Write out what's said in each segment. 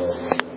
Amen.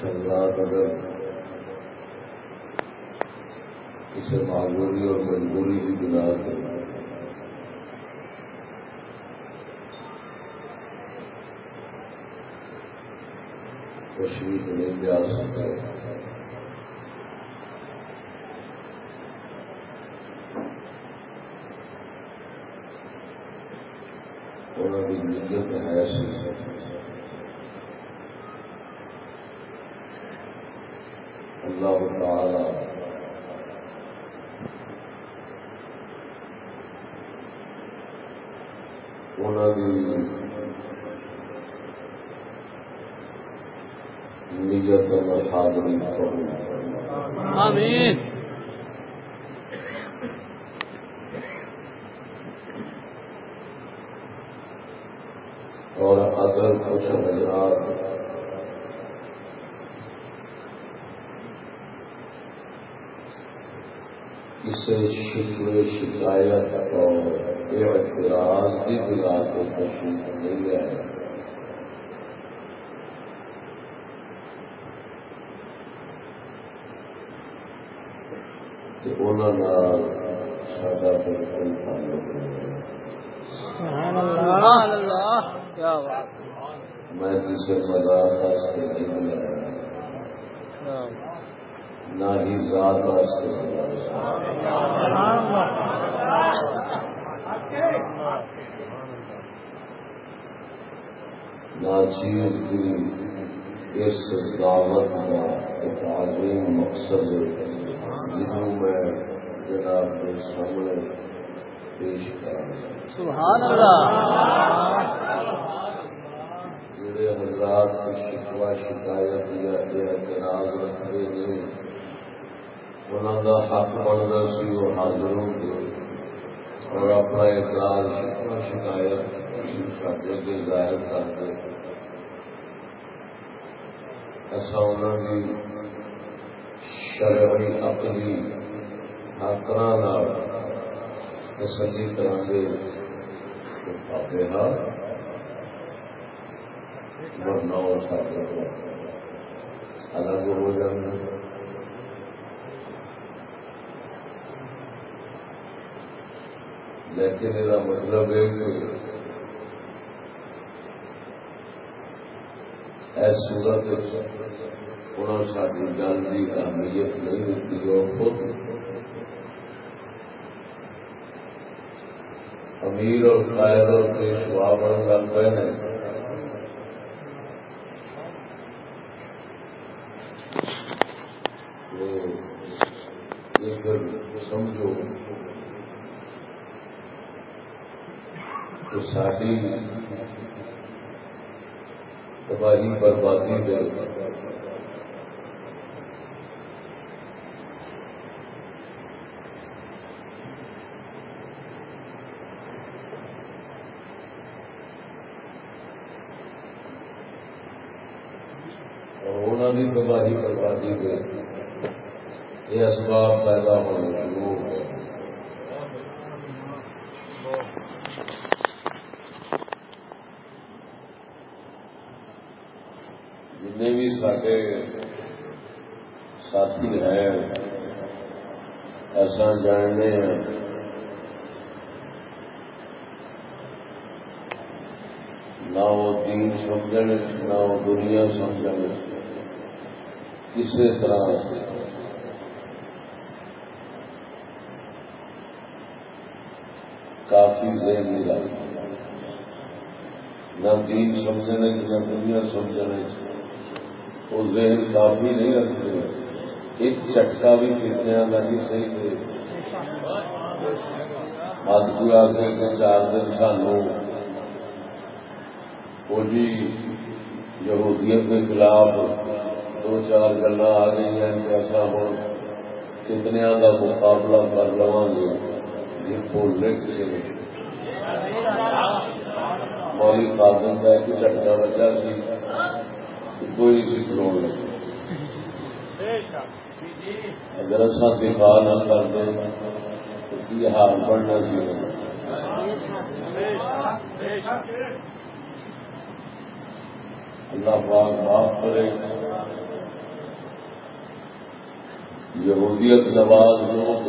سنگات اگر اسے معذوری اور مجبوری بھی بنا کر تشریف نہیں لے آ سکتے انہوں کی نیت ہے سی اللہ تعالی انہوں کی نیت قبول آمین۔ اور اگر کچھ حضرات اسے شکر شکایت اور اعتراض بھی دلا کے تشریف نہیں آئے کہ انہوں بالکل تعلق نہیں میں کسی واسطے نہیں نہ ہی ذات واسطے بلایا ناچیر کی اس دعوت کا ایک عظیم مقصد جنہوں میں جناب کے سامنے پیش سبحان اللہ۔ جڑے حضرات کی شکوا شکایت یا اعتراض رکھتے ہیں انہوں کا حق بنتا سی وہ حاضر ہوں گے اور اپنا اعتراض شکوا شکایت ساتھ کے ظاہر کرتے ایسا انہوں کی شرعی عقلی حقران تسلی کرا دے فاتحہ ورنہ وہ سارے الگ ہو جانا لیکن یہ مطلب ہے کہ اس صورت انہوں ساری گل کی اہمیت نہیں دیتی اور خود امیر اور قائد اور پیشوا بن کر پہ سمجھو کہ ساری تباہی بربادی دے اور انہوں نے تباہی بربادی دے یہ اسباب پیدا ہونے شروع ہو گئے جن بھی سارے ساتھی ہیں، ایسا جاننے ہیں۔ نہ وہ دین سمجھنے، نہ وہ دنیا سمجھنے۔ کسی طرح کافی ذہن نہیں لگتا نہ دین سمجھنے نہ دنیا سمجھنے وہ ذہن کافی نہیں رکھتے۔ ایک چٹکا بھی کتنے کا نہیں جی صحیح مت کو آ کے چار دن سانو۔ وہ جی یہودیت کے خلاف دو چار گلا آ گئی ہیں ایسا ہوں کتنیا کا مقابلہ کر لوا گے؟ یہ بول رہے مولی خادم کا ایک چٹکا بچا سی کوئی سی کروڑ لگے اگر اصا دفاع نہ کرتے، تو کی حال بننا سی؟ اللہ پاک معاف کرے۔ یہودیت نواز لوگ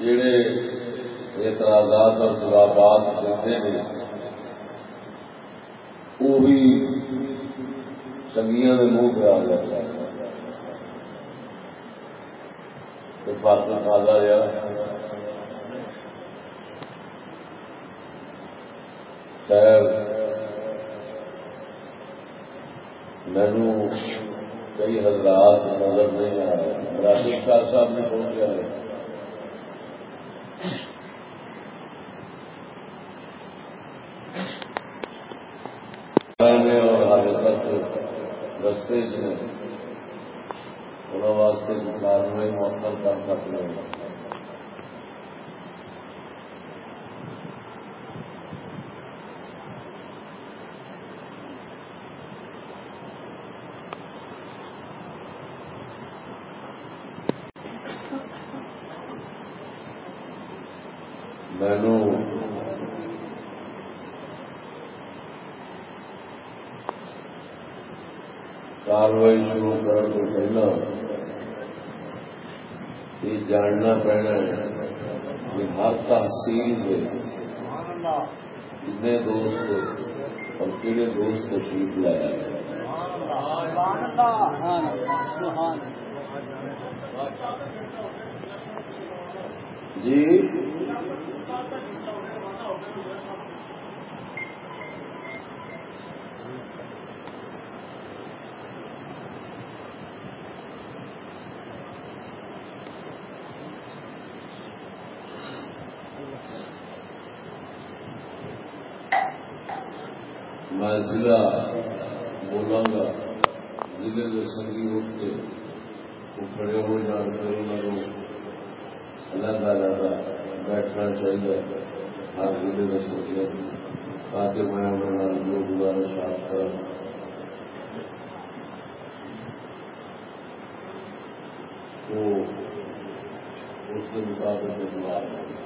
جڑے اعتراضات اور جوابات دیتے ہیں وہ بھی سنگیاں کے منہ پہ آ جاتا ہے تو فرق تازہ رہا خیر مینو کئی حضرات نظر نہیں آ رہے راجد شاہ صاحب نے پہنچا ہے۔ اور حال تک رستے سے انہوں واسطے مقابلے موسم کر سکتے ہیں مینو کاروائی شروع کرنے کو پہلے یہ جاننا پینا ہے کہ ہر تحصیل میں کتنے دوست میرے دوست تشریف لایا جی۔ میں ضلع بولاں گا ضلع کے سنگھی اٹھ کے وہ کھڑے ہو جان کے انہوں الگ الگ بیٹھنا چاہیے ہر ضلع کے سنگھی تاکہ میں انہوں نے جو گزارشات کر وہ اس کے مطابق جواب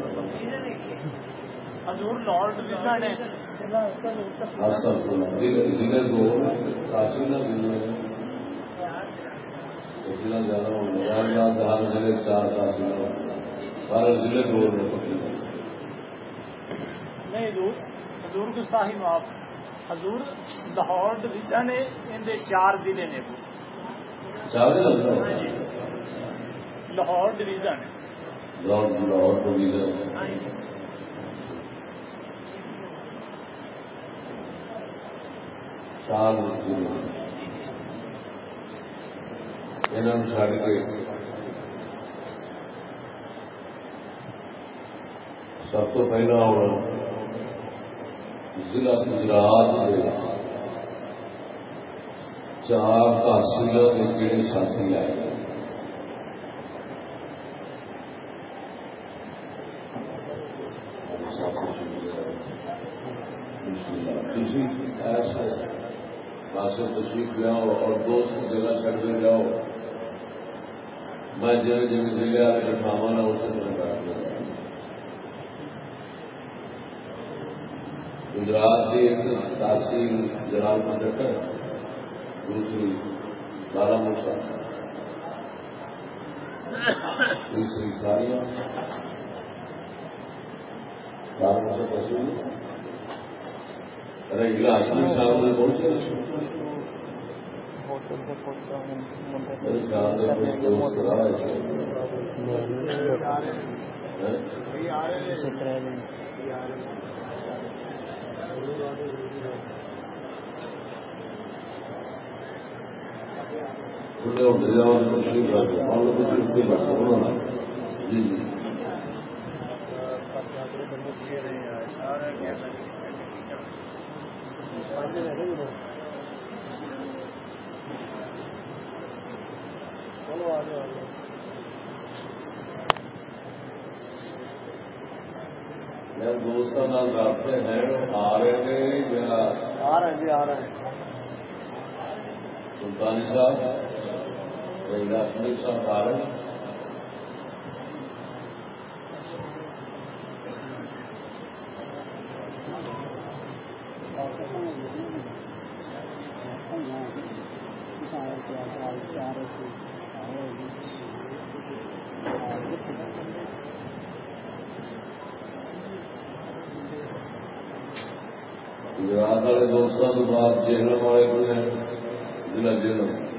حضور لارڈ نہ زیادہ ہونا ضلع چار نہ ہونا ضلع پکی نہیں حضور حضور کو صاحب معاف حضور لاہور ڈویژن ہے چار ضلع نے۔ لاہور ڈویژن لاہور لاہور کو ضلع چار ضلع کے سب تو پہلا اور ضلع گجرات کے چار تحصیلوں کے کہڑے ساتھی آئے کسی ایسے پاسے تشریف لیاؤ اور دوست جگہ چڑھ کے جاؤ۔ میں جی جی ضلع والے بٹھاوا نا اسے میں بیٹھ جاؤں گجرات کی ایک تحصیل جلال مندر دوسری بارہ موسا تیسری ساریاں بارہ موسا تحصیل۔ ارے علاج صاحب میں پہنچے جی جی۔ میرے دوستوں رابطے ہیں آ رہے ہیں یا؟ آ رہے ہیں جی آ رہے ہیں۔ سلطانی صاحب صاحب آ رہے ہیں؟ گجرات والے دوستوں والے کو ضلع جہلم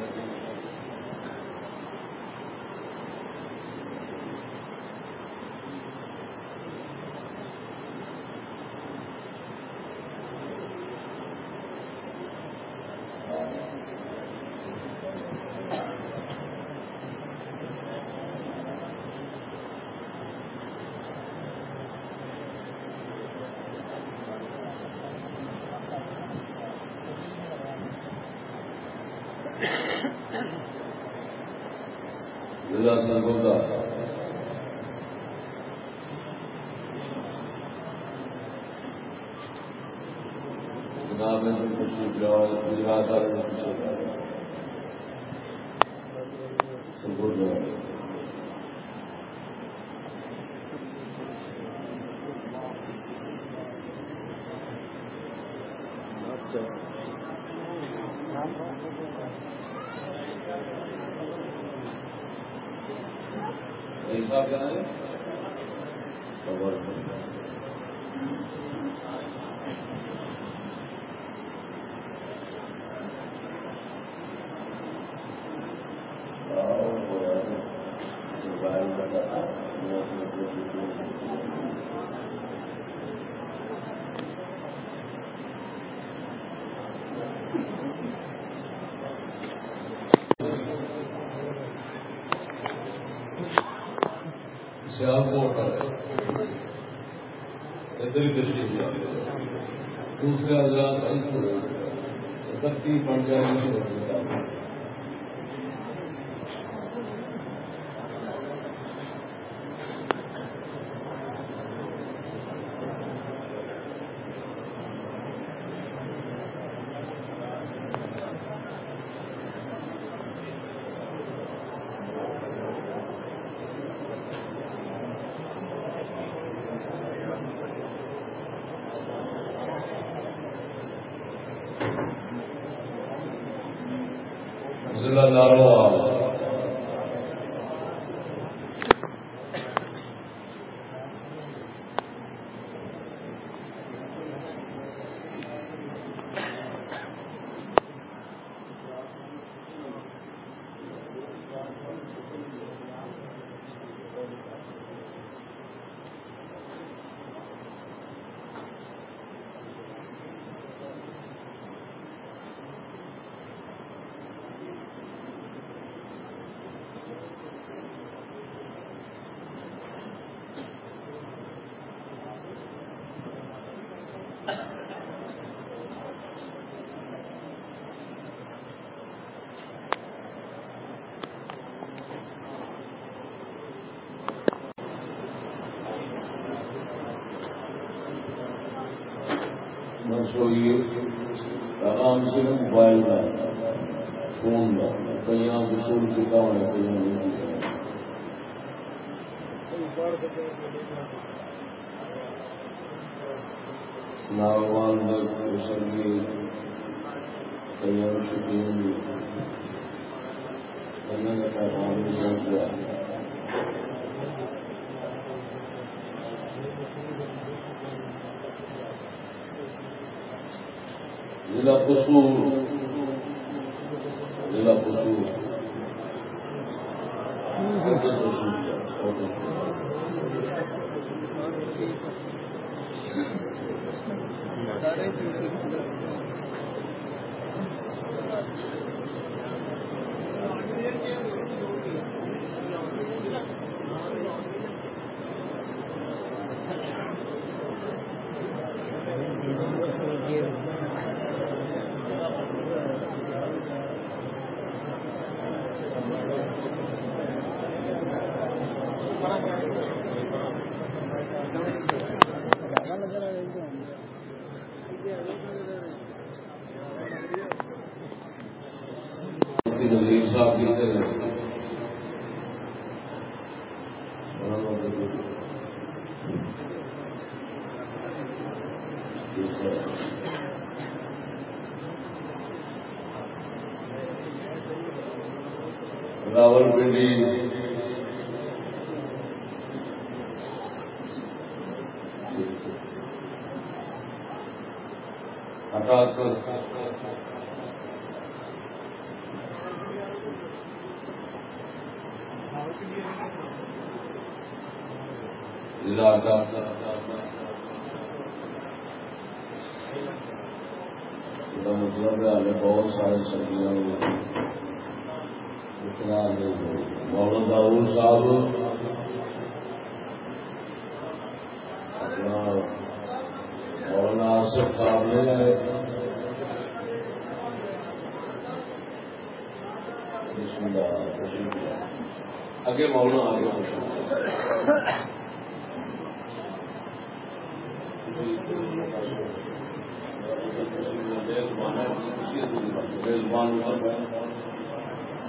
آرام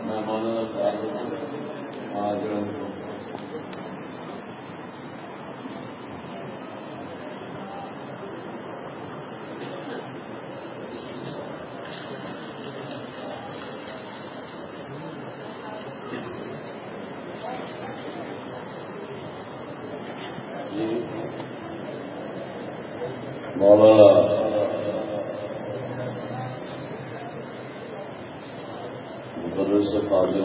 مہمان آج مولانا سے فاضل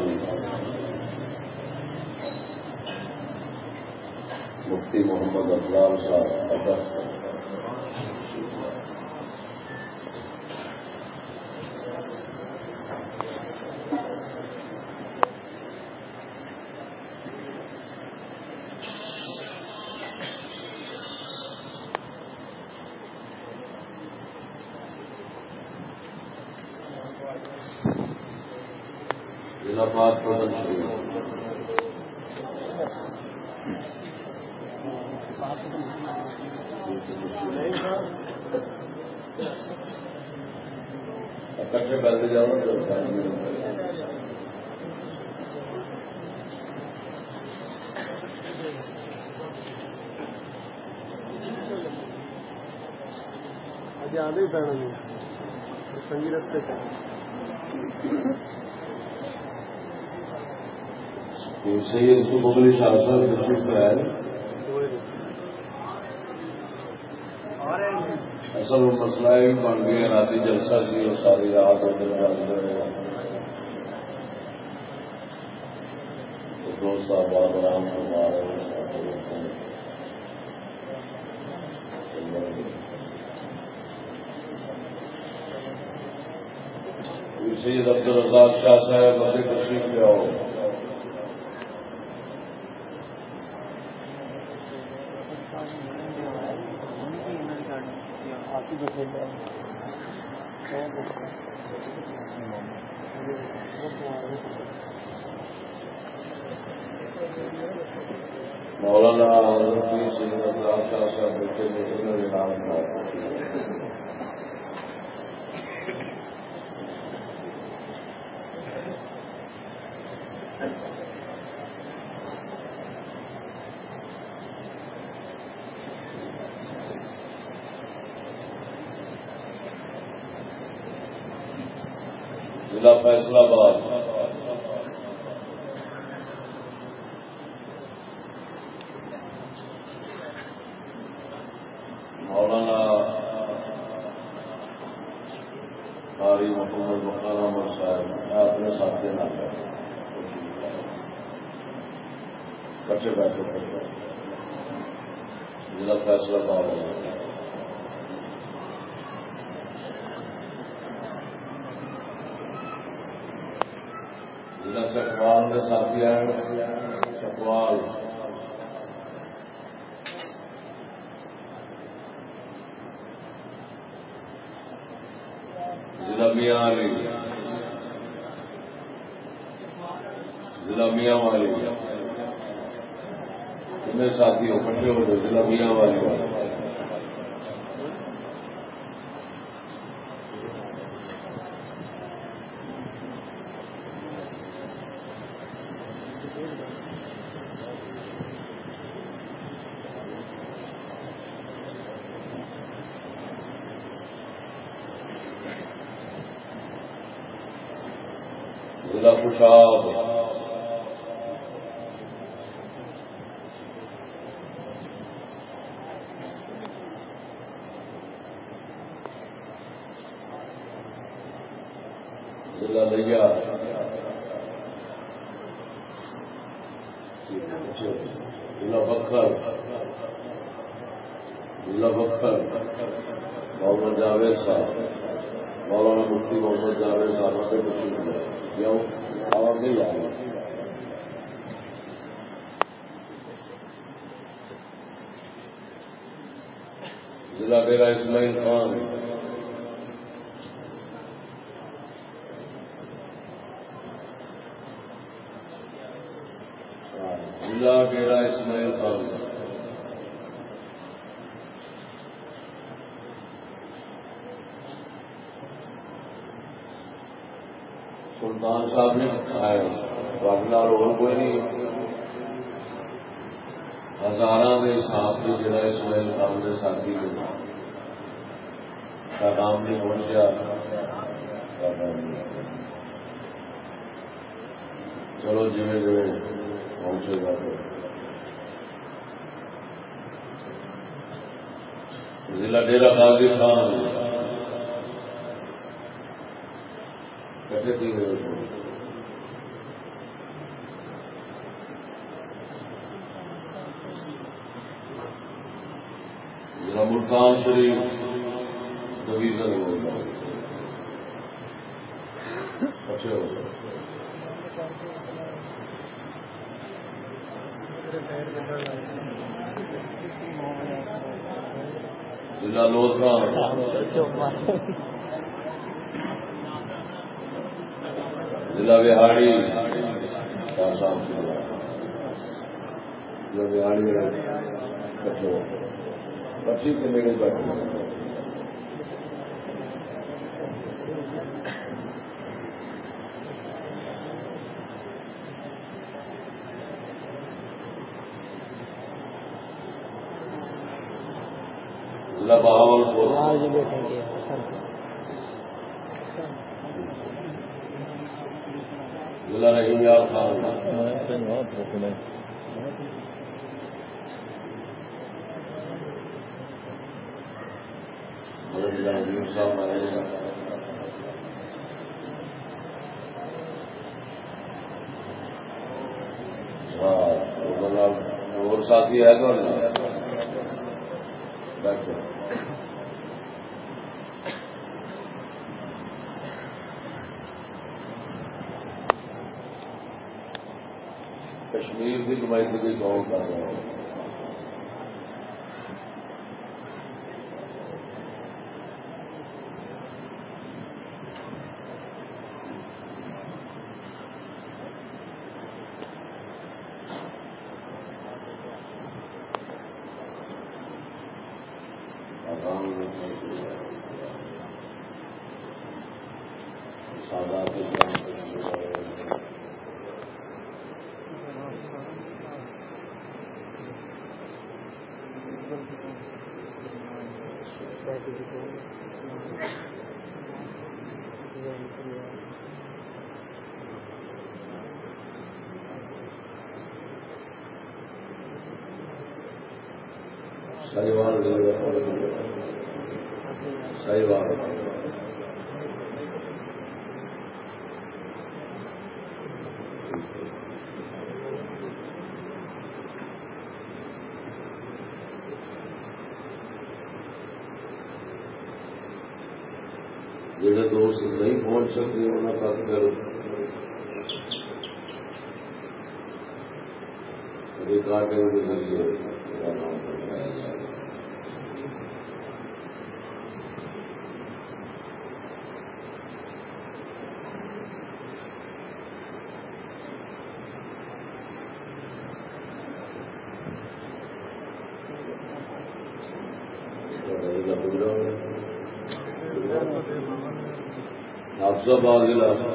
مفتی محمد افراد صاحب اٹک بات بدل شروع کٹے پہلے جاؤ آدھے ہی پیڑ سنگی رستے سید مغلی شاہ تشریف ہے اصل مسئلہ یہ بن گیا رات جلسہ سی اور ساری رات ادھر رہے دو سال بعد آرام فرما رہے ہیں۔ سید عبد الرزاق شاہ صاحب اپنی تشریف لے آؤ مولانا سید اسلام شاہ صاحب، بیٹے نے نام سلطان صاحب نے کھایا باقی اور کوئی نہیں ہزارہ کے حساب سے جڑا اسماعیل خان کے ساتھی کے کام نہیں پہنچا چلو جی جی پہنچے گا تو ضلع ڈیرا قاضی خان کٹے تھی گئے ضلع ملتان شریف ڈویژن اچھا ضلع لوسان ضلع بہاڑی ضلع بہاڑی پچیس کے میرے بیٹھے ضلع بہاول رحیم یار خان حضرت صاحب آئے ہیں ہاں اور ساتھی ہے تو کشمیر کی نمائندگی کون کر رہا ہوں آپ سب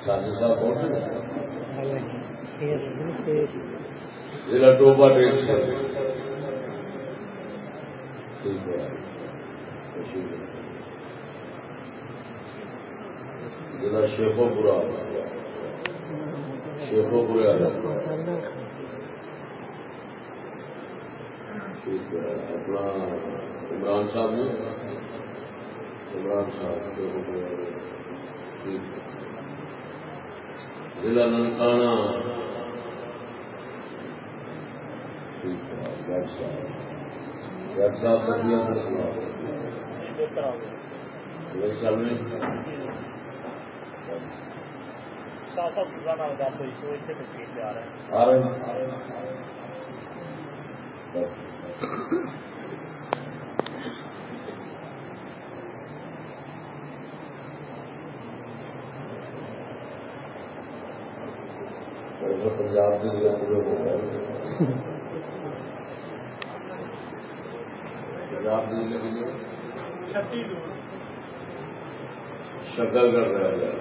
صاحب پہنچے ضلع ٹوبا ڈیٹ ٹھیک ہے ضلع شیخو پورا شیخو پورا ٹھیک ہے اپنا عمران صاحب نے عمران صاحب ٹھیک ہے ضلع ننکانہ ٹھیک ہے ڈاکٹر صاحب ڈاکٹر صاحب کا دیا میں آ رہے ہیں پنجاب کے لیے پورے ہو گئے پنجاب کے لیے چھتی شکر گڑھ رہ گیا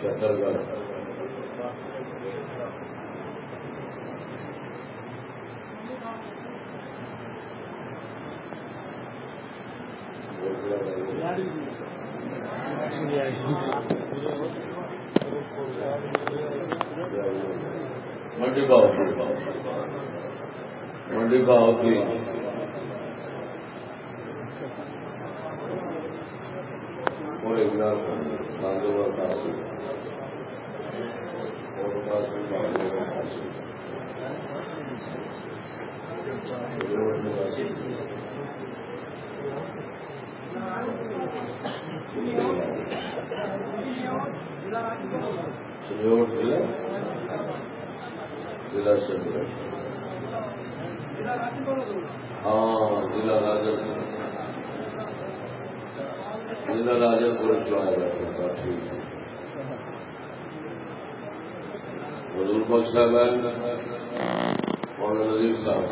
شکر گڑھ منڈی بھاؤ منڈی بھاؤ منڈی بھاؤ کی پورے گرام گاندھی کاشی اور کاشی سنجوڑ ضلع ضلع چندر ہاں ضلع راجن ضلع راجن پور چلایا جاتا تھا ٹھیک ہے۔ حضور بخش صاحب مولانا نظیر صاحب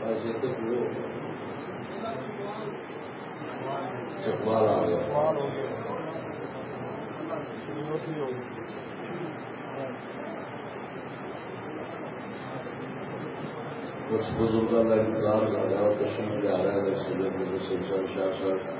بس یہ تو پورے ہو گئے چکمال آ گیا سوال ہو گیا ہو گئی کچھ بزرگوں کا انتظار کر رہا ہے اور تشریف آ رہا ہے سید میں شاہ صاحب۔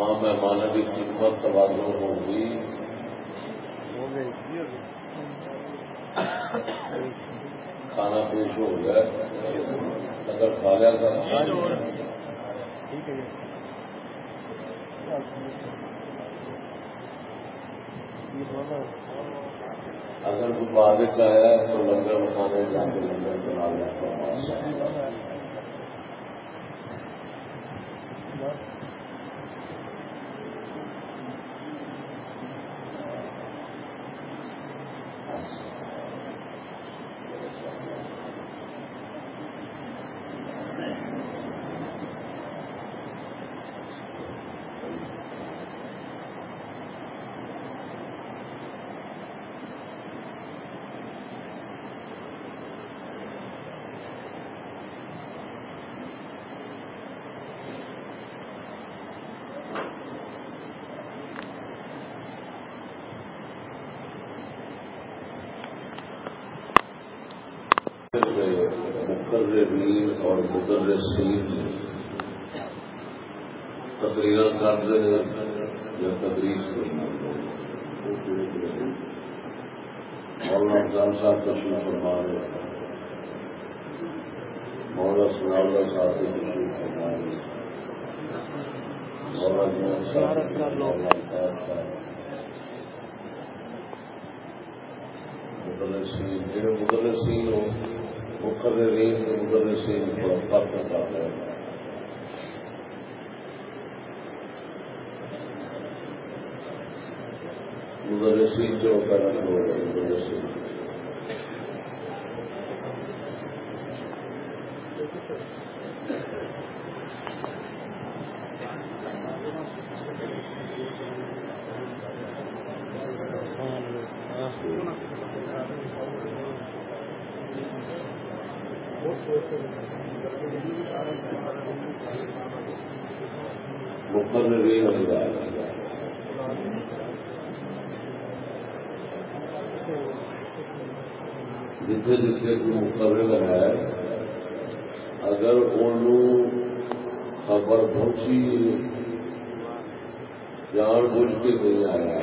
تمام مہمانوں کی خدمت تبادلہ ہو گئی کھانا پیش ہو گیا۔ اگر کھا لیا تھا اگر کوئی بعد آیا تو لنگر کھانے جا کے لنگر بنا لیا مقررین اور مدرسین تقریر کرتے ہیں یا تدریس مولانا افضال صاحب تشریف فرما رہے مولا سناؤ صاحب سے تشریف فرما رہے مولانا صاحب مدرسین جڑے مدرسین ہو۔ مقررین مدرسین کو فرق کر رہے ہیں۔ مدرسین جو کرنا ہوگا مدرسین۔ مقررین اللہ جتنے جتنے کو مقرر ہے، اگر ان خبر پہنچی، جان بوجھ کے نہیں آیا،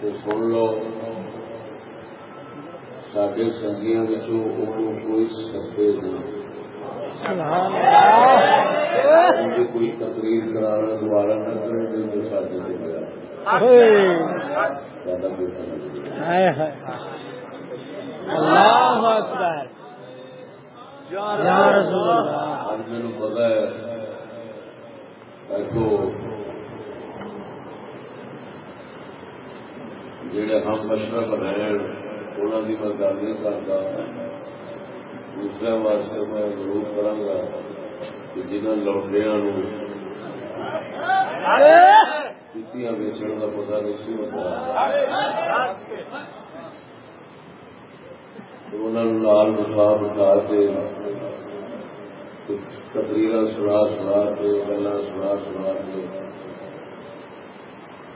تو سن لو۔ سارے سنگیا کوئی سکے نہیں کوئی تقریر کرانا دوبارہ نہ کرے نہیں تو سارے دے گیا زیادہ بہتر میرے پتا ہے جڑے ہم مشرق ہیں انہوں میں گل نہیں کرتا دوسرے واسطے میں ضرور کرا کہ جنہوں لوٹیا جتیاں ویچن کا پتا نہیں ہوتا لال بٹھا بٹھا کے تقریر سنا سنا کے گلا سنا سنا کے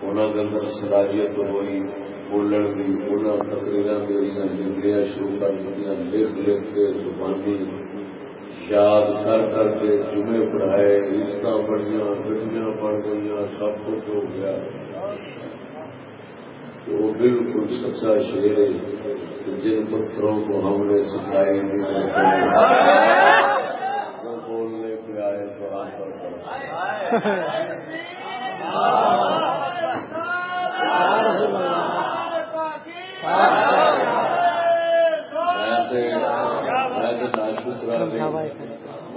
انہوں کے اندر صلاحیت ہوئی بولن کی انہوں تقریر میرا لکھنیا شروع کر دیا لکھ لکھ کے زبانی یاد کر کر کے جمعے پڑھائے عزت بڑھیا گڈیاں بڑھ گئی سب کچھ ہو گیا۔ وہ بالکل سچا شیر ہے جن پتھروں کو ہم نے سکھائی وہ بولنے پہ آئے تو ہم پر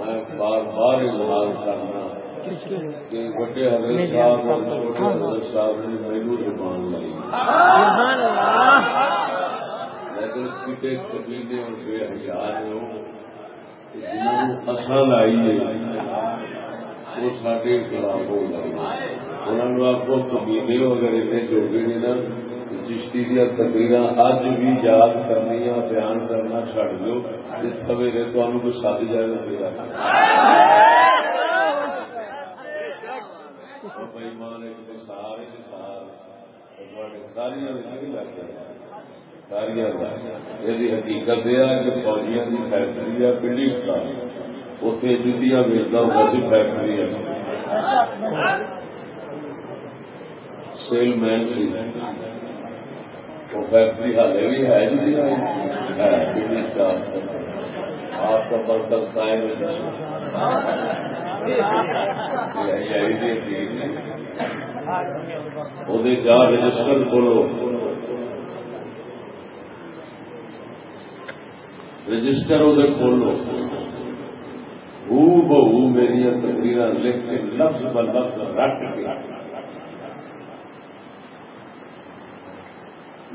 میں بار بار اظہار کرنا۔ کہ بڑے حضرت صاحب اور چھوٹے حضرت صاحب نے میرو زبان لائی لیکن کسی قبیلے اور بے حیار ہو جنہوں اصل آئی ہے وہ سارے خلاف ہو گئے انہوں نے آپ کو قبیلے اتنے جوگے نہیں نا۔ چشتی دیا تقریر اج بھی یاد کرنی بیان کرنا چڑ دو سویرے تمہیں کوئی سد جائے میرا۔ بےمان ایک مثال ساری یہ حقیقت یہ ہے کہ فوجیاں کی فیکٹری ہے، پنڈی اسٹار اتنے جتیاں ملتا ہوتا سی فیکٹری ہے۔ سیل مین وہ فیکٹری ہالے بھی ہے جی۔ آپ کا برتن قائم وہ جا رجسٹر کھولو۔ رجسٹر وہ کھولو۔ ہو بہو میری تقریر لکھ کے لفظ ب لفظ رٹ کے۔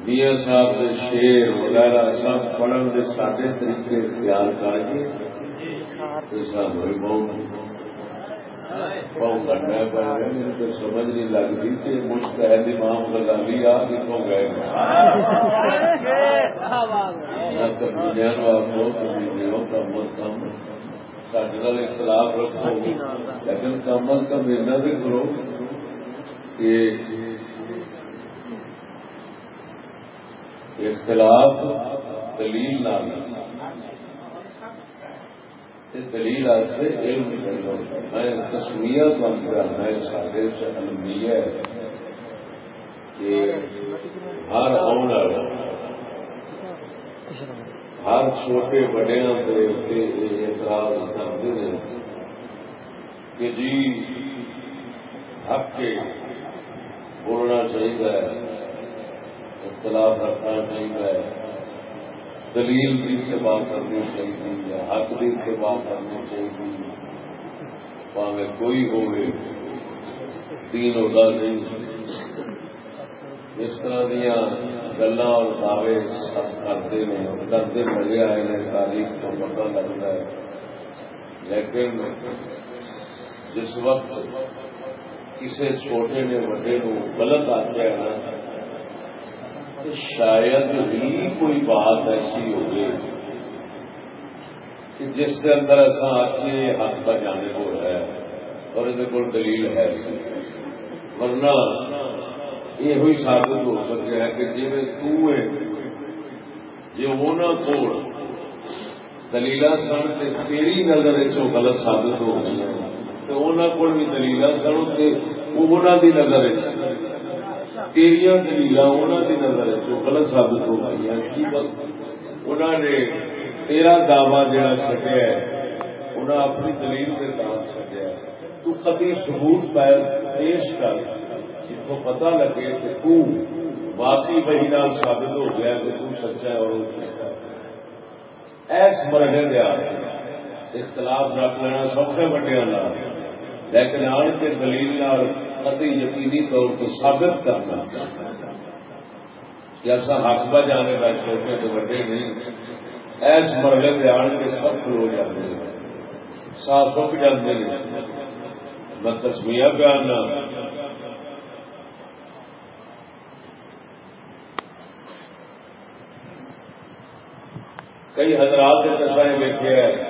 میاں صاحب کے شیر وغیرہ سب پڑھن کے سارے طریقے اختیار کر کے سب بہت بہت گھنٹہ پڑ گیا میرے کو سمجھ نہیں لگتی کہ مشتحد امام لگا لیا کتوں گئے۔ سڈے اختلاف رکھو۔ لیکن کم از کم ایسا بھی کرو کہ اختلاف دلیل نہ دلیل علم میں تصویر میں سارے المیہ کہ ہر آنے والا ہر چھوٹے بڑے اعتراض کرتے ہیں کہ جی حق کے بولنا چاہیے۔ اختلاف رکھنا چاہیے دلیل کی اتباع کرنی چاہیے یا حق کی اتباع کرنی چاہیے۔ پاوے کوئی ہوئے تین ہوتا نہیں۔ اس طرح دیا گلا اور دعوے کرتے ہیں کرتے بڑے آئے ہیں، تاریخ کو پتہ لگتا ہے۔ لیکن جس وقت کسی چھوٹے نے وڈے نو غلط آخیا ہے نا شاید ہی کوئی بات ایسی ہوگی کہ جس کے اندر ایسا آخیے حق کا جانے کو ہے اور یہ کو دلیل ہے ورنہ یہ ہوئی ثابت ہو سکتا ہے کہ جی میں جی تے جی وہاں کو دلیل سن کے تیری نظر چ غلط ثابت ہو گئی ہے تو انہوں کو بھی دلیل سن کے وہ نظر چ تیریا دلیل انہوں کی نظر غلط ثابت ہو گئی انہوں نے تیرا دعوی جڑا چکیا انہیں اپنی دلیل کے دعوت چکیا تو کبھی ثبوت پیر پیش کر جتوں پتا لگے کہ تو باقی وہی نام ثابت ہو گیا کہ تو سچا ہے اور ایس مرحلے دیا اختلاف رکھ لینا سوکھے وڈیا لیکن آج کے دلیل قطعی یقینی طور پہ ثابت کرنا۔ کہ ایسا حق بہ جانے کا چھوٹے تو بڑے نہیں، ایس مرحلے پہ آن کے سب ہو جاتے ہیں۔ سا سک جاتے ہیں۔ میں تصویر بیان نہ کئی حضرات کے تصویر دیکھے ہیں۔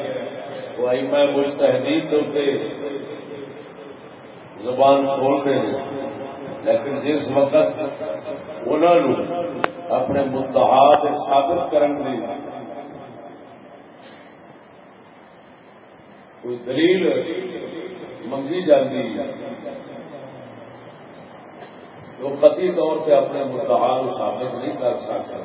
وہ آئی میں مجھ تحدید ہوتے زبان کھولتے ہیں لیکن جس وقت انہوں اپنے متحد ثابت کرنے کوئی دلیل منگی جاتی تو قطعی طور پہ اپنے متحد ثابت نہیں کر سکتے۔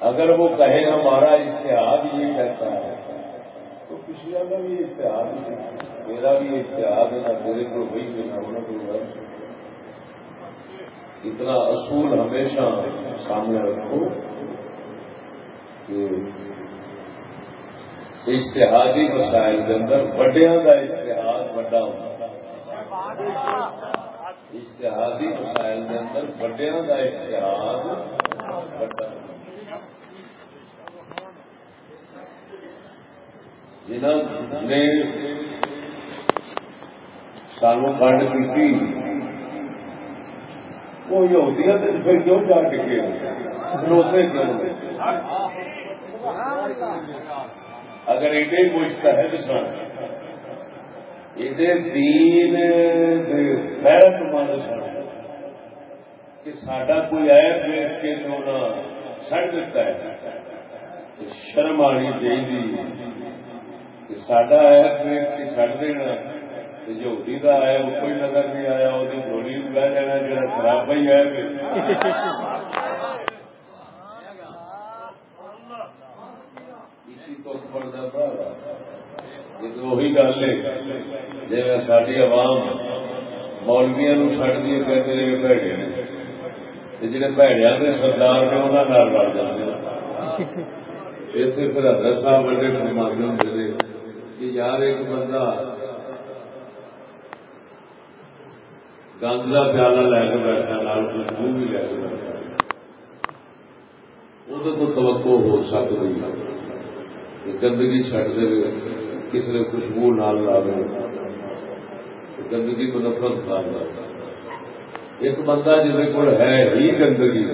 اگر وہ کہے ہمارا اشتہار یہ کہتا ہے تو پچھلے کا بھی اشتہار نہیں میرا بھی اشتہار ہے نہ میرے کو وہی نہ ہونا کوئی اتنا اصول ہمیشہ سامنے رکھو کہ اشتہادی مسائل کے اندر وڈیا کا اشتہار وڈا ہوتا اشتہادی مسائل کے اندر وڈیا کا اشتہار وڈا جنہوں نے سانو کنڈ کی وہ یہودیاں پھر کیوں جا ٹکے کھلوتے کیوں اگر ایڈے مستحد سن ایڈے دین غیرت مند سن کہ سڈا کوئی ایپ دیکھ کے جو سڑ دیتا ہے شرم آنی چاہیے کہ سڈا ہے کہ چڑھ دینا جوتی کا ہے وہ کوئی نظر نہیں آیا وہ گولی بہ جانا جا خراب ہی ہے وہی گل ہے جی ساری عوام مولویا نو چڑ دی کہتے ہیں بھڑے نے جہاں بھڑیا کے سردار نے انہوں نے لڑ جاتے اتنے پھر حضرت صاحب بڑے فرمانے ہوں کہ یار ایک بندہ گند کا پیالہ لے کے بیٹھا لال خوشبو بھی لے کے بیٹھا وہ تو توقع ہو سکتی ہے گندگی چڑ دے کسی نے خوشبو نال لا دے گندگی کو نفرت کر ایک بندہ جس کو ہے ہی گندگی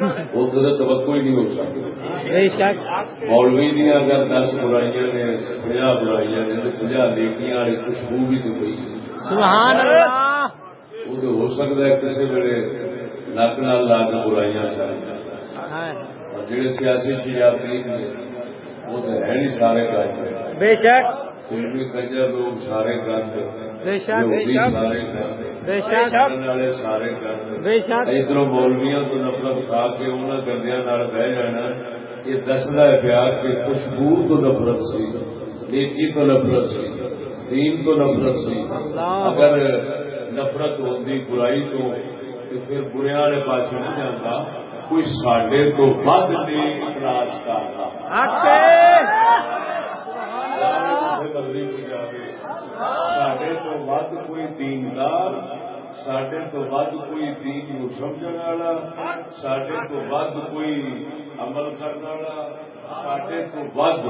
اس توقع ہی نہیں ہو سکتی مولوی دیا اگر دس برائیاں نے پناہ برائیاں نے تو پناہ نیکیاں والی خوشبو بھی تو کوئی وہ تو ہو سکتا ہے کسی ویلے لک نہ لا کے برائیاں اور جڑے سیاسی شیاتی نے وہ تو ہے نہیں سارے گند بے شک۔ فلمی کنجر لوگ سارے گند بے شک سارے گند بے شک. سارے گند بے شک. ادھر مولویاں تو نفرت کھا کے انہوں گندیا بہ جانا. یہ دستا ہے پیار کہ خوشبو تو نفرت سی نیکی تو نفرت سی دین تو نفرت سی۔ اگر نفرت ہوتی برائی تو پھر بریا والے پاس نہیں جانا کوئی سڈے تو ود نہیں تلاش کرتا سڈے تو ود کوئی دیندار سڈے تو ود کوئی دین نو سمجھ والا سڈے تو ود کوئی عمل کرنے والا سڈے تو ود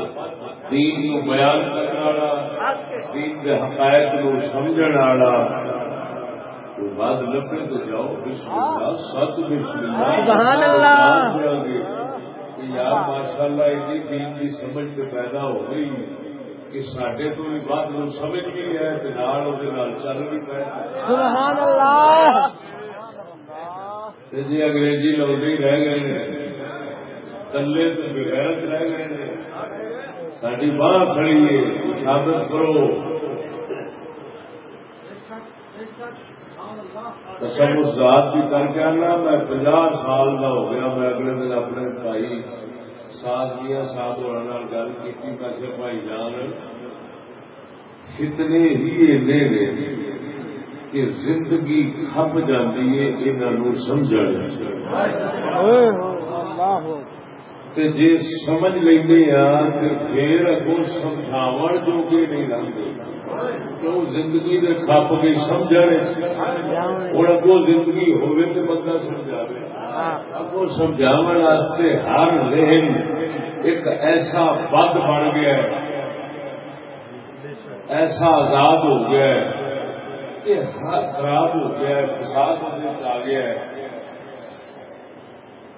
دین نو بیان کرنے والا دین کے حقائق نو والا کوئی لبے تو جاؤ بسم اللہ ست بسم اللہ سبحان اللہ یار ایسی دین کی سمجھ پہ پیدا ہو گئی کہ سڈے تو بھی بات لوگ سمجھ بھی ہے چل بھی پائے جی انگریزی لوگ رہ گئے ہیں تو بغیرت رہ گئے ہیں ساری باہ کھڑی ہے ثابت کرو۔ قسم اس ذات بھی کر کے آنا میں پناہ سال کا ہو گیا میں اگلے دن اپنے بھائی ساتھ دیا ساتھ ہونے گل کی بھائی جان فتنے ہی اینے نے کہ زندگی کھپ جاتی ہے انہوں سمجھ تے جے سمجھ ہاں تے پھر اگوں سمجھاو جو کہ نہیں رہتے کیوں؟ زندگی دے کھپ گئی سمجھ ہوں اگوں زندگی ہوگی تو بندہ سمجھاوے اگوں سمجھاو واسطے ہر ذہن ایک ایسا بد بن گیا ہے، ایسا آزاد ہو گیا ہے کہ ہر خراب ہو گیا ہے، فساد ہونے آ گیا ہے۔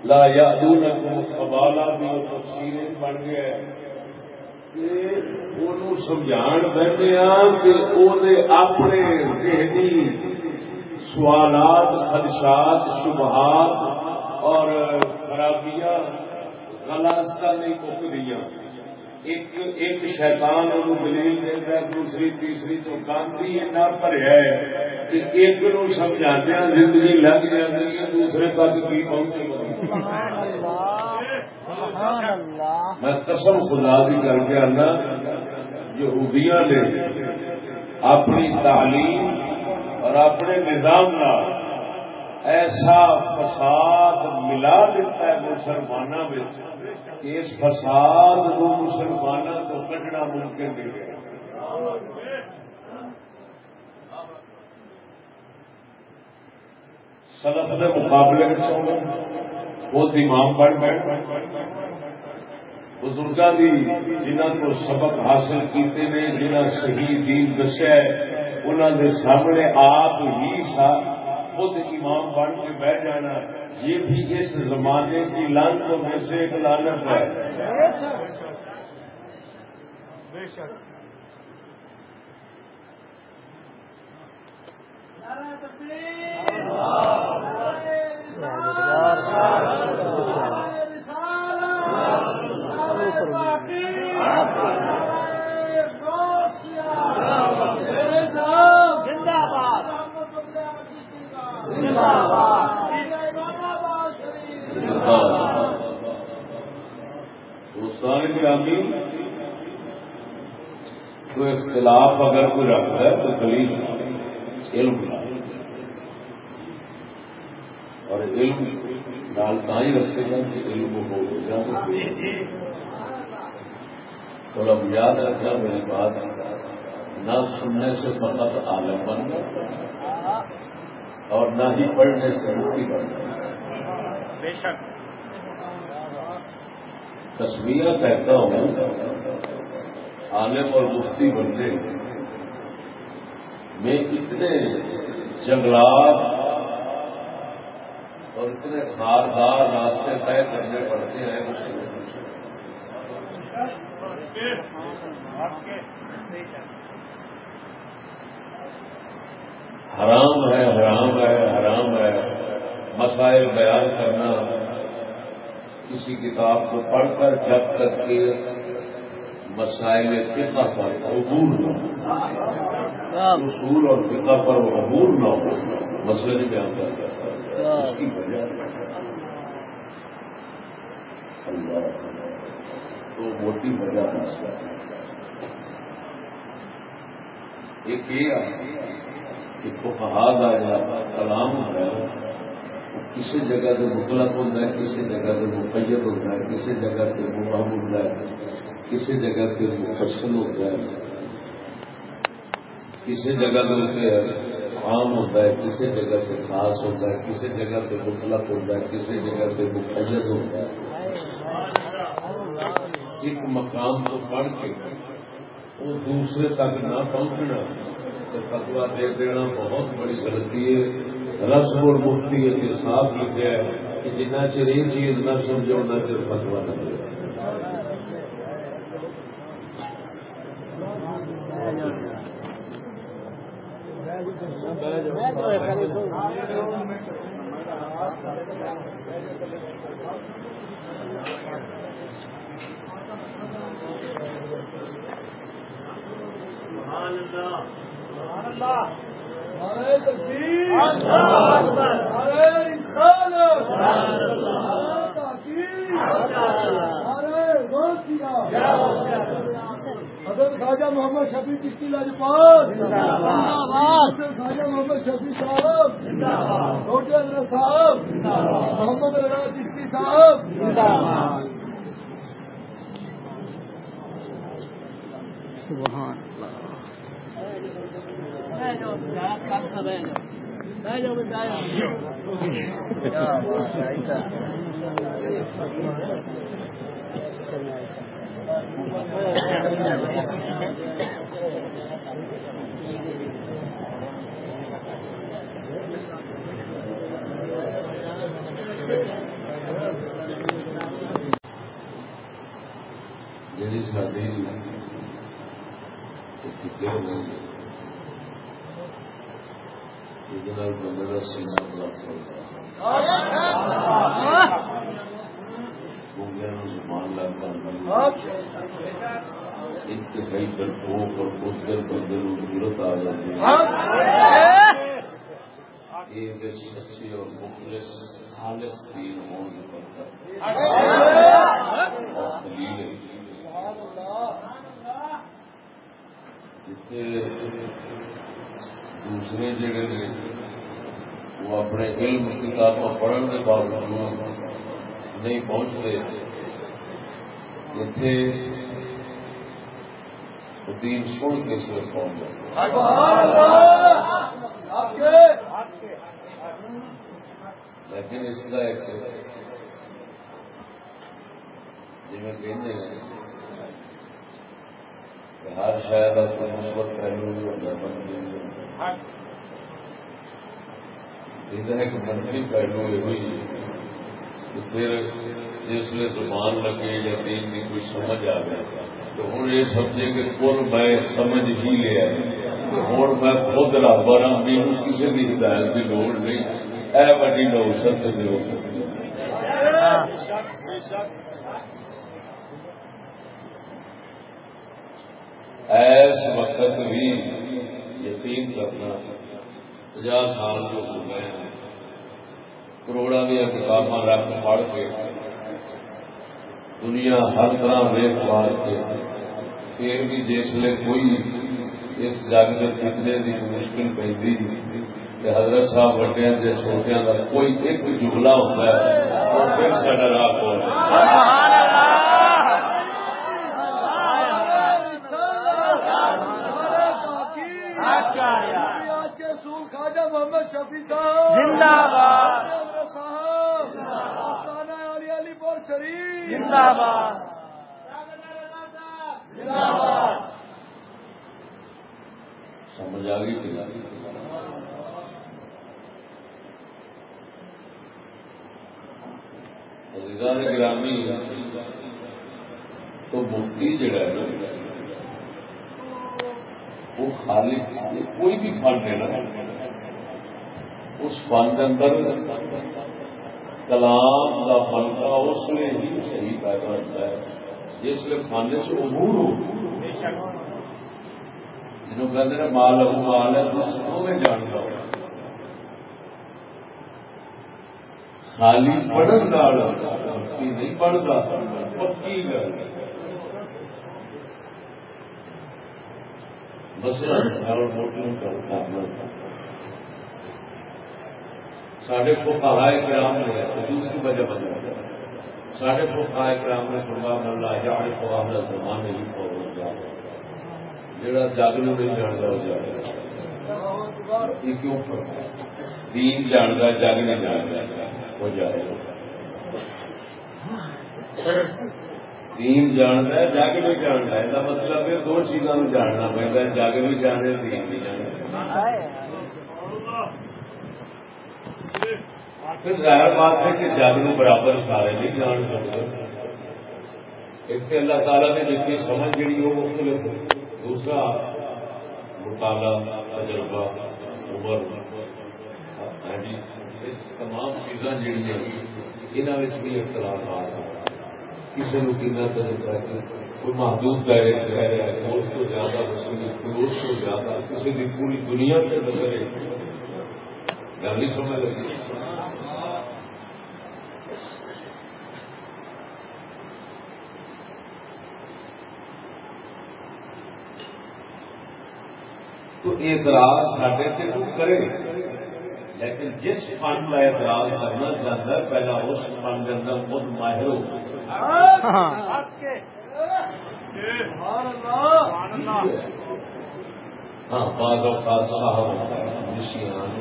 لا یادونکم قبالا بھی وہ تفصیل بن گیا ہے سمجھان بہنے کہ وہ اپنے ذہنی سوالات، خدشات، شبہات اور خرابیاں غلاستہ نہیں مکدیاں ایک ایک شیطان انہوں دلیل دیتا ہے دوسری تیسری تو گاندھی ایسا بھریا ہے۔ کہ ایک نو سمجھانے زندگی لگ جاتی ہے دوسرے تک کی پہنچے میں قسم خدا کی کر کے آنا یہودیاں نے اپنی تعلیم اور اپنے نظام کا ایسا فساد ملا دیتا ہے مسلمانوں میں کہ اس فساد کو مسلمانوں کو کٹنا ممکن نہیں ہے سلف کے مقابلے میں خود امام بڑھ بیٹھ بزرگوں کی جنہوں کو سبق حاصل کیتے ہیں جنہ صحیح دین دسیا انہوں نے سامنے آپ ہی سا خود امام بن کے بہ جانا، یہ بھی اس زمانے کی لانتوں میں سے ایک لانت ہے۔ دوستان گرامی تو اختلاف اگر کوئی رکھتا ہے تو دلیل علم اور علم نال ہی رکھتے ہیں کہ علم ہو جاتا تھوڑا یاد رکھنا میری بات، نہ سننے سے فقط عالم بن گیا اور نہ ہی پڑھنے سے گیا بے شک۔ تصویر کہتا ہوں عالم اور مفتی بننے میں اتنے جنگلات اور اتنے خاردار راستے طے کرنے پڑتے ہیں۔ حرام ہے حرام ہے حرام ہے۔ مسائل بیان کرنا۔ کسی کتاب کو پڑھ کر جب تک کہ مسائل فقہ پر عبور نہ ہو۔ اصول اور فقہ پر عبور نہ ہو۔ مسئلے نہیں بیان کر اس کی وجہ۔ اللہ۔ تو موٹی وجہ مسئلہ۔ ایک یہ کہ فقہاد آیا کلام ہے کسی جگہ سے مطلب ہوتا ہے، کسی جگہ سے مقید ہوتا ہے، کسی جگہ سے مبہم ہوتا ہے، کسی جگہ سے مفصل ہوتا ہے، کسی جگہ سے عام ہوتا ہے، کسی جگہ سے خاص ہوتا ہے، کسی جگہ سے مطلب ہوتا ہے، کسی جگہ سے مقید ہوتا ہے۔ ایک مقام کو پڑھ کے وہ دوسرے تک نہ پہنچنا۔ تو فتوا دے دینا بہت بڑی غلطی ہے۔ رسم اور مفتی یہ صاف لکھا ہے کہ جنہ چر یہ چیز نہ سمجھو، نہ چر فتوا نہ دے سبحان اللہ۔ حضرت خواجہ محمد شفیع چشتی لاجپال خواجہ محمد شفیع صاحب۔ چھوٹے حضرت صاحب۔ محمد رضا چشتی صاحب۔ سبحان velho. Já caça, velho. Velho, me. Ah, aí tá. Já veem o que deu, né? کا سینا بڑا زبان لگ انتہائی ڈرپوک اور بزدل بندے کو ضرورت آ جاتی ہے یہ سچی اور مخلص خالص دین ہونے پر اور دلیل ہے جتنے دوسرے جڑے نے وہ اپنے علم کتابوں پڑھنے کے باوجود نہیں پہنچتے۔ اتنے دین سن کے صرف پہنچ لیکن اس کا ایک جی میں کہ ہر شاید آپ مثبت پہلو بھی ہوتا ہے یہ ہے کہ منفی پہلو یہ ہوئی کہ پھر جسے زبان لگے یا دین کی کوئی سمجھ آ گیا تو ہوں یہ سمجھے کہ کل میں سمجھ ہی لیا ہوں میں خود رابر ہوں میرے کسی بھی ہدایت کی لوڑ نہیں۔ اے بڑی لوگ سب دے ایس وقت بھی یقین کرنا پچاس سال جو ہو گئے ہیں۔ کروڑا دیا کتاباں رکھ پڑھ کے دنیا ہر طرح ویک مار کے پھر بھی جسے کوئی اس جگ میں جتنے کی مشکل پہ کہ حضرت صاحب وڈیا کے چھوٹیا کا کوئی ایک جملہ ہوتا ہے اور پھر سڈا راہ کھول سور خواجہ محمد شفیع صاحب۔ زندہ باد صاحب علی علی پور شریف۔ زندہ باد سمجھ آ گئی کہ گرامی تو مفتی جڑا ہے نا؟ وہ خالی کوئی بھی فن ہے۔ نا اس فن کے اندر کلام کا بنتا اس لیے ہی صحیح پیدا ہوتا ہے۔ جس لیے کھانے سے عبور ہو۔ جنہوں کہتے ہیں مال ابو مال ہے تو کو میں جانتا ہوں خالی پڑھن نہیں پڑھتا پکی گل۔ مسئلہ موٹر کرتا سڈے کرام نے دوسری وجہ بن جاتا سڈے فقہائے کرام نے قربان اللہ جانے کو زمان ہی پہنچ جاتا جڑا جگ نہیں جانتا وہ جائے یہ کیوں دین جانتا جگ نہیں جانتا وہ جائے دین جانتا ہے جگ بھی جانتا ہے۔ یہ مطلب ہے، دو چیزوں جاننا پہنتا ہے جگ بھی جانے دین بھی جانے۔ پھر ظاہر بات ہے کہ جگ نو برابر سارے نہیں جان سکتے۔ ایک اللہ تعالیٰ نے جتنی سمجھ جڑی وہ مختلف دوسرا، مطالعہ، تجربہ، عمر۔ ہاں جی تمام چیزاں جہاں یہاں بھی اختلافات کسی کو کن تجربہ کوئی محدود دائرے کہہ رہا ہے کوئی اس کو زیادہ کوئی اس کو زیادہ کسی کی پوری دنیا کے نظر گل نہیں سمجھ لگی۔ تو اعتراض سڈے سے کرے۔ لیکن جس فن کا اعتراض کرنا چاہتا ہے، پہلا اس فن کے اندر خود ماہر ہو۔ ہاں بعض اوقات صاحب نشیان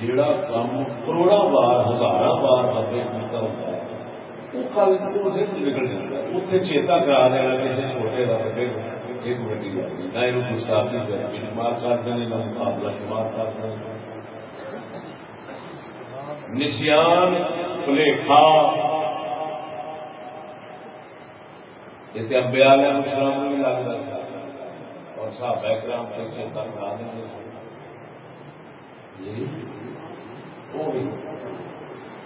جڑا کام کروڑا بار ہزار بار بندے کیتا ہوتا ہے وہ کل اسے نکل جاتا ہے اتنے چیتا کرا دینا کسی چھوٹے کا بڑے ایک وڈی نہ یہ گستاخی شمار کرتے ہیں نہ مقابلہ شمار کرتے ہیں نسیان پلیخا یہ امبیا علیہ السلام بھی لگتا تھا اور صاحب کرام کو چیتا کرا دیں جی وہ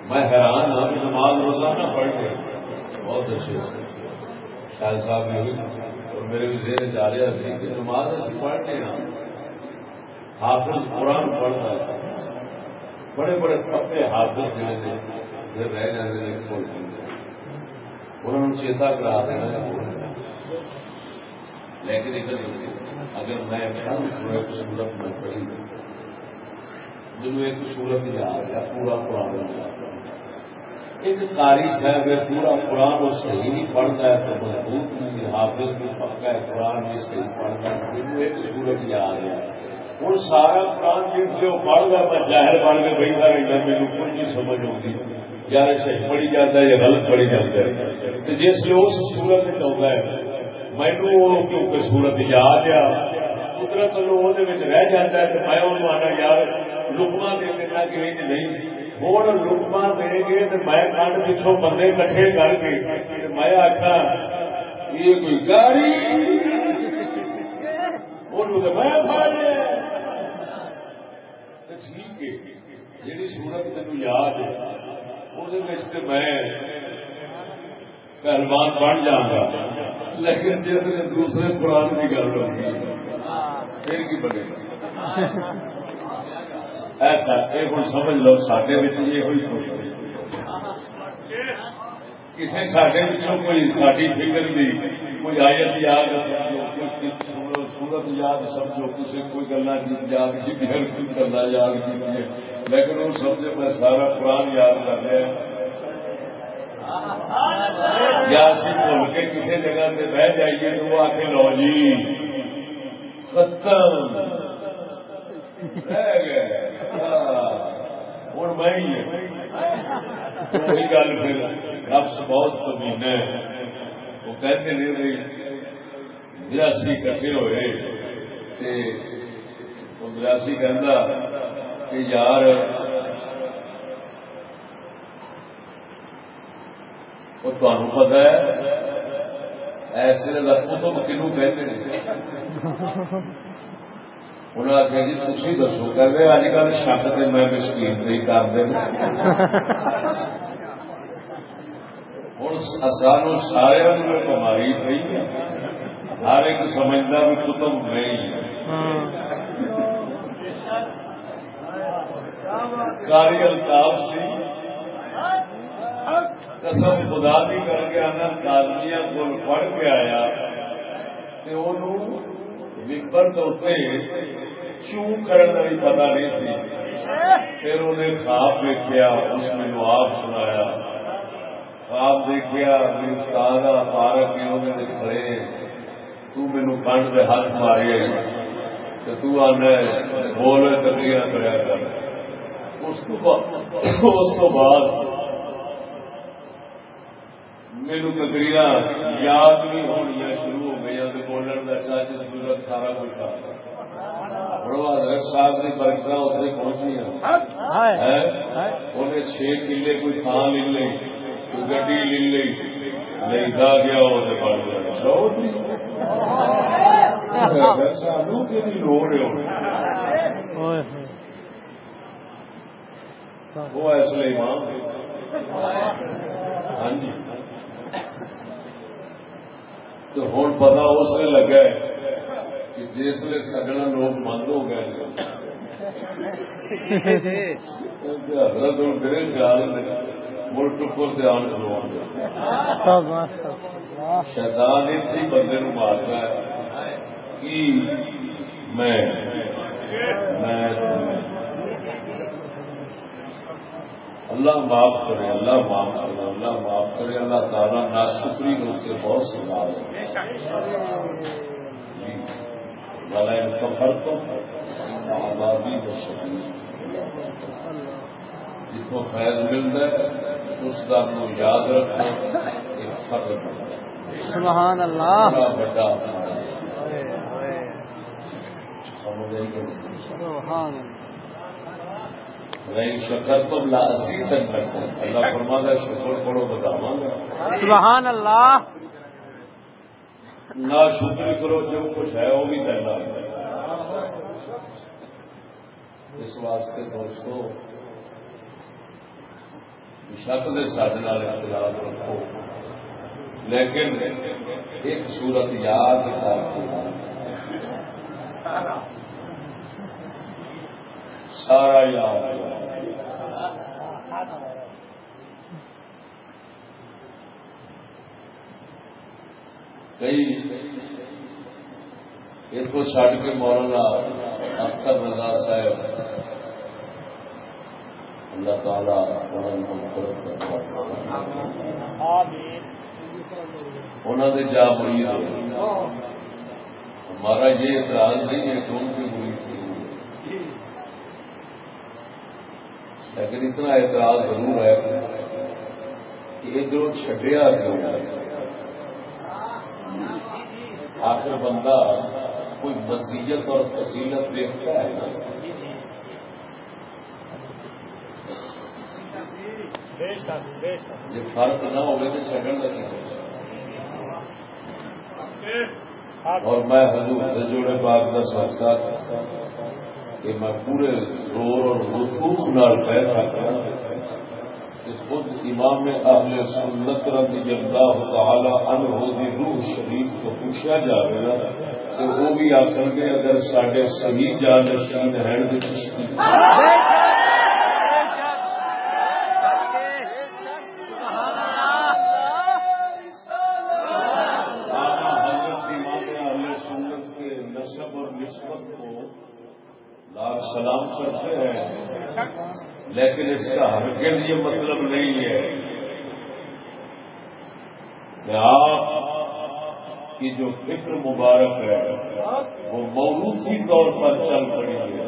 میں حیران ہوں کہ نماز روزانہ پڑھ کے بہت اچھے شاہ صاحب نے اور میرے بھی دیر جا رہا سی کہ نماز اچھی پڑھتے ہیں۔ ہاں، حافظ قرآن پڑھتا ہے۔ بڑے بڑے پکے حافظ جڑے نے رہ جاتے ہیں کھول انہوں نے چیتا کرا دینا لیکن اگر میں ایک سورت میں پڑھی، مجھے ایک سورت یاد ہے، پورا قرآن یاد ایک قاری صاحب ہے پورا قرآن وہ صحیح نہیں پڑھتا ہے تو مضبوط بھی حافظ بھی پکا ہے قرآن بھی صحیح پڑھتا ہے۔ مجھے ایک سورت یاد ہے۔ ہوں سارا قرآن جس سے وہ پڑھ گیا میں ظاہر پڑھ کے بیٹھا رہتا میرے کچھ نہیں سمجھ آتی یار صحیح پڑھی جاتا ہے یا غلط پڑھی جاتا ہے۔ تو جس لیے اس سورت میں چاہتا ہے، مینو وہ کیونکہ سورت یاد آ قدرت وہ رہ جاتا ہے تو میں انہوں آنا، یار لکما دے دینا کہ نہیں۔ ہوں لکما دے گے تو میں کنڈ پچھوں بندے کٹھے کر کے میں آخا یہ کوئی گاڑی جی سورت تین یاد ہے وہ میں پہلوان بن جاگا لیکن جب دوسرے قرآن کی گل ہوگی، پھر کی بنے؟ گا ایسا، یہ ہوں سمجھ لو سڈے یہ ہوئی خوش ہوئی کسی سڈے پچھوں کوئی ساری فکر بھی کوئی آیت یاد کوئی سورت یاد سمجھو، کسی کوئی گلا یاد کی ہر کوئی گلا یاد کی لیکن وہ سمجھے میں سارا قرآن یاد کر رہا یا اسی بھول کے کسی جگہ سے بہ جائیے تو وہ آ کے لو جی ختم۔ رہ گئے ہاں، ہوں میں وہی گل پھر نفس بہت زمین ہے۔ وہ کہتے ہیں بھائی براسی کٹھے ہوئے براسی کہہ کہ یار وہ تمہیں پتا ہے ایسے کتب کنو کہتے ہیں انہیں آخیا جی تھی دسو کہ اج کل شک سے میں مسکین نہیں کر دیں ہوں سانو سارے کماری پی ہر ایک سمجھتا بھی کتب نہیں کاری الطاف سی۔ قسم خدا بھی کر کے آنا کالمیا کو پڑھ کے آیا ممبر دے چون کرنے کا بھی پتا نہیں سی۔ پھر انہیں خواب دیکھا اس میں آپ سنایا۔ خواب دیکھا میری استاد پارک کے کھڑے۔ تو مینو کنڈ کے ہاتھ مارے تو آنا بول تکلیاں کریا کر اس بعد میرے تکریر یاد نہیں ہونی شروع ہو گئی بولن کا چاچ ضرورت سارا کچھ صاحب کی برکت اتنے پہنچی انہیں چھ کلے کوئی تھان لے لی کوئی گڈی لے لی لیتا گیا وہ پڑ گیا لوڑ وہ اس لیے ہاں جی تو ہوں پتا اس نے ہاں جی لگا ہے کہ جس نے سگنا لوگ بند ہو گئے حضرت میرے خیال میں ملک پر دھیان کروا شیطان اسی بندے نو مارتا ہے کہ میں میں اللہ معاف کرے، اللہ معاف کرے، اللہ معاف کرے، اللہ تعالیٰ نا شکری لوگ کے بہت سدھار جی، والا ان کا فرق آبادی و جتوں فیض ملتا ہے، اس کا کو یاد رکھنا ایک فرق سبحان اللہ۔ سبحان شکر لاسی تک کرتے اللہ شکر کرو بتاوا سبحان اللہ۔ نہ شکر کرو جو کچھ ہے وہ بھی کرنا اس واسطے دوستو شک کے ساتھ اختلاف رکھو۔ لیکن ایک صورت یاد کر سارا یاد کئی اتو چڈ کے مولانا اختر رضا صاحب، اللہ تعالی انہوں نے جا مرید ہمارا یہ اعتراض نہیں ہے کہ ان کی مرید تھی۔ لیکن اتنا اعتراض ضرور ہے کہ ادھر چڈیا کیوں آخر بندہ کوئی مزیت اور فضیلت دیکھتا ہے نا۔ یہ فرق نہ ہوگا تو چڑھن لگے اور میں حضور سے جوڑے باغ کا سوچتا کہ میں پورے زور اور رسوخ نال کہہ رہا کہ خود امام اہل سنت رضی اللہ تعالی عنہ دی روح شریف کو پوچھا جائے گا تو وہ بھی آخر گے اگر سارے صحیح جانشین ہیں۔ تو چشتی سلام کرتے ہیں، لیکن اس کا ہرگز یہ مطلب نہیں ہے کہ آپ کی جو فکر مبارک ہے، وہ موروثی طور پر چل پڑی ہے۔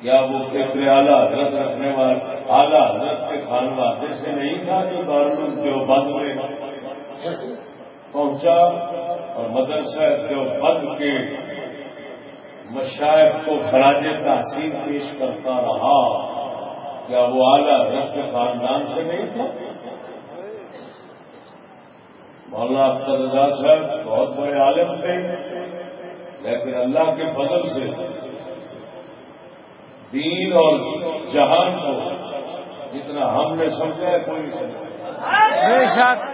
کیا وہ فکر اعلیٰ حضرت رکھنے والے، اعلیٰ حضرت کے خاندان جیسے نہیں تھا جو دارال جو بند میں پہنچا؟ اور مدرسہ جو بند کے مشائق کو خراج تحصیل پیش کرتا رہا، کیا وہ اعلیٰ رب کے خاندان سے نہیں تھا؟ مولانا اختر رضا صاحب بہت بڑے عالم تھے، لیکن اللہ کے فضل سے دین اور جہان کو جتنا ہم نے سمجھا ہے، کوئی سمجھا بے شک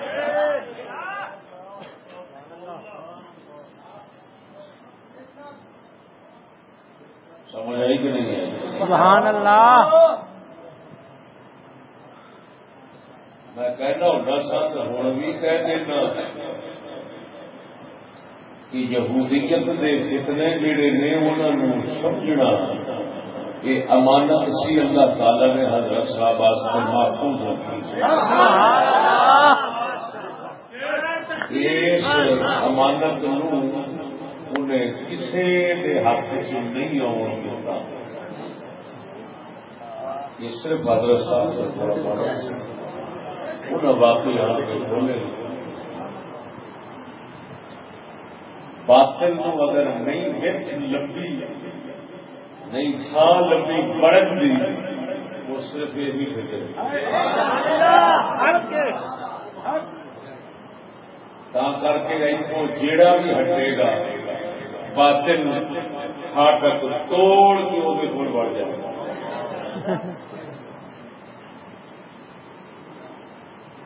سمجھ آئی کہ نہیں آئی؟ سبحان اللہ۔ میں کہنا ہونا سن ہوں بھی کہہ دینا کہ یہودیت دے فتنے جڑے نے انہوں سمجھنا یہ امانت سی اللہ تعالی نے حضرت صاحب واسطے محفوظ رکھی اس امانت نو انہیں کسی کے ہاتھ چ نہیں آن دیتا یہ صرف حضرت صاحب سے بڑا انہیں واقعی آ کے بولے۔ باطل نو اگر نہیں وچ لمبی نہیں تھان لمبی بڑک دی وہ صرف یہی فکر تا کر کے اتوں جیڑا بھی ہٹے گا باطل فاٹک توڑ کے وہ بھی گڑ بڑھ جائے۔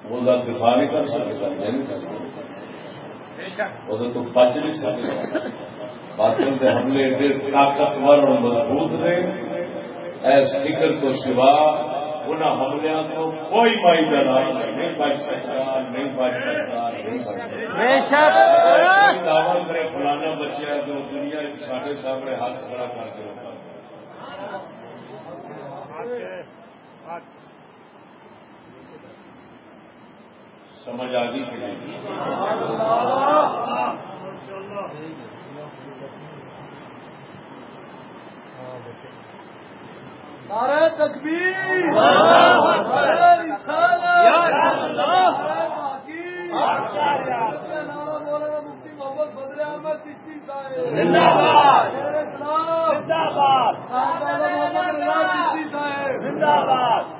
وہ دفاع نہیں کر سکتا نہیں کر سکتا۔ وہ تو بچ نہیں سکتا باطل کے حملے طاقتور اور مضبوط نے، ایس فکر تو سوا ان حملوں کو کوئی نہیں بچ سکتا نہیں بچ سکتا نہیں بچ سکتا دعوی کرے فلانا بچہ جو دنیا سارے سامنے ہاتھ کھڑا کر کے سمجھ آ گئی کہ نہیں؟ نعرہ تکبیر۔ مفتی محمد بدر احمد چشتی صاحب محمد رضا چشتی صاحب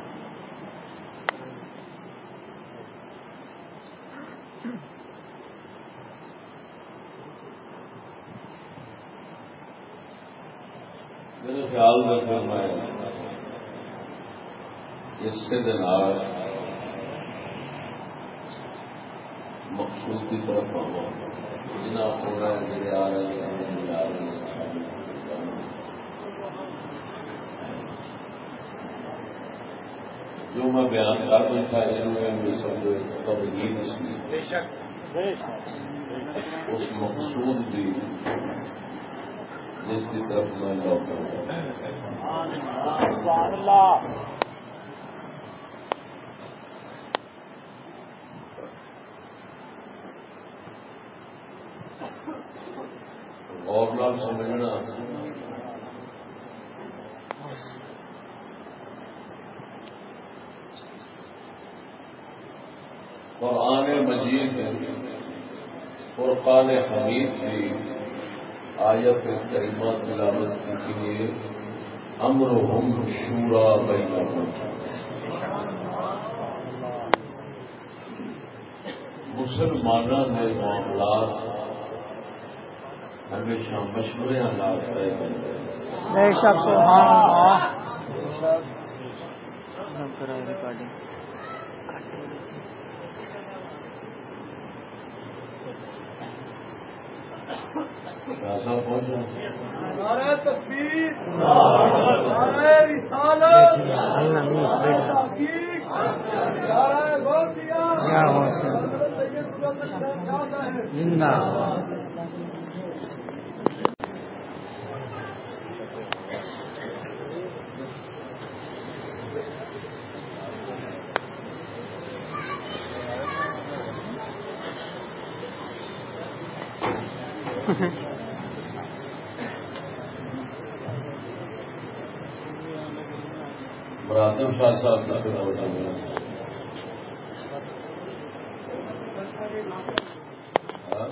میرے خیال میں پھر جناب مقصود کی طرف آؤں جنا ہو رہا ہے میرے آ رہے ہیں آ رہے ہیں جو میں بیان کر بیٹھا یہ سمجھو تبدیل اس مقصود کی جس کی طرف میں لوٹ رہا ہوں سبحان اللہ غور نال سمجھنا قرآن مجید قرقان حمید کی آیت کریمہ تلاوت کی لیے امر ہم شورا بینہم مسلمانوں کے معاملات ہمیشہ مشورے حالات طے کرتے ہیں نعرہ تکبیر نعرہ رسالت نعرہ تحقیق نعرہ غوثیہ حضرت سید سلطان شاہ صاحب مراتب شاہ صاحب کا پھر ہوتا ہے ہاں؟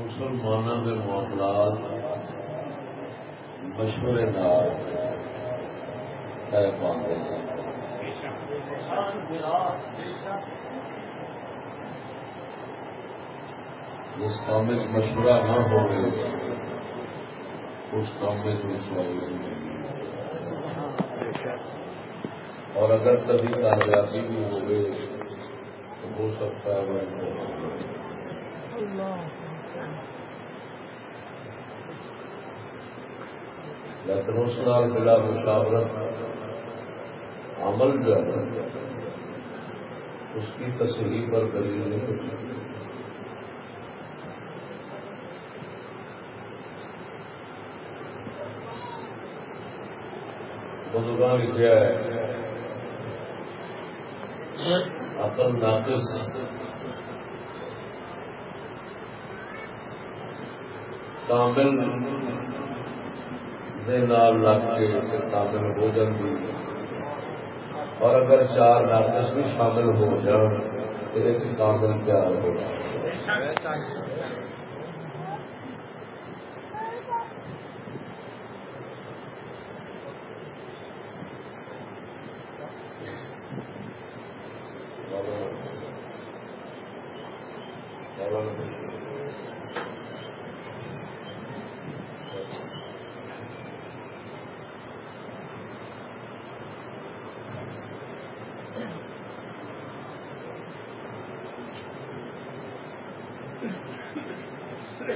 مسلمانوں کے معاملات مشورے پاتے ہیں جس کام میں مشورہ نہ ہو اس کام میں اور اگر کبھی کامیابی بھی ہو گئے تو ہو سکتا ہے وہ لیکن اس نال بلا مشاورت، عمل جو ہے، اس کی تصویر پر دلیل نہیں ہو سکتی بزرگان لکھا ہے۔ عقل ناقص۔ کامل لگ کے کامل ہو جاتی اور اگر چار ناقص بھی شامل ہو جان تو ایک کامل تیار ہو جائے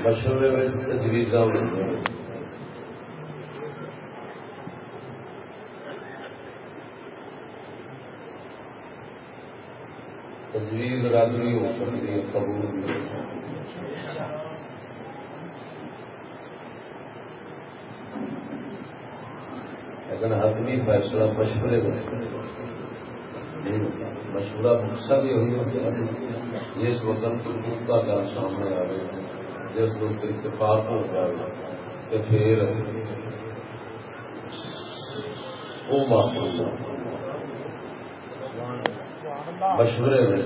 مشورے میں تجویز تجویز رد بھی ہو سکتی ہے قبول بھی لیکن حتمی فیصلہ مشورے میں مشورہ مقصد یہ ہوئی ہے جس وقت کا گل سامنے آ رہے جس دوست اتفاق ہو جائے تو پھر وہ محفوظ مشورے میں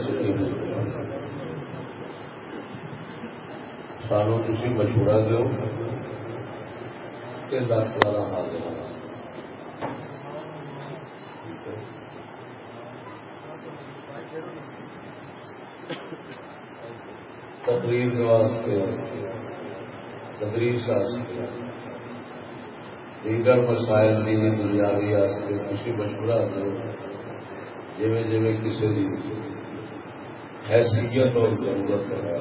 سانو تھی مشورہ دو کہ دس بارہ حال ہے تقریر کے واسطے تدریس دیگر مسائل دینی بنیادی کسی مشورہ دو۔ جی جی کسی کی حیثیت اور ضرورت ہے،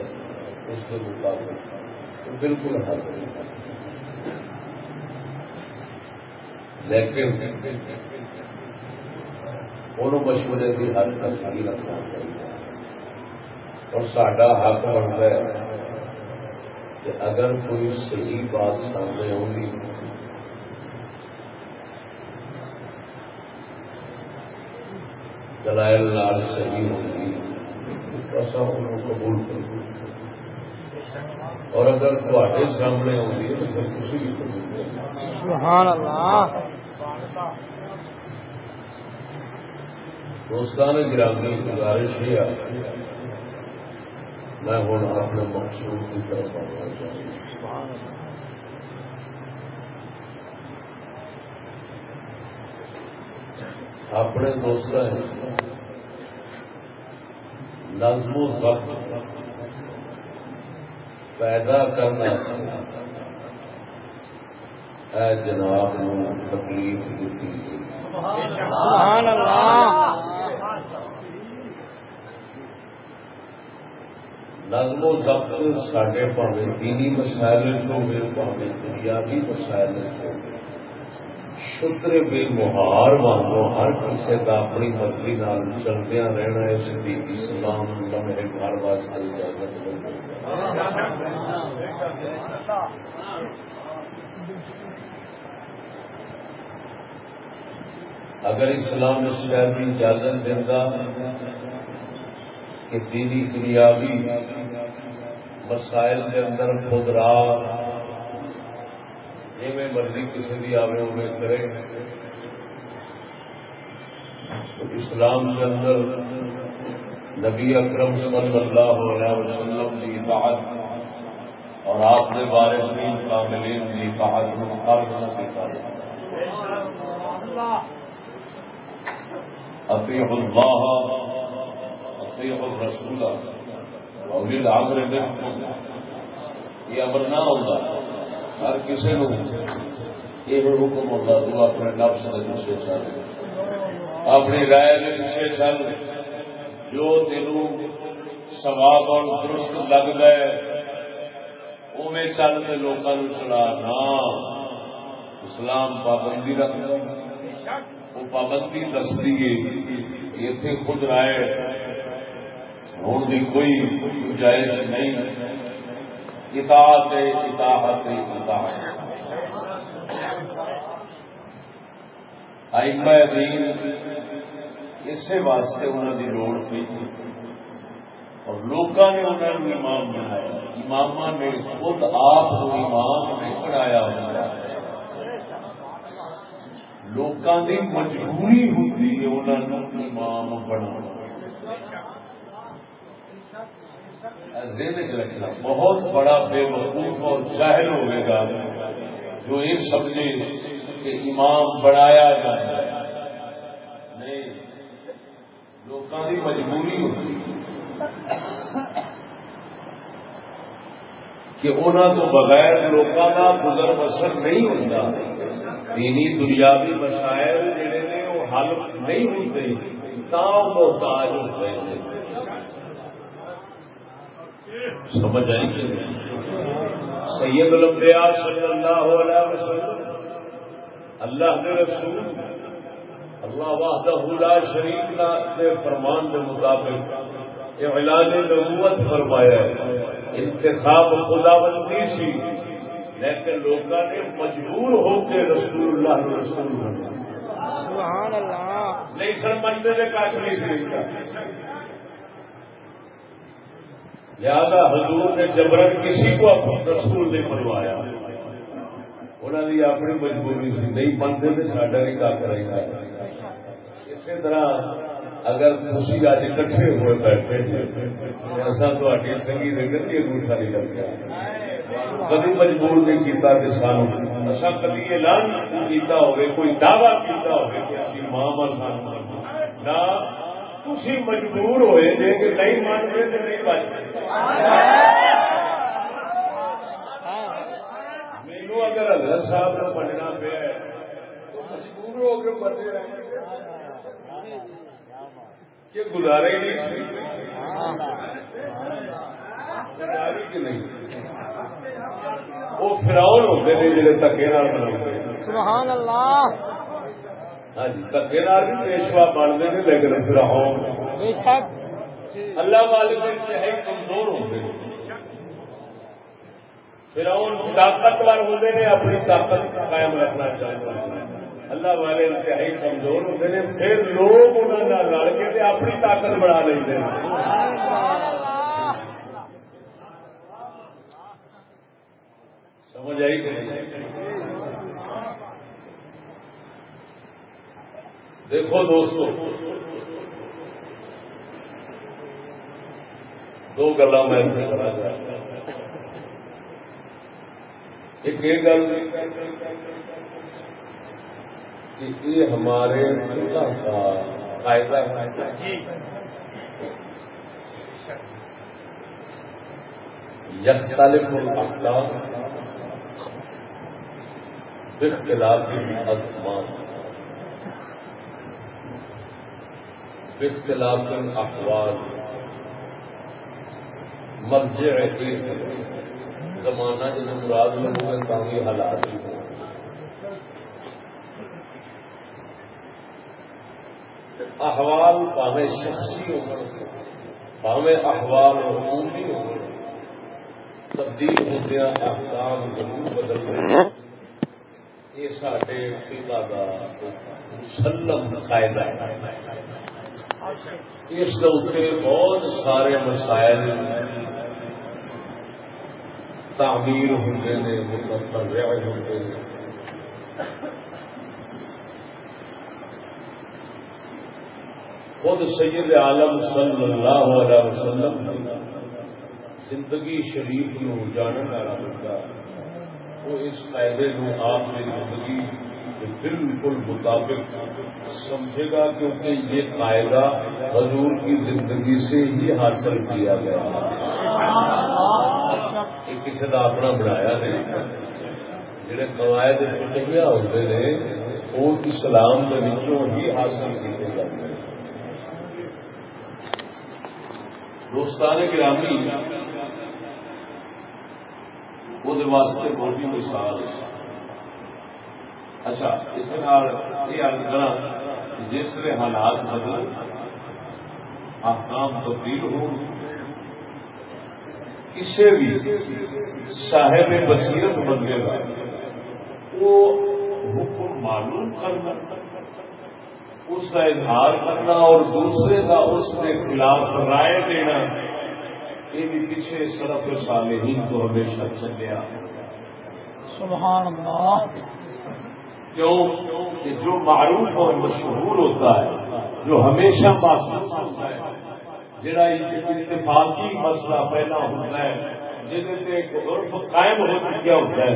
اس کے مطابق بالکل حل لیکن ان مشورے کی حد تک نہیں رکھنا چاہیے اور سڈا حق بنتا ہے کہ اگر کوئی صحیح بات سامنے ہوگی دلائل لال صحیح ہوگی ایسا انہوں قبول کروں اور اگر تھوڑے سامنے ہوگی تو پھر کسی بھی قبول سبحان اللہ دوستان گرامی، گزارش یہ میں ہوں اپنے مقصود کی طرف آنا چاہوں اپنے دوست نظم و ضبط پیدا کرنا اے جناب تکلیف دیتی سبحان اللہ۔ نظم و ضبط سڈے پاوے دینی مسائل ہوگی پاوے دنیاوی مسائل ہوگی شکر بے مہار وانگو ہر کسی کا اپنی مرضی نال چلدیا رہنا اس کی اسلام لمحے گھر واسطے اجازت اگر اسلام اس شہر کی اجازت دینا کہ دینی دنیاوی مسائل کے اندر خود راہ جی مرضی کسی بھی آئے ہوئے کرے۔ تو اسلام کے اندر نبی اکرم صلی اللہ علیہ وسلم کی اطاعت اور آپ نے بارے تین کاملین کی کہا فرض نہ کیتا اطیع اللہ اطیع الرسول اولی الامر منکم یہ امر نہ ہوگا ہر کسی نو یہ حکم ہوگا تو اپنے نفس کے پیچھے چل۔ اپنی رائے کے پیچھے چل۔ جو تینوں سواب اور درست لگتا ہے اوے چل کے لوگوں چلا نہ ہاں، اسلام پابندی رکھ وہ پابندی دستی ہے۔ اتنے خود رائے ہونے کی کوئی گنجائش نہیں۔ اطاعت اطاعت اطاعت آئمہ دین اسی واسطے انہوں کی لوڑ پی اور لوگوں نے انہوں نے امام بنایا۔ امام نے خود آپ امام نے بنایا ہوا لوگوں کی مجبوری ہوتی ہے انہوں نے امام بنا ذہن چ رکھنا بہت بڑا بے وقوف اور جاہل ہوئے گا جو یہ سمجھے کہ امام بڑھایا جاتا ہے نہیں لوگوں کی مجبوری ہوتی کہ انہوں تو بغیر لوگوں کا گزر بسر نہیں ہوتا دینی دنیاوی مسائل جڑے نے، وہ حل نہیں ہوتے تا محتاج ہوتے ہیں سمجھ آئی سید الانبیاء صلی اللہ علیہ وسلم اللہ کے رسول اللہ وحدہ لا شریف کے فرمان کے مطابق اعلان نبوت فرمایا ہے۔ انتخاب خدا بندی سی لیکن لوگوں نے مجبور ہو کے رسول اللہ رسول سبحان اللہ۔ نہیں سر نے نہیں سی لہذا حضور نے جبرن کسی کو اپنا رسول نہیں بنوایا انہوں نے اپنی مجبوری سے نہیں منتے تو ساڈا نہیں کا کرے گا۔ اسی طرح اگر خوشی اج کٹھے ہوئے بیٹھے ایسا تو سنگی دے کر کے انگوٹھا نہیں لگ گیا کبھی مجبور نہیں کیتا کہ سانو اصا کبھی اعلان کیتا ہوئے، کوئی دعوی کیتا ہوئے کہ اسی ماں ماں نہ تھی مجبور ہوئے جی کہ نہیں مانتے تو نہیں بچتے مینو اگر حضرت صاحب نے بننا پیا تو مجبور ہو کے بنے رہے کہ گزارے ہی نہیں گزاری کہ نہیں؟ وہ فراؤن ہوتے ہیں جڑے دکے بنا سبحان اللہ۔ ہاں جی دکے بھی پیشوا بنتے ہیں لیکن اللہ والے کمزور ہوتے ہیں طاقتور ہوتے ہیں اپنی طاقت قائم رکھنا چاہتے ہیں اللہ والے انتہائی کمزور ہوتے ہیں پھر لوگ انہوں نے لڑ کے اپنی طاقت بڑھا لیتے ہیں سمجھ آئی کہ دیکھو دوستو دو گلا میں ایک یہ گل کہ یہ ہمارے کا قاعدہ ہے۔ یکسالف الاحکام باختلاف الاسمان باختلاف الاحوال مرجع ایک زمانہ جن مراد میں ہوئے تاکہ حالات ہی ہوں احوال پاوے شخصی ہو پاوے احوال عمومی ہو تبدیل ہوتے احکام ضرور بدل رہے یہ سارے پتا کا مسلم قاعدہ ہے۔ اس بہت سارے مسائل تعمیر ہوتے ہیں متفرع ہوتے ہیں خود سید عالم صلی اللہ علیہ وسلم زندگی شریف نو جاننے والا بندہ، وہ اس قاعدے نو آپ کی زندگی بالکل مطابق سمجھے گا کیونکہ یہ قاعدہ حضور کی زندگی سے ہی حاصل کیا گیا یہ کسی کا اپنا بنایا نہیں۔ جڑے قواعد فقہیہ ہوتے ہیں وہ اسلام کے وچوں ہی حاصل کیے جاتے ہیں۔ دوستان گرامی، وہ واسطے بہت ہی مثال ہے اچھا اس یہ عرض کرا جس سے حالات بدل، احکام تبدیل ہو کسی بھی صاحب بصیرت بندے گا وہ حکم معلوم کرنا، اس کا اظہار کرنا اور دوسرے کا اس کے خلاف رائے دینا، یہ بھی پیچھے سڑک صالحین کو ہمیشہ چلیا سبحان اللہ۔ کیوں کہ جو معروف اور مشہور ہوتا ہے، جو ہمیشہ محسوس ہوتا ہے، جڑا اتفاقی مسئلہ پیدا ہوتا ہے جہد عرف قائم ہو چکیا ہوتا ہے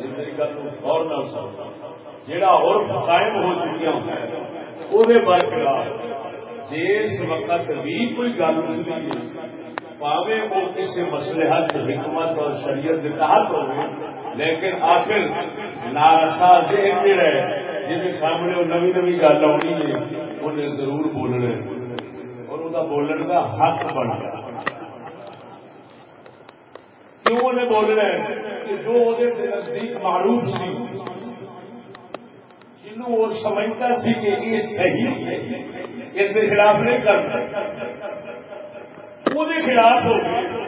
جن گل غور نہ سکتا، جڑا عرف قائم ہو چکیا ہوتا ہے وہ برخلاف جس وقت بھی کوئی گل ہوتی ہے، پاوے وہ کسی مسلحت حکمت اور شریعت کے تحت ہوگی لیکن آخر نارسا ذہن جڑا ہے جن سامنے وہ نوی نوی گل آنی ہے، انہیں ضرور بولنا اور وہ بولنے کا حق بن گیا۔ کیوں انہیں بولنا ہے؟ کہ جو وہ نزدیک معروف سی جنوں وہ سمجھتا سی کہ یہ صحیح ہے اس کے خلاف نہیں کرتا وہ خلاف ہو گئے۔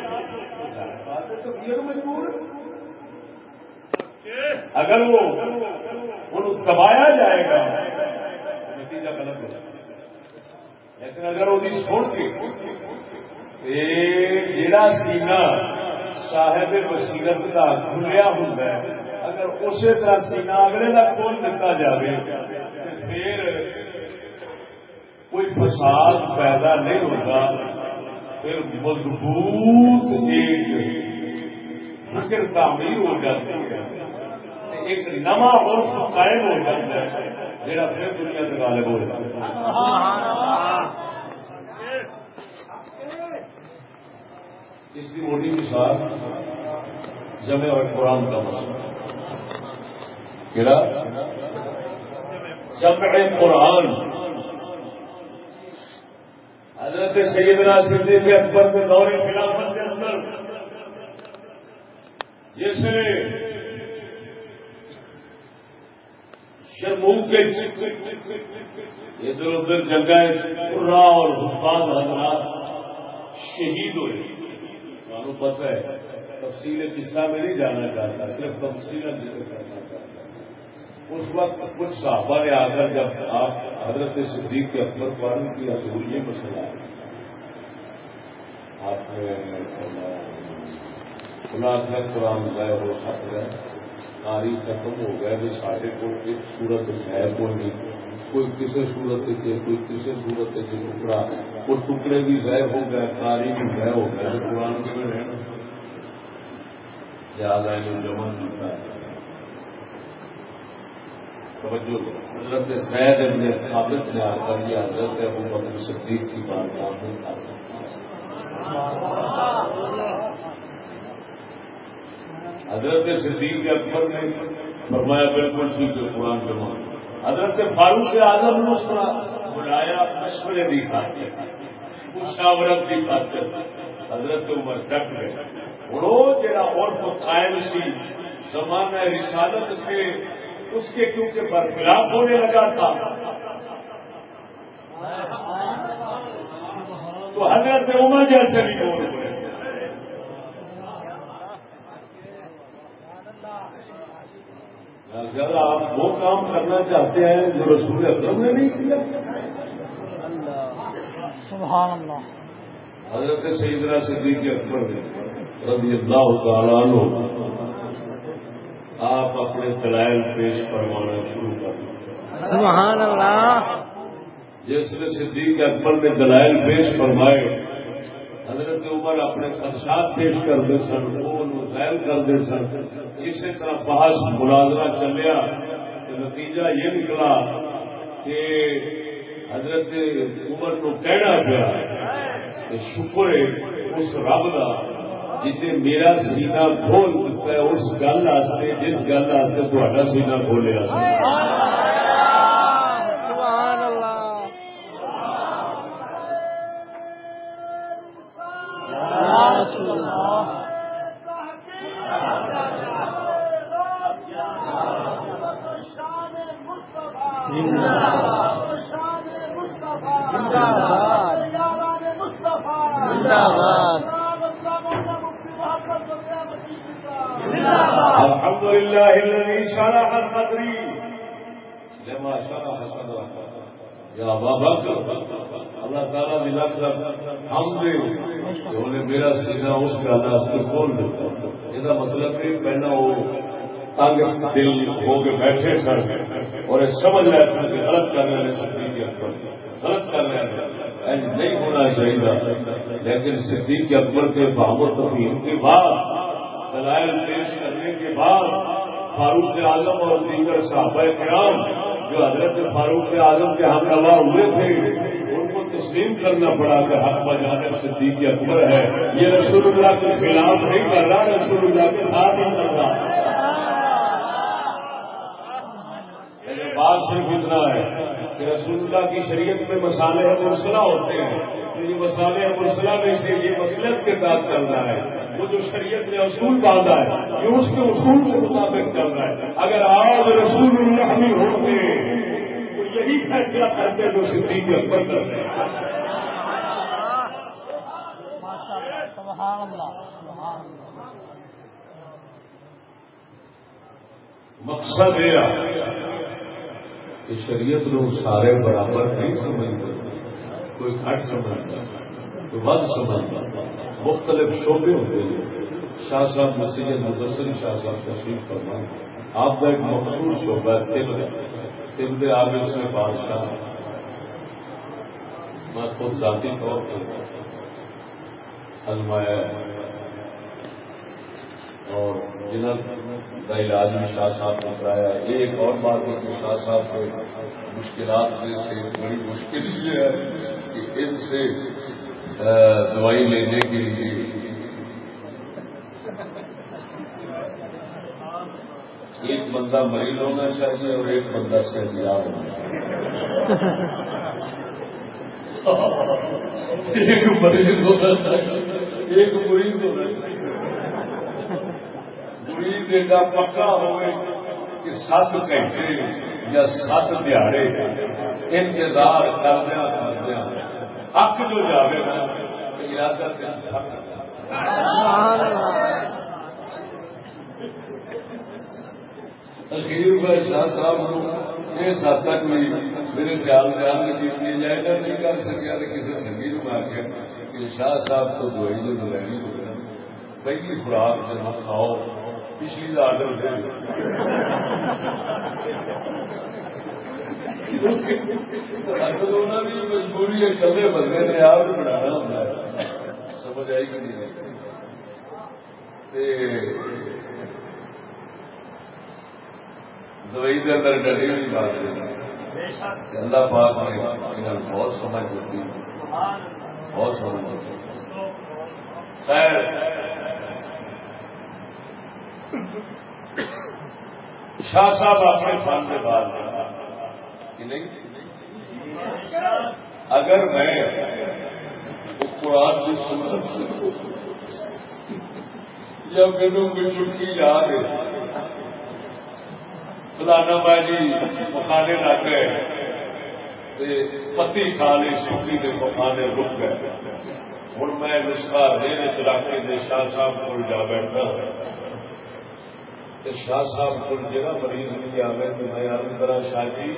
مجبور اگر وہ ان دبایا جائے گا، نتیجہ غلط ہو لیکن اگر وہ سن کے جڑا سینا صاحب بصیرت کا کھلیا ہوں اگر اسی طرح سینا اگلے کا کھول دیتا جائے پھر کوئی فساد پیدا نہیں ہوتا پھر مضبوط ایک فکر تعمیر ہو جاتی ہے۔ ایک نواں عرف قائم ہو جاتا ہے جہاں پھر دنیا سے غالب ہو جاتا ہے۔ اس کی موٹی مثال جمع اور قرآن کا مسئلہ۔ کہڑا جمع قرآن۔ حضرت سیدنا صدیق اکبر کے دور خلافت کے اندر، جس نے ادھر ادھر جگہ اور حفاظ حضرات شہید ہوئے۔ مانو پتہ ہے، تفصیل قصہ میں نہیں جانا چاہتا، صرف تفصیل ذکر کرنا چاہتا۔ اس وقت کچھ صحابہ نے آ کر جب آپ حضرت صدیق کے اکبر قرآن کی حضور یہ مسئلہ آپ نے خلاص قرآن ضائع ہو سکتا ہے۔ تاریخ ختم ہو گیا کہ سارے کو ایک صورت ہے کوئی نہیں۔ کوئی کسی صورت کے، کوئی کسی صورت کے ٹکڑا۔ وہ ٹکڑے بھی ضائع ہو گئے تاریخ بھی ضائع ہو گیا قرآن کے میں رہنا زیادہ جمع ہوتا ہے توجہ۔ حضرت زید ابن ثابت نے آ کر یہ حضرت ابو بکر صدیق کی بات میں حضرت صدیق اکبر نے فرمایا، بالکل ٹھیک ہے، قرآن کے مان حضرت فاروق اعظم نے سنا، بلایا، مشورے کی خاطر مشاورت کی خاطر۔ حضرت عمر ڈٹ گئے۔ وہ جڑا اور تو قائم سی، زمانہ رسالت سے اس کے کیونکہ برخلاف ہونے لگا تھا۔ تو حضرت عمر جیسے بھی بول گئے اگر آپ وہ کام کرنا چاہتے ہیں جو رسول اکرم نے نہیں کیا۔ سبحان اللہ۔ حضرت سیدنا صدیق اکبر رضی اللہ تعالیٰ عنہ آپ اپنے دلائل پیش کروانا شروع کر سبحان اللہ۔ جس نے صدیق اکبر نے دلائل پیش فرمائے حضرت عمر اپنے خدشات پیش کرتے سن وہ ظاہر کرتے سن۔ اسی طرح بحث مناظرہ چلیا تو نتیجہ یہ نکلا کہ حضرت عمر کو کہنا پیا کہ شکر ہے اس رب کا جتنے میرا سینا کھول دیتا ہے اس گل جس گل تا سینا کھولیا۔ سبحان اللہ یا رسول اللہ زندہ باد زندہ باد الحمد لله الذي شرح صدري لما شرح صدرك يا ابا بکر اللہ تعالیٰ بھی لکھ ہم دے کہ انہیں میرا سینہ اس کا واسطے کھول دیتا یہ مطلب ہے پہنا وہ تنگ دل ہو کے بیٹھے سن اور یہ سمجھ رہے سن کہ غلط کر رہے ہیں صدیق اکبر۔ غلط کر رہے ہیں نہیں ہونا چاہیے۔ لیکن صدیق اکبر کے بہت تفہیم کے بعد، دلائل پیش کرنے کے بعد، فاروق اعظم اور دیگر صحابہ کرام جو حضرت فاروق اعظم کے ہم روا ہوئے تھے، ان کو تسلیم کرنا پڑا کہ حق بجانب صدیق اکبر ہے۔ یہ رسول اللہ کے خلاف نہیں کر رہا، رسول اللہ کے ساتھ ہی کر رہا۔ بات صرف اتنا ہے کہ رسول اللہ کی شریعت میں مسالے مرسلہ ہوتے ہیں۔ تو یہ مسالے مرسلہ میں سے یہ مسلط کے ساتھ چل رہا ہے۔ وہ جو شریعت نے اصول باندھا ہے، یہ اس کے اصول کے مطابق چل رہا ہے۔ اگر آج رسول اللہ بھی ہوتے تو یہی فیصلہ کرتے جو صدیق اکبر کر رہے ہیں۔ مقصد یہ کہ شریعت لوگ سارے برابر نہیں سمجھتے، کوئی گھٹ سمجھتا، کوئی ود سمجھتا۔ مختلف شعبے ہوتے ہیں۔ شاہ صاحب مسیح مدثر شاہ صاحب تشریف کرنا آپ کا ایک مخصوص شعبہ ہے، طب طب عابد سے بادشاہ میں خود ذاتی طور پر ازمایا اور جنہوں کا علاج بھی شاہ صاحب نے کرایا۔ یہ ایک اور بات ہے کہ شاہ صاحب کے مشکلات میں سے بڑی مشکل یہ ہے کہ ان سے دوائی لینے کے لیے۔ ایک بندہ مریض ہونا چاہیے اور ایک بندہ صحتیاب ہونا چاہیے۔ ایک مریض ہونا چاہیے۔ ایک مریض ہونا چاہیے۔ مرید ایڈا پکا ہوئے کہ سات گھنٹے یا سات دیہڑے انتظار کردیا کردیا۔ اک جو جائے نا، ارادہ اخیر میں شاہ صاحب کو یہ سات تک بھی میرے خیال خیال میں کیا جائے گا نہیں کر سکیا تو کسی سنگی کو مار کے کہ شاہ صاحب کو دوائی جو لینی ہو پہلی خوراک جب کھاؤ پچھلی کا آڈر مجبوری ہے کلے بندے نے آپ بنانا ہوتا ہے سمجھ آئی کہ نہیں دوائی کے اندر ڈری ہوئی بات ہے اللہ پاک نے بہت سمجھ ہوتی بہت سمجھ ہوتی خیر شاہ صاحب اپنے فن کے بعد اگر میں قرآن کی سنت یا میرے کوئی چٹکی یاد ہے فلانا بھائی مکانے لگ گئے پتی کھا لی سکی کے مکانے رک گئے۔ ہوں میں نسخہ دین رکھ کے شاہ صاحب کو جا بیٹھا۔ شاہ صاحب کو جگہ مریض نہیں آئے تو میں عرض کرا شاہ جی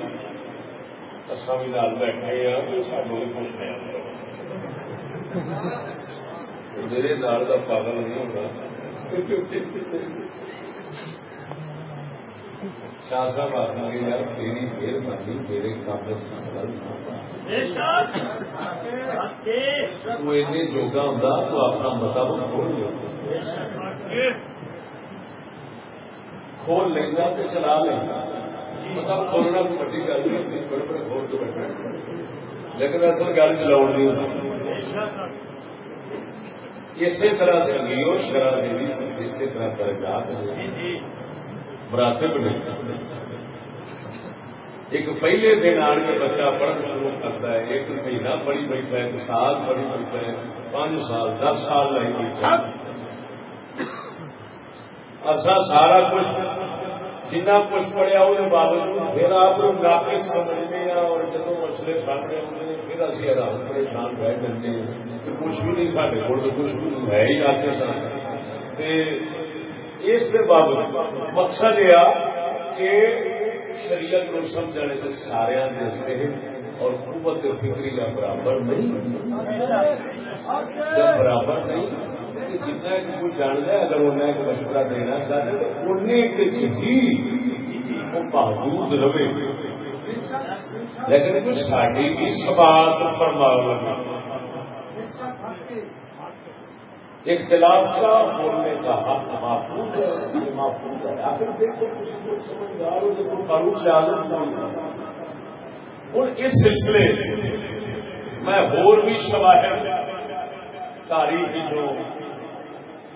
اصا بھی نال بیٹھے ہیں سانو بھی کچھ نہیں میرے نال کا پاگل نہیں ہوگا شاہ صاحب آخر گے یار تیری پھر مہربانی میرے کام سنبھل تو ایسے جوگا ہوں تو اپنا مطابق کھول لے کھول لینا تو چلا لینا مطلب کھولنا بھی بڑی گل نہیں ہوتی بڑے بڑے کھول کے بیٹھنا لیکن اصل گل چلاؤ نہیں ہوتی اسی طرح سنگیو شرح دیوی اسی طرح درجات مراتب نہیں ایک پہلے دن آن کے بچہ پڑھنا شروع کرتا ہے ایک مہینہ پڑھی بیٹھا ہے ایک سال پڑھی بیٹھا ہے پانچ سال دس سال لائی بیٹھا اصا سارا کچھ جنا کچھ پڑھیا وہ باوجود پھر آپ ناقص سمجھتے ہیں اور جب مسئلے سامنے آتے ہیں پھر اسی آرام پریشان رہ جاتے ہیں کہ کچھ بھی نہیں سارے کو کچھ بھی ہے ہی آتے سن اس کے باوجود مقصد یہ کہ شریعت کو سمجھنے کے سارے دیتے ہیں اور قوت فکری کا برابر نہیں۔ جب برابر نہیں جتنا کوئی جانتا ہے، اگر انہیں ایک مشورہ دینا چاہتے تو انہیں ہی وہ محدود رہے۔ لیکن ساری بھی فرما اختلاف کا بولنے کا حق محفوظ ہے محفوظ ہے۔ آخر دیکھو کو سمجھدار ہو تو فاروق سے عالم اس سلسلے میں اور بھی شواہد، تاریخی جو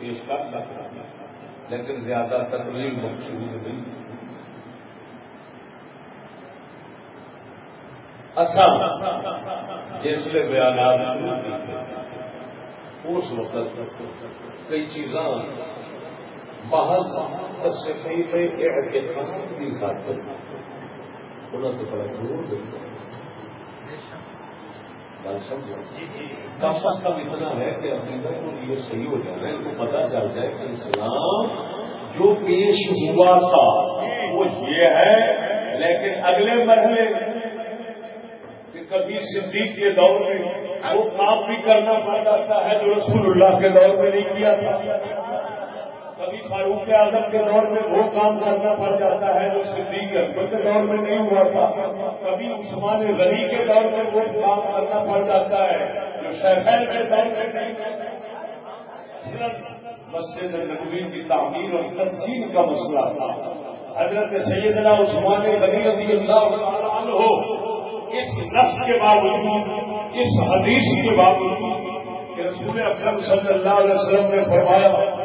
پیش کر سکتا لیکن زیادہ تکلیف مقصود نہیں۔ اصل جس لیے بیانات شروع کی اس وقت کئی چیزاں محض صفیف اعتقاد کی خاطر انہوں نے بڑا ضرور دیتا کم از کم اتنا ہے کہ عقیدہ کو یہ صحیح ہو جانا ہے، ان کو پتا چل جائے کہ اسلام جو پیش ہوا تھا، وہ یہ ہے۔ لیکن اگلے مرحلے کہ کبھی صدیق کے دور میں وہ کام بھی کرنا پڑ جاتا ہے جو رسول اللہ کے دور میں نہیں کیا تھا۔ کبھی فاروق اعظم کے دور میں وہ کام کرنا پڑ جاتا ہے جو صدیق اکبر کے دور میں نہیں ہوا تھا، کبھی عثمان غنی کے دور میں وہ کام کرنا پڑ جاتا ہے جو شہر کے دور میں نہیں۔ مسجد نقوی کی تعمیر اور تنظیم کا مسئلہ تھا۔ حضرت سیدنا عثمان غنی رضی اللہ عنہ ہو اس نس کے باوجود، اس حدیث کے باوجود کہ رسول اکرم صلی اللہ علیہ وسلم نے فرمایا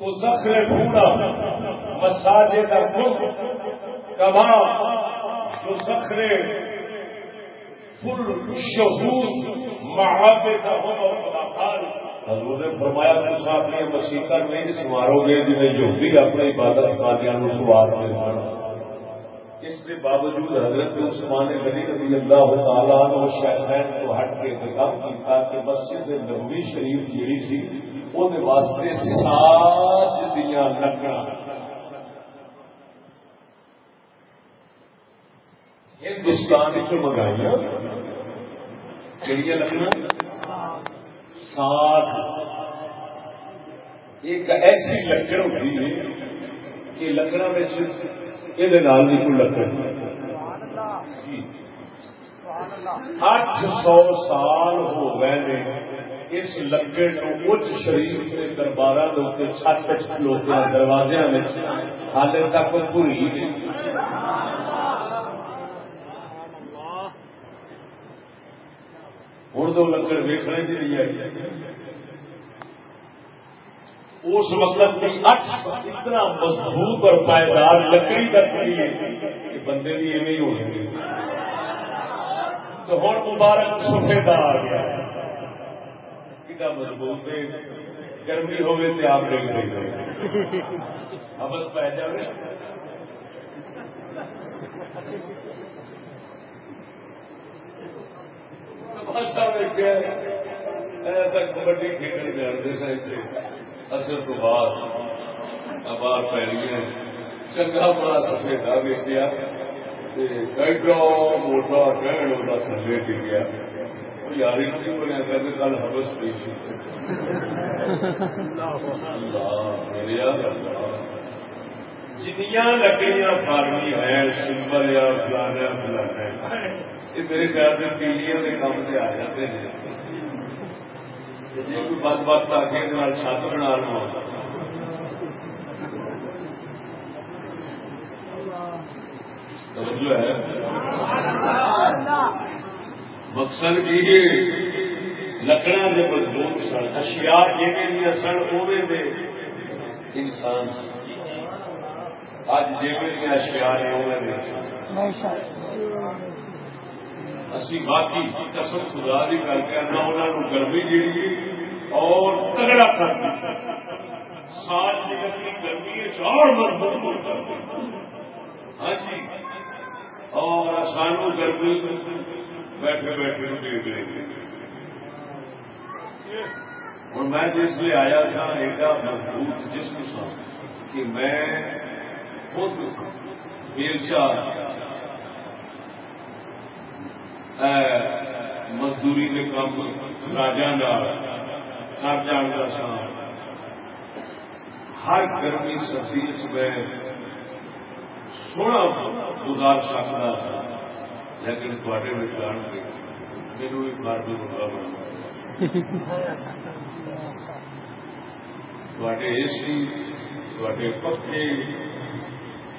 تو زخر ڈھونڈا مساجے کا خود کباب جو زخر فل شہود محابے کا ہو حضور نے فرمایا کچھ آپ نے مسیح نہیں سوارو گے جی میں یہودی اپنے عبادت خادیاں سوار میں اس کے باوجود حضرت عثمان غنی رضی اللہ تعالیٰ نے شہرین کو ہٹ کے انتخاب کیا کہ مسجد نبوی شریف جیڑی تھی وہ واسطے ساج دیا لکڑا ہندوستان چ منگائی کہڑی لکڑا ساج۔ ایک ایسی لکڑ ہوتی ہے کہ لکڑا میں یہ کوئی لکڑ اٹھ سو سال ہو گئے اس لکڑ اچ شریف کے دربار چھت کھلوتے دروازے میں تک پوری ہوں تو لکڑ ویکنے کی نہیں آئی۔ اس وقت کی اٹھ اتنا مضبوط اور پائیدار لکڑی رکھتی ہے کہ بندے بھی ایویں ہو گئے تو ہوں مبارک سفید آ گیا۔ کتنا مضبوط ہے، گرمی ہوگی تو آپ لے گئے بس پہ جائے ایسا کبڈی کھیلنے جانتے سر اصل تو بعد ابار چنگا بڑا سفیدا ویچیا موٹا ڈیڑھ ہوتا تھلے ٹکیا یاری نہیں بنیا کہ کل ہبس پی میرے یاد جنیا لکڑیاں فارمی ہے سمبل یا فلانا فلانا یہ میرے خیال میں پیلیاں کے کام سے آ جاتے ہیں۔ جی کوئی بات بات آ کے چھت بنا لو جو ہے۔ مقصد یہ لکڑا کے مضبوط سن اشیا جی سن وہ انسان۔ اج جی اشیا نے اسی باقی قسم خدا بھی کر کے نہ انہوں گرمی جیڑی اور تگڑا کر دی۔ سال کی گرمی اور مضبوط ہاں جی اور سانو گرمی بیٹھے بیٹھے دیکھ لیں گے اور میں جس لیے آیا تھا ایڈا مضبوط جسم سا کہ میں خود بیلچا مزدوری کے کام راجا کر جانتا سا۔ ہر گرمی سردی میں سونا گزار سکتا تھا۔ لیکن تھوڑے میں جان کے میرے بھی بار بھی بڑا بنا تھوڑے اے سی تھوڑے پکے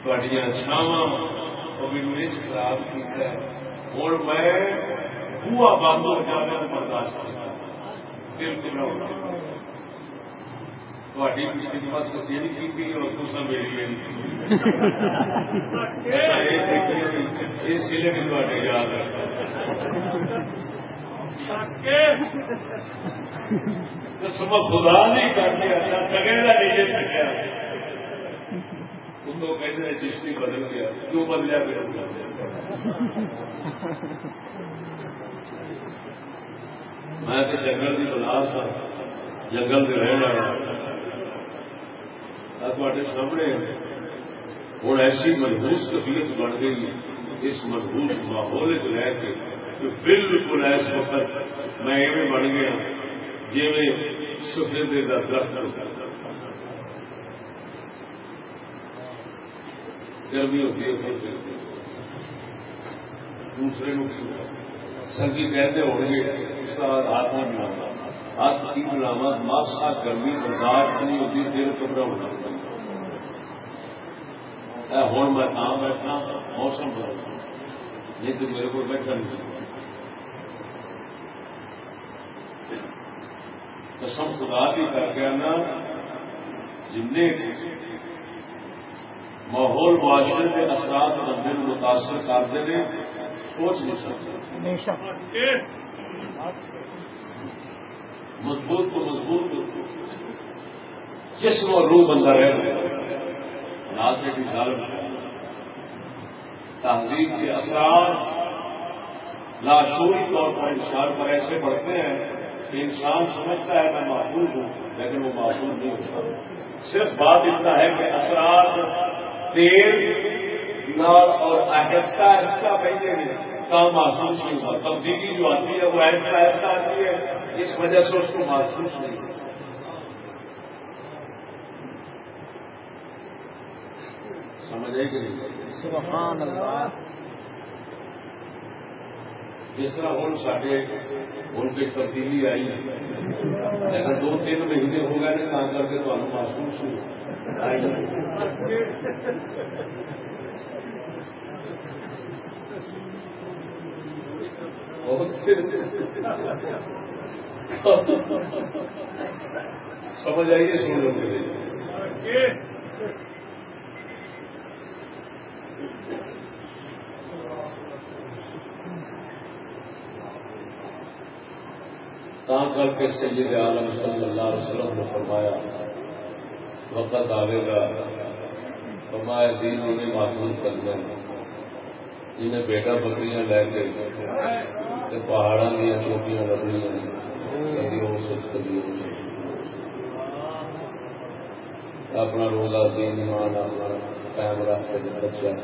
تھوڑیاں چھاوا وہ میرے یہ خراب کیا ہوں میں بوا بند ہو جانا برداشت کیا۔ دل گھبراؤ تھوڑی خدمت دل کی اور دوسرا میری اس لیے بھی تھوڑے یاد سب خدا نہیں کر کے تگڑا نہیں دے سکیا کو کہتے ہیں چشتی بدل گیا کیوں بدلیا پھر میں تو جنگل کی بلار سا جنگل کے رہنے والا تے سامنے ہوں ایسی مضبوط طبیعت بن گئی اس مضبوط ماحول چ رہ کے بالکل اس وقت میں ایویں بن گیا جی میں سفید کا درخت گرمی ہوتی ہے دوسرے سنگی کہتے ہو گے ہاتھ نہیں ملانا ہاتھ کی ملامت ماسا گرمی برداشت نہیں ہوتی، دل کپڑا ہونا۔ ہوں میں کام بیٹھنا موسم بدل نہیں تو میرے کو بیٹھا نہیں۔ قسم خدا بھی کر کے نا جن ماحول معاشرے کے اثرات بندے متاثر کرتے ہیں سوچ نہیں سکتے۔ مضبوط تو مضبوط۔ جسم اور روح بندہ رہے۔ رات میں مثال تہذیب کے اثرات لاشوری طور پر انسان پر ایسے پڑتے ہیں کہ انسان سمجھتا ہے میں محفوظ ہوں، لیکن وہ محفوظ نہیں ہوتا صرف بات اتنا ہے کہ اثرات دیر اور آہستہ آہستہ پہلے کام محسوس نہیں ہوا؟ تبدیلی جو آتی ہے وہ آہستہ آہستہ آتی ہے، اس وجہ سے اس کو محسوس نہیں ہوا۔ سمجھ آئی کہ نہیں؟ سبحان اللہ۔ جس طرح ہوں سارے ان کی تبدیلی آئی اگر دو تین مہینے ہو گئے نا کر کے تو محسوس ہو سمجھ آئیے سن لوگ کر کے سید عالم صلی اللہ علیہ وسلم نے فرمایا وقت آئے گا فرمایا دین انہیں محفوظ کر دیں جنہیں بیٹا بکریاں لے کے پہاڑوں دیا رہی ہیں کبھی ہو سکتی کبھی ہو سکتی اپنا روزہ دین ایمان اپنا قائم رکھ کے بچہ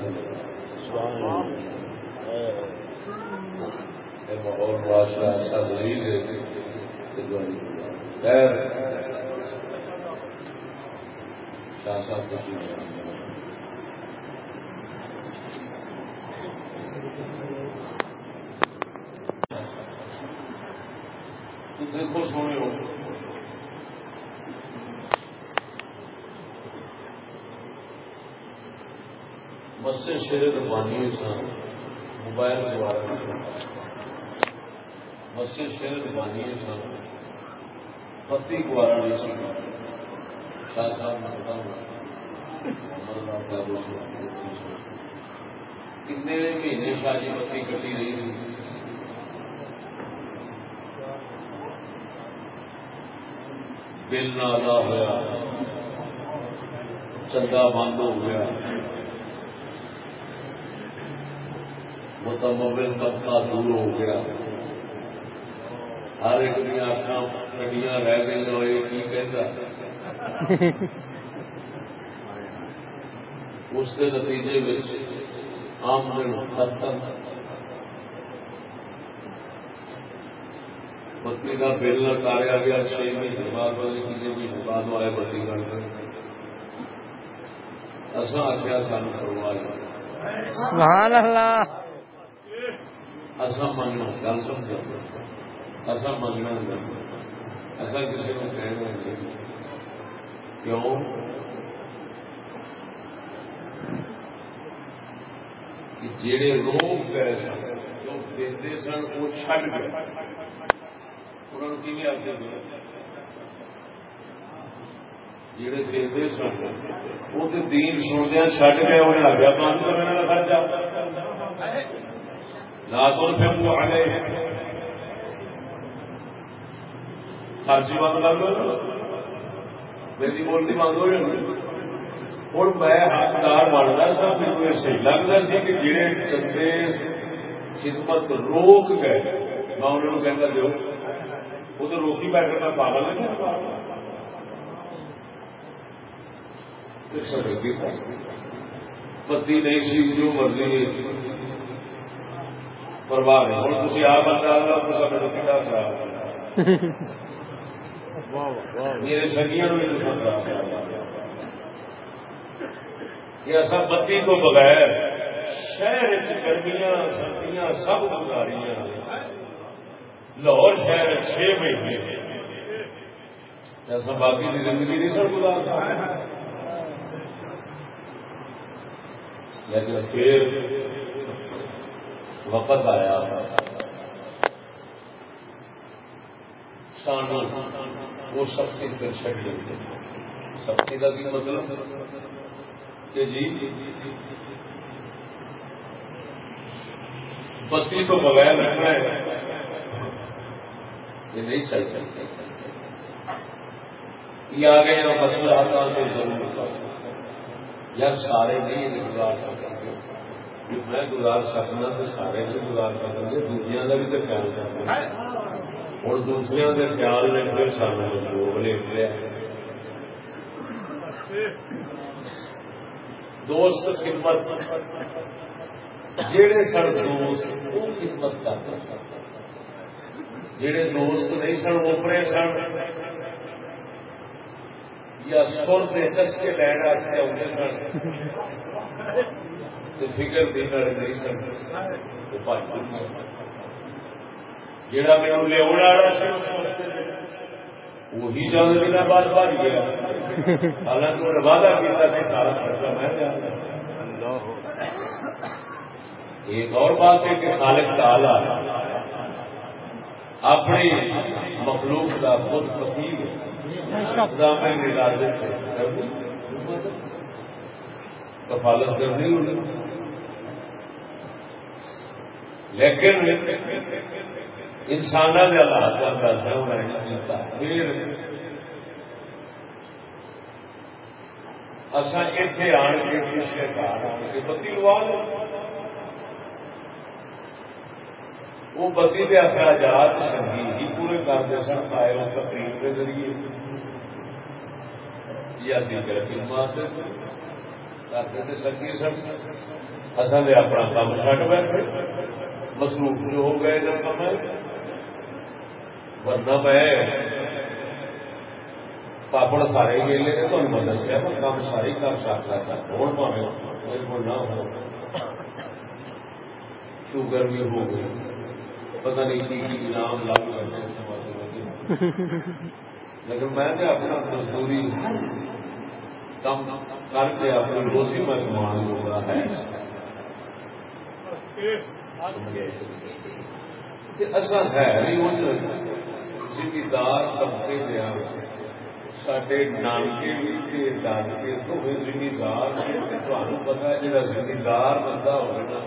ماحول معاشرہ ایسا دلیل ہے دیکھو سونے ہو بس شیر ربانی سن موبائل دوارا مسے شیر ربانی سن پتی گوارا نہیں سی شاہ صاحب کن مہینے شاہ جی بتی کٹی رہی سی بل نہ ادا ہوا چنگا بند ہو گیا متمبل طبقہ دور ہو گیا۔ ہر ایک دیا اکھان کٹیاں رہ گئی ہوئے کی کہتا اس کے نتیجے میں آمدن ختم۔ بتی کا بل نہ تاریا گیا چھ مہینے بعد کسی مہینے بعد آئے بتی کر کے اصا آخیا سان کروا سبحان اللہ۔ اصا منگنا گل سمجھا اصا منگنا نہیں ایسا کسی کو کہنا نہیں۔ کیوں؟ کہ جڑے لوگ گئے سن، جو دے سن، وہ چڈ گئے۔ انہوں نے کیون آتے جڑے دے سن، وہ تو دین سوندیا چڈ گئے، انہیں آگیا بند کرنے کا خرچہ۔ لا تنفقوا عليه خرچی بند کر لو۔ میری بولتی بند ہو جائے ہوں میں حقدار بنتا سا، میرے صحیح لگتا سی کہ جہے چندے خدمت روک گئے، میں انہوں نے کہنا دو وہ تو روکی بیٹھے میں پاگل نہیں پتی نہیں سی، جو مرضی پرواہ ہوں تھی آپ بندہ میرے خراب۔ میرے سنگیاں یہ سب بتی کو بغیر شہر گرمیاں، سردیاں سب گزاریاں۔ لاہور شہر چھ مہینے۔ ایسا باقی کی زندگی نہیں سب گزارتا لیکن پھر وقت آیا۔ سانو وہ سختی پھر چڑ لیں سختی کا کی مطلب کہ جی بتی کو بغیر رکھنا ہے۔ یہ نہیں چل سکتے یہ آ گئے مسئلہ آتا تو ضرور یار، سارے نہیں گزار سکتے۔ میں گزار سکنا، تو سارے نہیں گزار سکیں گے دوسرے کا بھی تو خیال کرنا ہوں دوسرے کے خیال نے پھر سانو مجبور لکھ لیا دوست خدمت جہے سن دوست وہ خدمت کرتے جہے دوست نہیں سن اوپرے سن۔ یا سر کے چسکے لین آتے سن۔ فکر دینا نہیں سن۔ بھائی دن والے نہیں سکتے جا میرے لیا وہی چند دن بعد بھر گیا۔ حالانکہ انہیں وعدہ کیا سارا خرچہ میں جانا ایک اور بات ہے کہ خالق تعالی اپنی مخلوق کا خود کثیر کفالت کرنی ہوگی لیکن انسان کے حالات کا فیصلہ ہونا نہیں پھر اصا اتنے آن کے کسی گھر آن کے بتی لوا لو وہ بتی کے اخراجات سنگھی ہی پورے کرتے سن، پائے وہ تقریب کے ذریعے۔ یا دیگر فلمات کرتے تھے سنگھی سن۔ اصل اپنا کام چڈ بیٹھے۔ مصروف جو ہو گئے، نہ کمائے۔ ورنہ میں پاپڑ سارے ویلے نے تو میں دسیا پر کام سارے کر سکتا تھا ہو پاوے میرے کو نہ ہو شوگر بھی ہو گئی پتہ نہیں کی نام لاگو کرنے لیکن میں نے اپنا مزدوری کم کر کے اپنی روزی میں کمان ہوگا ہے اصا ہے زمیندار طبقے دیا سڈے نانکے بھی دادکے تو زمیندار پتا ہے جا زمیندار بندہ ہوگا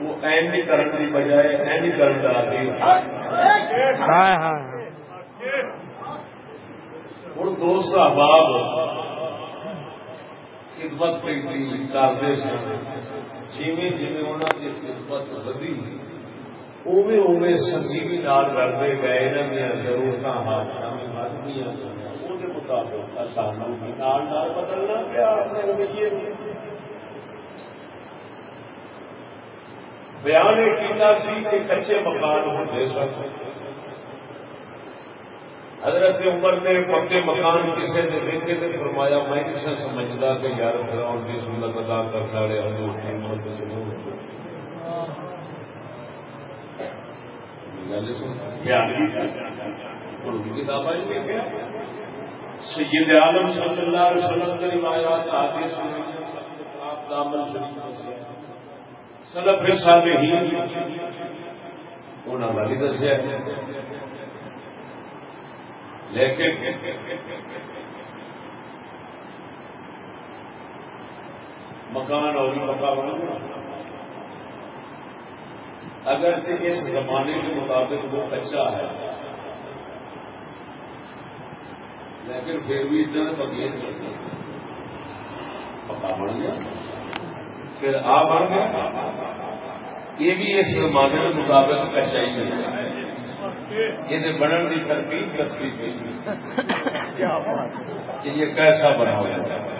وہ این کرنے کی بجائے این کرنے ہوں دوست احباب خدمت کرتے سن جیویں جیویں انہوں کی خدمت ودی اوے اوے سنجیوی نال کرتے گئے انہوں ضرورت حاجت وہ مطابق سانو بھی نال نال بدلنا پیا، اپنے رویے بیان کیتا سی کہ کچے مکان ہوتے سن حضرت عمر نے پکے مکان کسی نے دیکھے تو فرمایا، میں کسی سمجھتا کہ یار فراؤن کی سنت ادا کرنے والے حضور کی عمر کے سید عالم صلی اللہ علیہ وسلم کی روایات آگے سلف صالحین انہوں نے دسیا لیکن مکان اور مکان اگرچہ اس زمانے کے مطابق وہ کچا ہے لیکن پھر بھی اتنا بغیر پکا بن گیا۔ پھر آ بن گیا۔ یہ بھی اس زمانے کے مطابق کچا ہی ہے۔ یہ بنن کی ترتیب دستی کہ یہ کیسا بنا ہوا ہے۔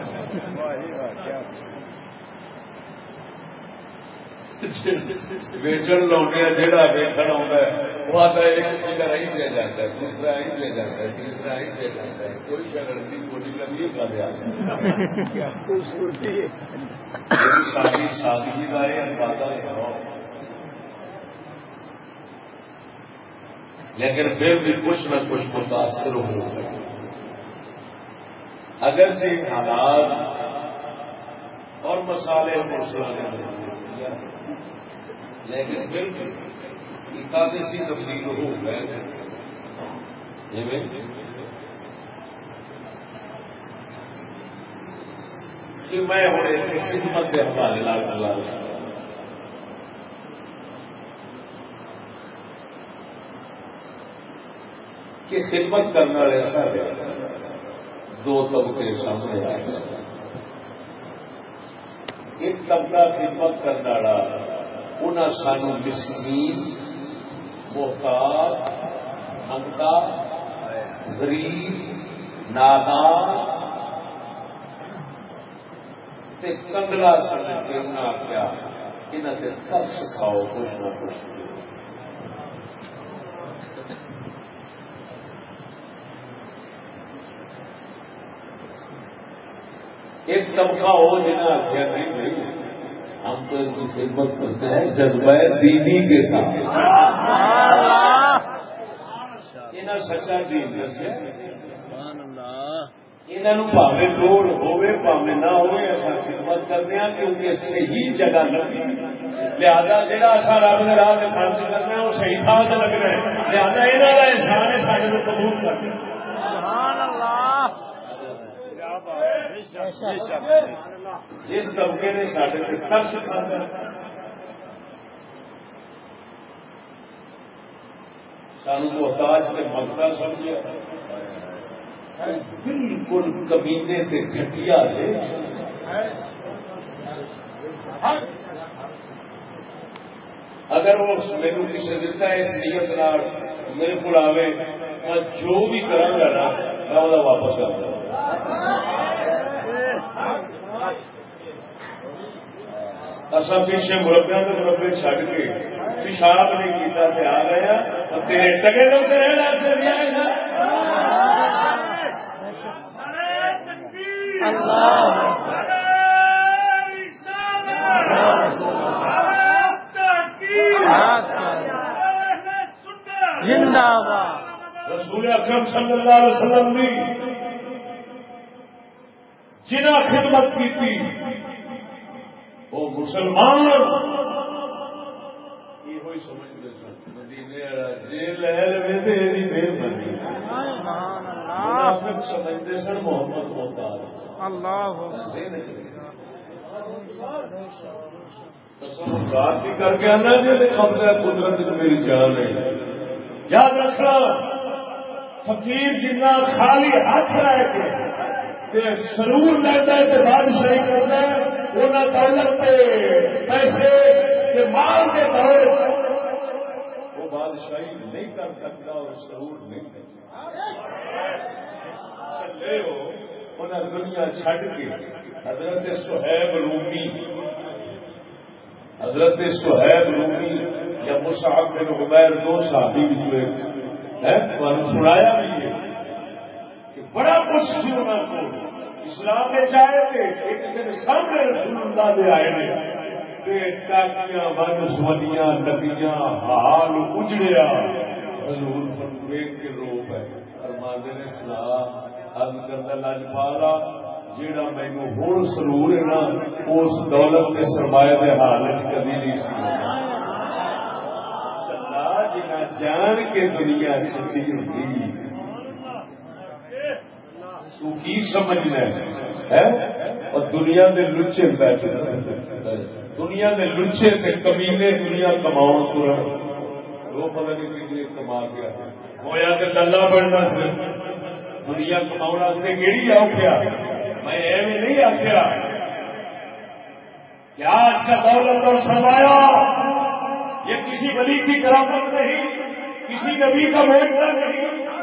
ویچن لاؤنے جہاں ویکن آتا ہے وہ آتا ہے ایک فکر ہی دیا جاتا ہے دوسرا ہی دیا جاتا ہے تیسرا ہی دیا جاتا ہے کوئی شرط نہیں کوئی کبھی کر دیا ساری سادگی کا یہ اندازہ ہے لیکن پھر بھی کچھ نہ کچھ متاثر ہو اگرچہ حالات اور مسالے مسئلہ لیکن پھر بھی اکادشی تبدیل ہو گئے میں ہوں ایک خدمت کے حوالے لال اللہ کہ خدمت کرنے والے ایسا ہے دو طبقے سامنے آئے۔ ایک طبقہ خدمت کرنے والا انہیں سانو مسکین محتاط منگتا غریب نادان کنگلا سمجھ کے انہیں آخیا انہیں ترس کھاؤ، کچھ نہ کچھ ایک طبقہ ہو جنہیں آخیا نہیں بھائی ہم تو ان کی خدمت کرتے ہیں جذبہ دینی کے ساتھ۔ سچا دین پاوے توڑ ہوے پاوے نہ ہوئے ایسا خدمت کرنے ہاں کیونکہ صحیح جگہ لگی لہذا جہاں اصا رب نے راہ میں خرچ کرنا وہ صحیح تھا لگ رہا ہے۔ لہذا یہاں کا احسان ہے سارے قبول کرنا۔ جس طبقے نے سارے ترس کھانا سان محتاج کے مگتا سمجھا بالکل کمینے کے گٹیا سے اگر وہ میرے کسی دیتا ہے اس نیت میرے کو آئے میں جو بھی کرا گا نا، میں وہ واپس کر دوں۔ اصا پیچھے مربیا تو مربے چڈ کے پیشاب نہیں کیتا تے آ گیا تیرے ٹگے لگتے رہنا زندہ باد رسول اکرم صلی اللہ علیہ وسلم نے جنا خدمت کی تھی وہ مسلمان یہ سمجھتے سن مدینے والا جی لے لے تیری مہربانی سمجھتے سن محمد محتاج اللہ۔ بھی کر کے آنا جی قبضہ قدرت میری جان ہے۔ یاد رکھنا فقیر جنا خالی ہاتھ رہ کے سرور لینا ہے تو بادشاہی کرنا ہے وہ دولت کے پیسے کے مال کے دور وہ بادشاہی نہیں کر سکتا اور سرور نہیں کر سکتا۔ چلے ہو انہیں دنیا چھڈ کے حضرت سہیب رومی، حضرت سہیب رومی یا مصعب بن عمیر دو صحابی بھی جو ہے سنایا بھی ہے بڑا کچھ سی انہوں کو اسلام میں چاہے تھے ایک دن سامنے رسول اللہ دے آئے نے ٹاکیاں ون سویاں ندیاں حال اجڑیا۔ حضور دیکھ کے روپ ہے فرماندے نے سنا اب کرتا لج پالا جیڑا مینو ہوں سرور ہے نا، اس دولت کے سرمایہ کے حال کبھی نہیں سی جان کے دنیا چھٹی ہوگی تو کی سمجھنا ہے؟ اور دنیا کے لچے بیٹھے دنیا کے لچے تے کمینے دنیا کماؤ ترن وہ پتہ نہیں کہ کما گیا۔ ہویا تو للہ بننا سے دنیا کماؤ سے کہڑی آؤ کیا میں ایویں نہیں آخیا کیا آج کا دولت اور سرمایہ؟ یہ کسی ولی کی کرامت نہیں، کسی نبی کا معجزہ نہیں۔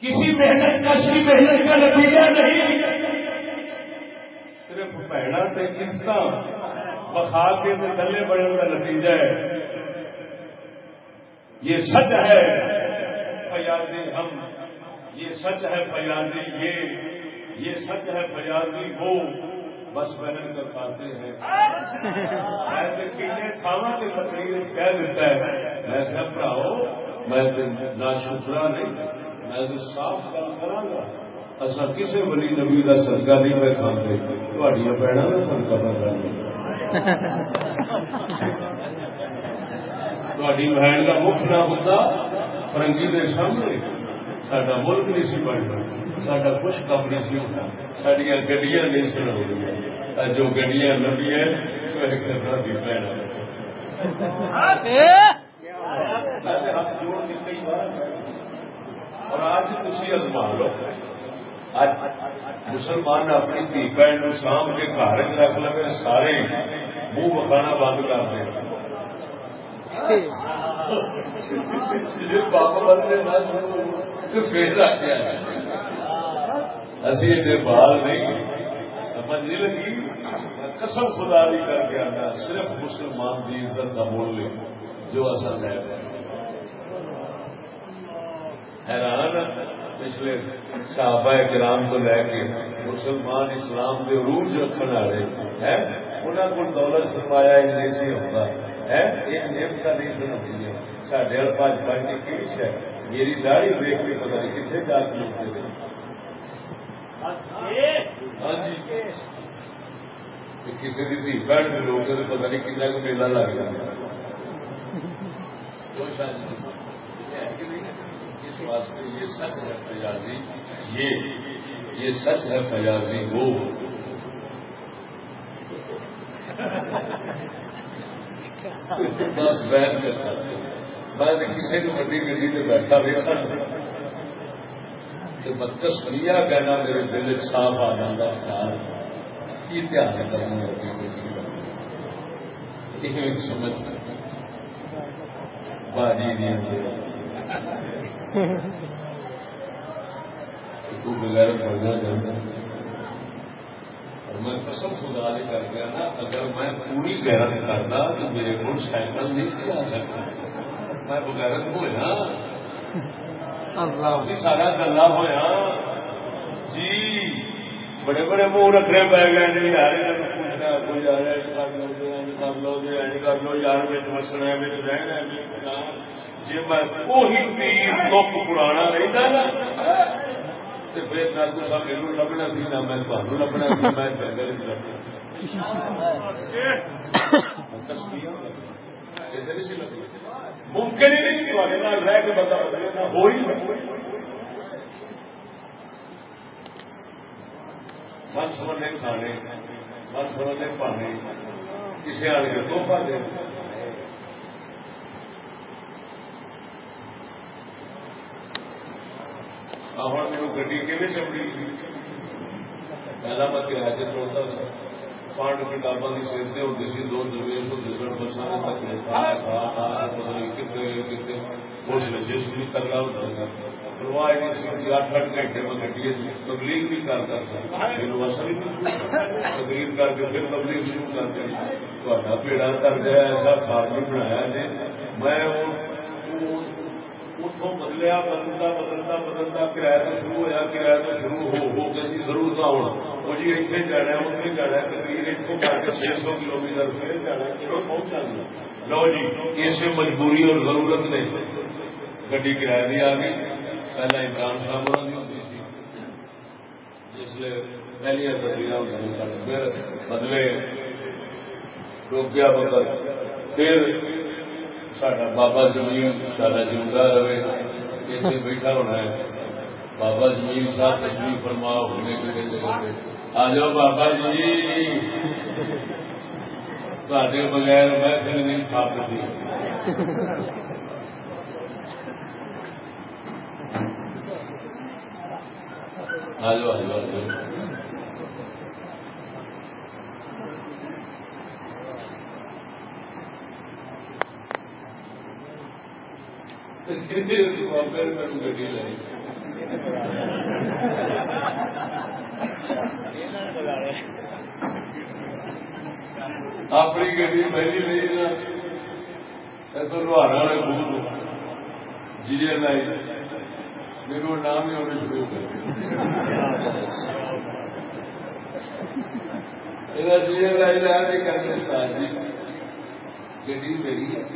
کسی محنت کا شری محنت کا نتیجہ نہیں۔ صرف بہنا سے کس کا بخا کے تھلے بڑھنے کا نتیجہ ہے۔ یہ سچ ہے۔ فیاضی، ہم، یہ سچ ہے فیاضی، یہ یہ سچ ہے فیاضی، وہ بس بہن کر پاتے ہیں تھاوا کے تقریر کہہ دیتا ہے۔ میں گھبراؤ میں نہ شکرا نہیں۔ میں تو صاف کام کرا گا اصا کسی ولی نبی کا سدکا نہیں میں کھانے تھوڑی بہن کا سدکا میں تھوڑی بہن کا مکھ نہ ہوتا فرنگی کے سامنے। سڈا ملک نہیں سی بننا سڈا کچھ کام نہیں سی ہوتا سڈیا گڈیاں نہیں سن ہو رہی جو گڈیاں لمبی ہے اور آج تھی ازما لو۔ اج مسلمان اپنی دھی بہن سام کے گھر رکھ لے سارے منہ بکانا بند کر دیں بابا بندے نہ پھر اسی ایسے بال نہیں، سمجھ نہیں لگی؟ قسم خدا بھی کر کے آنا صرف مسلمان کی عزت کا بول جو اصل ہے۔ حیران پچھلے صحابہ کرام کو لے کے مسلمان اسلام کے عروج رکھنے والے ہے انہوں کو دولت سرمایا نہیں سی ہوتا۔ ہے ایک نیم کا نہیں سنتی ہے سڈے پانچ پانچ کی ہے میری داڑھی دیکھ کے پتا نہیں کتنے جا کے لوگ ہاں جی۔ کسی کی دھی بہن بھی لوگ پتا نہیں کتنا کو میلہ لگ جائے اس واسطے یہ سچ ہے فیاضی، یہ یہ سچ ہے فیاضی، وہ۔ بس بہن کرتا میں کسی کو بڑی گڈی سے بیٹھا بھی متکس لیا کہنا میرے دل صاف آ جاتا خیال۔ کی دھیان کرنا سمجھ۔ باجی نہیں تو بغیر جانا اور میں قسم خدا نہیں کر گیا نا اگر میں پوری غیرت کرتا تو میرے کو سائیکل نہیں آ سکتا میں بغیرت ہوا سارا گلا ہوا جی۔ بڑے بڑے منہ رکھنے پی گئے نہیں جی، یار پوچھنا کوئی یار کر لو جی، کر لو جی، کر لو، یار بچ وسنا رہنا جی میں وہی پرانا رہتا نا۔ پھر نہ میرے لبنا سی نہ، میں تمہیں لبنا سی، میں ممکن ہی نہیں رہ کے بندہ بدلے ہو ہی من سمنے کھانے من سمنے پانے کسی آنے کے تحفہ دے ہوں میرے گی کھے چمڑی پہلا میں کرایہ سے سر پانڈ کتابوں کی سیرتے ہوتی سی، دو درویش ہوتے سن بسانے تک کتنے کتنے، اس میں جس بھی کرنا ہوتا ہے پرواہ نہیں سی اٹھ اٹھ گھنٹے میں گڈی تبلیغ بھی کر کرتا پھر اصل تبلیغ کر کے پھر تبلیغ شروع کر دیں تا پیڑا کر دیا ایسا فارم بنایا جی میں اتوں بدلیا، بدلتا بدلتا بدلتا، کرایہ تو شروع ہوا کرایہ تو شروع ہو ہو کے جی ضرور نہ ہونا۔ وہ جی اتنے جانا ہے اتنے جانا ہے، تقریر اتوں کر کے چھ سو کلو میٹر پھر جانا پہنچا لو جی اسے مجبوری اور ضرورت نے گڈی کرایہ دی آ گئی۔ پہلے عمران صاحب ہاں جی ہوتی سی جس لیے پہلے تصویر ہوتی پھر بدلے، روکیا بدل پھر سڈا بابا زمین سارا جیوا رہے اتنے بیٹھا ہونا ہے بابا زمین صاحب تشریف فرما ہونے کے جگہ آ جاؤ بابا جی تے بغیر میں پھر نہیں کھا سکتی آجو آجو آجو گڈی لائی اپنی گڈی پہلی لی نا لوہارا والے جی لائی۔ میرے نام ہی ہونے شروع کر جی۔ گڈی میری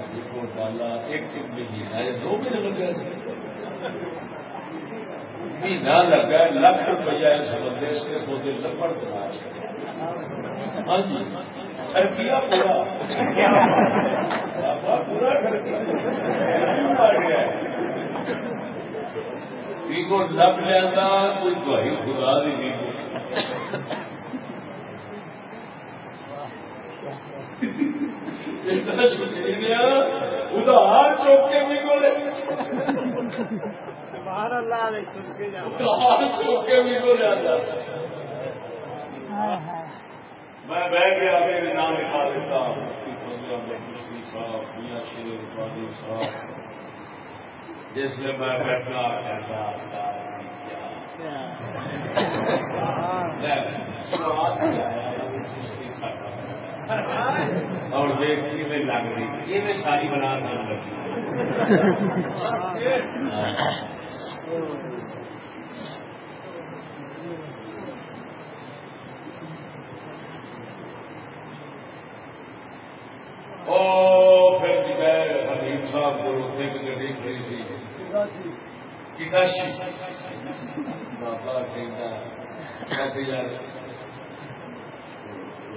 بابے نے ڈالا ایک مہینہ جی دو مہینے لگے مہینہ لگا لاکھ روپیہ اس بندے سے سوچے لپڑ بنا ہاں جی ٹرکیا پورا۔ پورا کو لب لیا کوئی دوائی خدا دی ادھار چوک کے بھی بولے باہر اللہ چوک کے بھی بولے میں بہ گیا میرے نام لکھا دیتا صاحب میاں شیر پانی صاحب جس میں میں بیٹھنا کہتا اور میں لگ رہی یہ میں ساری بنا سکتا پھر جی حبیب صاحب کو اتنے کی گڈی کھڑی سی بابا یار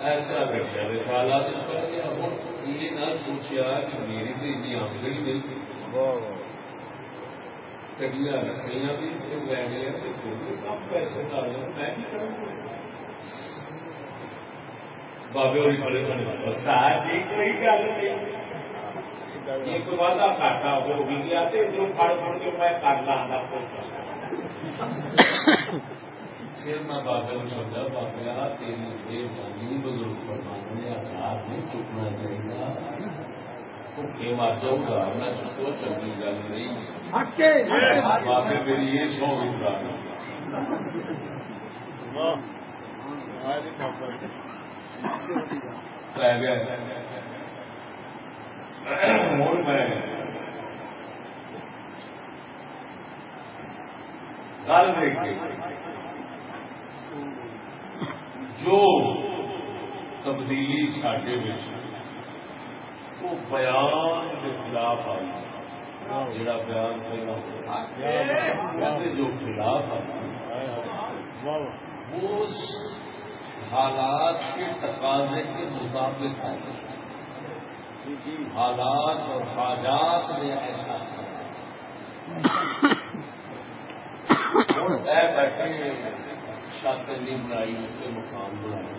ایسا بیٹھا رسالہ یہ نہ سوچا کہ میری تو اتنی آمدنی نہیں۔ کڑیاں رکھیاں بھی لینیا کم پیسے کر میں بابے ہوئی بڑے سن استاد جی کوئی گل نہیں۔ ایک وعدہ گھاٹا ہو بھی گیا جو پڑھ پڑھ کے میں کر لا پھر میں کو سمجھا بابیا تیری مہربانی بزرگ فرمانے ہزار نہیں چکنا چاہیے۔ تو گل نہیں۔ بابے میری یہ سو بھی رہ گئے ہوں میں۔ گل دیکھ جو تبدیلی سڈے وہ بیان کے خلاف آئی جڑا بیان پہلا جو خلاف آئی وہ حالات کے تقاضے کے مطابق آئی حالات اور حاجات نے ایسا بیٹھے نہیں بنائی اس مقام بنائے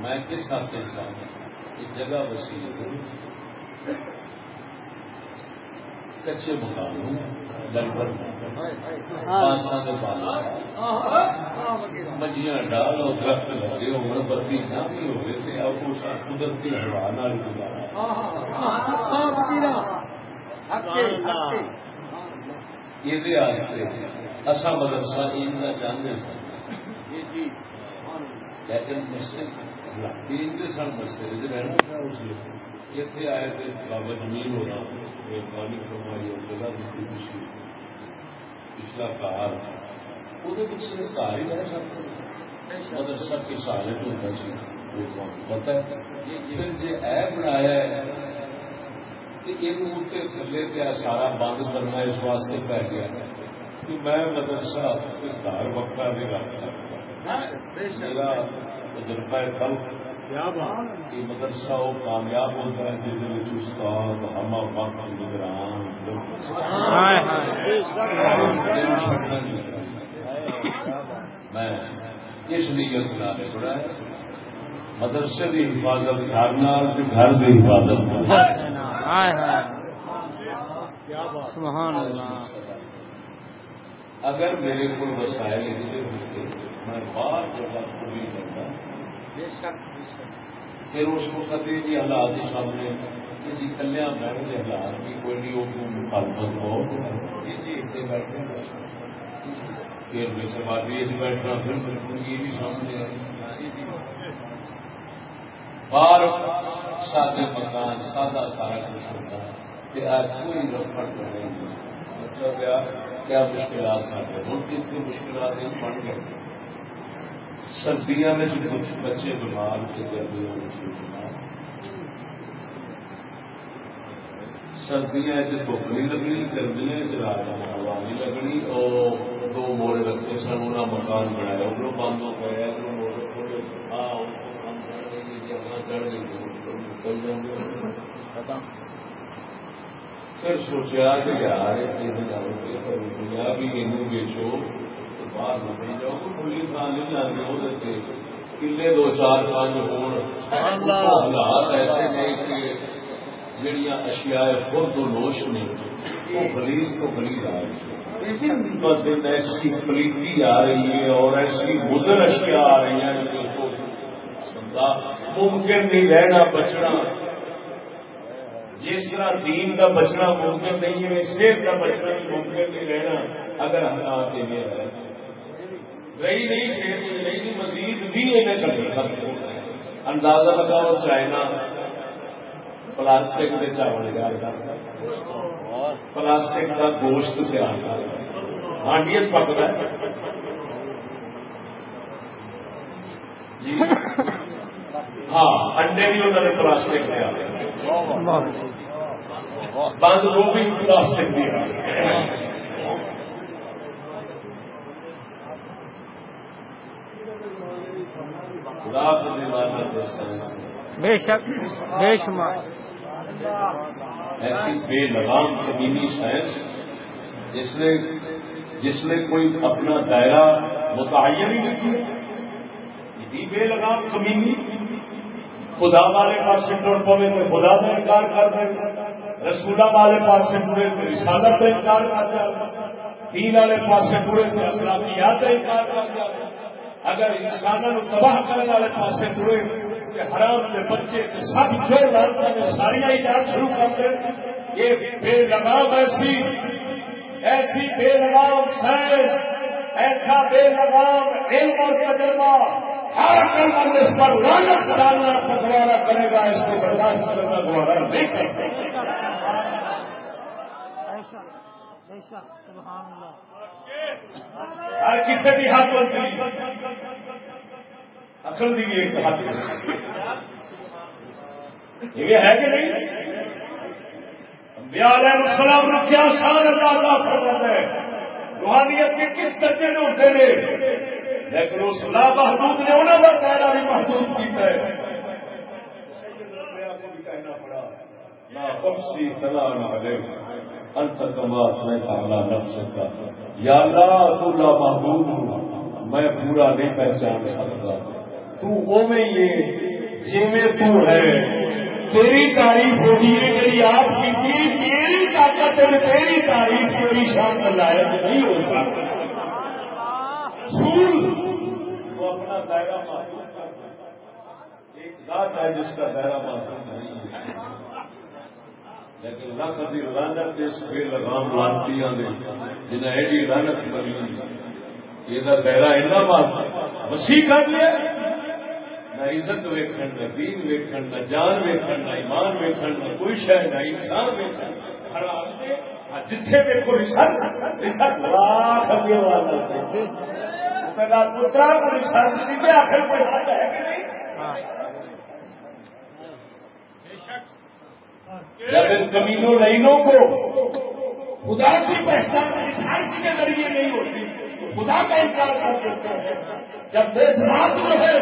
میں کس سے چاہتا یہ جگہ وسیع کچے مکان لگ بھگ مجھیاں ڈالو درخت لگے ہو بتی نہ بھی ہوئے قدرتی ہوا یہ اصا مدرسہ ان چاہتے سن لیکن مسجد سن مسجد رہنا اتنے آئے تھے بابا زمین ہونا مہربانی فرمائی اور جگہ دیتی خوشی پچھلا کار وہ پچھلے کار ہی رہ سکتے مدرسہ کے سارے جو ہوتا سی پتا ہے۔ پھر جی اے بنایا ہے یہ تھلے پہ سارا بند کرنا اس واسطے پی گیا۔ کہ میں مدرسہ گھر وقفہ نہیں رکھ سکتا میرا تجربہ کل یہ مدرسہ وہ کامیاب ہوتا ہے جس استاد ہما وقت نگران میں اس لیے خلاف بڑا ہے۔ مدرسے کی حفاظت گھر گھر کی حفاظت۔ سبحان اللہ۔ اگر میرے کو وسائل ہوتے میں باہر جگہ پوری کرتا۔ پھر اس وقت یہ حالات کے سامنے کہ جی کلیا بہن کے حالات بھی کوئی نہیں وہ مخالفت ہو؟ جی جی اتنے بیٹھے پھر میں وادی بیٹھنا پھر بالکل یہ بھی سامنے باہر سادے مکان سادہ سارا کچھ ہوتا ہے۔ کہ آج کوئی رفڑ نہیں مطلب کیا مشکلات سارے ہوں کتنے مشکلات بن گئے سردیاں میں کچھ بچے بیمار ہوتے گرمیاں میں بیمار سردیاں دھوپ نہیں لگنی، گرمیاں رات ہوا نہیں لگنی، اور دو موڑے رکھتے سن انہیں مکان بنایا ادھر بند ہو گیا ادھر موڑے کھولے ہاں چڑھ گئی پھر سوچا کہ یار دنیا بھی یہ بیچو باہر نکل جاؤ کھلی تھان نہیں جانے وہ دیتے کلے دو چار پانچ حالات ایسے نے کہ جڑیاں اشیاء خود و نوش نے وہ خلیز تو خلیز آ رہی ہے۔ دن ایسی پلیتی آ رہی ہے اور ایسی مزر اشیاء آ رہی ہیں ممکن نہیں رہنا بچنا۔ جس طرح دین کا بچنا ممکن نہیں ہے صحت کا بچنا بھی ممکن نہیں رہنا اگر حالات یہ ہے۔ رہی نہیں صحت نہیں، مزید بھی اندازہ لگاؤ چائنا پلاسٹک کے چاول تیار کر پلاسٹک کا گوشت تیار کر ہانڈی پکتا ہے۔ جی۔ ہاں انڈے بھی انہوں نے پلاسٹک تیار بند گوبھی پلاسٹک دیا بے شک بے شمار۔ ایسی بے لگام کمینی سائنس جس نے جس نے کوئی اپنا دائرہ متعین ہی نہیں کیا۔ بے لگام کمینی خدا والے پاس ٹر پوے تو خدا کا انکار کر دیں رسولہ والے پاس ٹرے تو رسالت کا انکار کر دیں دین والے پاس ٹرے تو اخلاقیات کا انکار کر دیں اگر انسانوں تباہ کرنے والے پاس ٹرے کہ حرام کے بچے سب جو لڑکا نے ساری ایجاد شروع کر دیں یہ بے لگام ایسی ایسی بے لگام سائنس، ایسا بے لگام علم اور تجربہ۔ ہر عقل اس پر لانت ڈالنا پٹوارا کرے گا، اس کو برداشت کرنا گوارا نہیں کرتے ہر کسی بھی ہاتھ بنتی اصل دی ایک ہاتھ یہ ہے کہ نہیں؟ علیہ السلام نے کیا شان اللہ کا فرماتا ہے۔ روحانیت کے کس درجے میں ہوتے ہیں؟ لیکن اس لا محدود نے انہوں کا کہنا بھی محدود کیتا ہے۔ لا افسی سلام علیکم انت کما میں تعالی نفس کا یا اللہ تو لا محدود ہوں، میں پورا نہیں پہچان سکتا۔ تو وہ میں یہ جی تو ہے۔ تیری تعریف ہوگی ہے میری آپ کی تھی میری طاقت ہے تیری تعریف میری شان لائق نہیں ہو سکتا وہ اپنا دائرہ محدود کر ایک ذات ہے جس کا دائرہ محدود نہیں ہے۔ لیکن نہ کبھی لانت اس بے لگام لانتی جنہیں ایڈی لانت بنی یہ دائرہ اینا بات وسیع کر لیا۔ نہ عزت ویکن نہ دین ویکن نہ جان ویکن نہ ایمان ویکن نہ کوئی شہ نہ انسان ویکن جتھے ویکو ریسرچ ریسرچ لاکھ اگے والا پترا کو ریسرچ نہیں آخر کوئی حد ہے کہ نہیں؟ جب ان کمینوں لائنوں کو خدا کی پہچان ریسرچ کے ذریعے نہیں ہوتی تو خدا کا انکار کر دیتے ہیں جب بے سماعت جو ہے،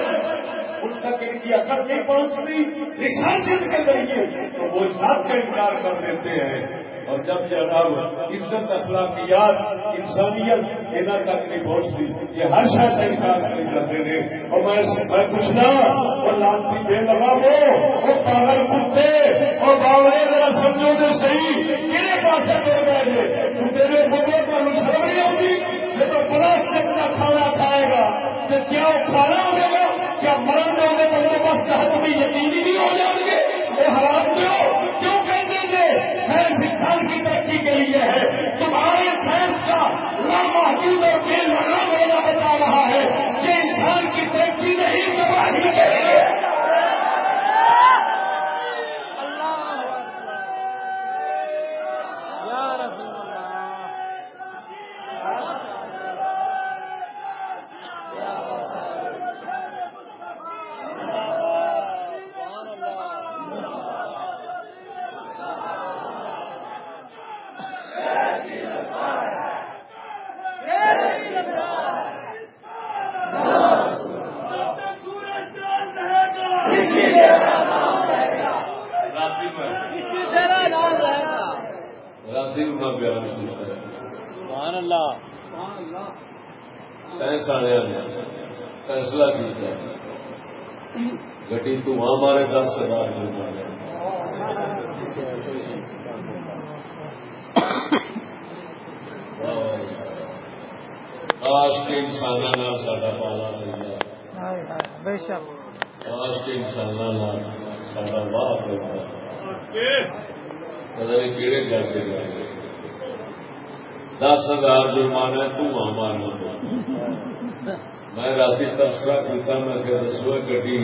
ان تک ان کی اثر نہیں پہنچتی ریسرچ کے ذریعے تو وہ ذات کا انکار کر دیتے ہیں۔ اور جب جناب عزت، اخلاقیات، انسانیت یہاں تک نہیں پہنچتی، یہ ہر شہر سے انکار نہیں کرتے ہیں اور میں میں پوچھنا، اور لانتی بے لگا وہ وہ پاگل کتے، اور باوڑے ذرا سمجھو تو صحیح کہنے پاس کر گئے تو تیرے بوبے پر شرم نہیں ہوگی یہ تو پلاسٹک کا کھانا کھائے گا۔ تو کیا وہ کھانا ہوگا؟ کیا مرن دو گے؟ بندوبست کا حق بھی یقینی نہیں ہو جائیں گے۔ وہ حرام دو کیوں انسان کی ترقی کے لیے ہے۔ تمہارے سائنس کا لامحدود اور بے لگا ہونا بتا رہا ہے۔ کہ انسان کی ترقی نہیں تباہی کے لیے سائنس والے نے فیصلہ کیا گڈی تو ہمارے دس ہزار کاش کے انسان سا پالا گیا کاش کے انسان سا پتا نہیں کہڑے گھر کے گئے دس ہزار جرمانہ تو مارنا میں رات تبصرہ کیتا، میں کہ دسو گڈی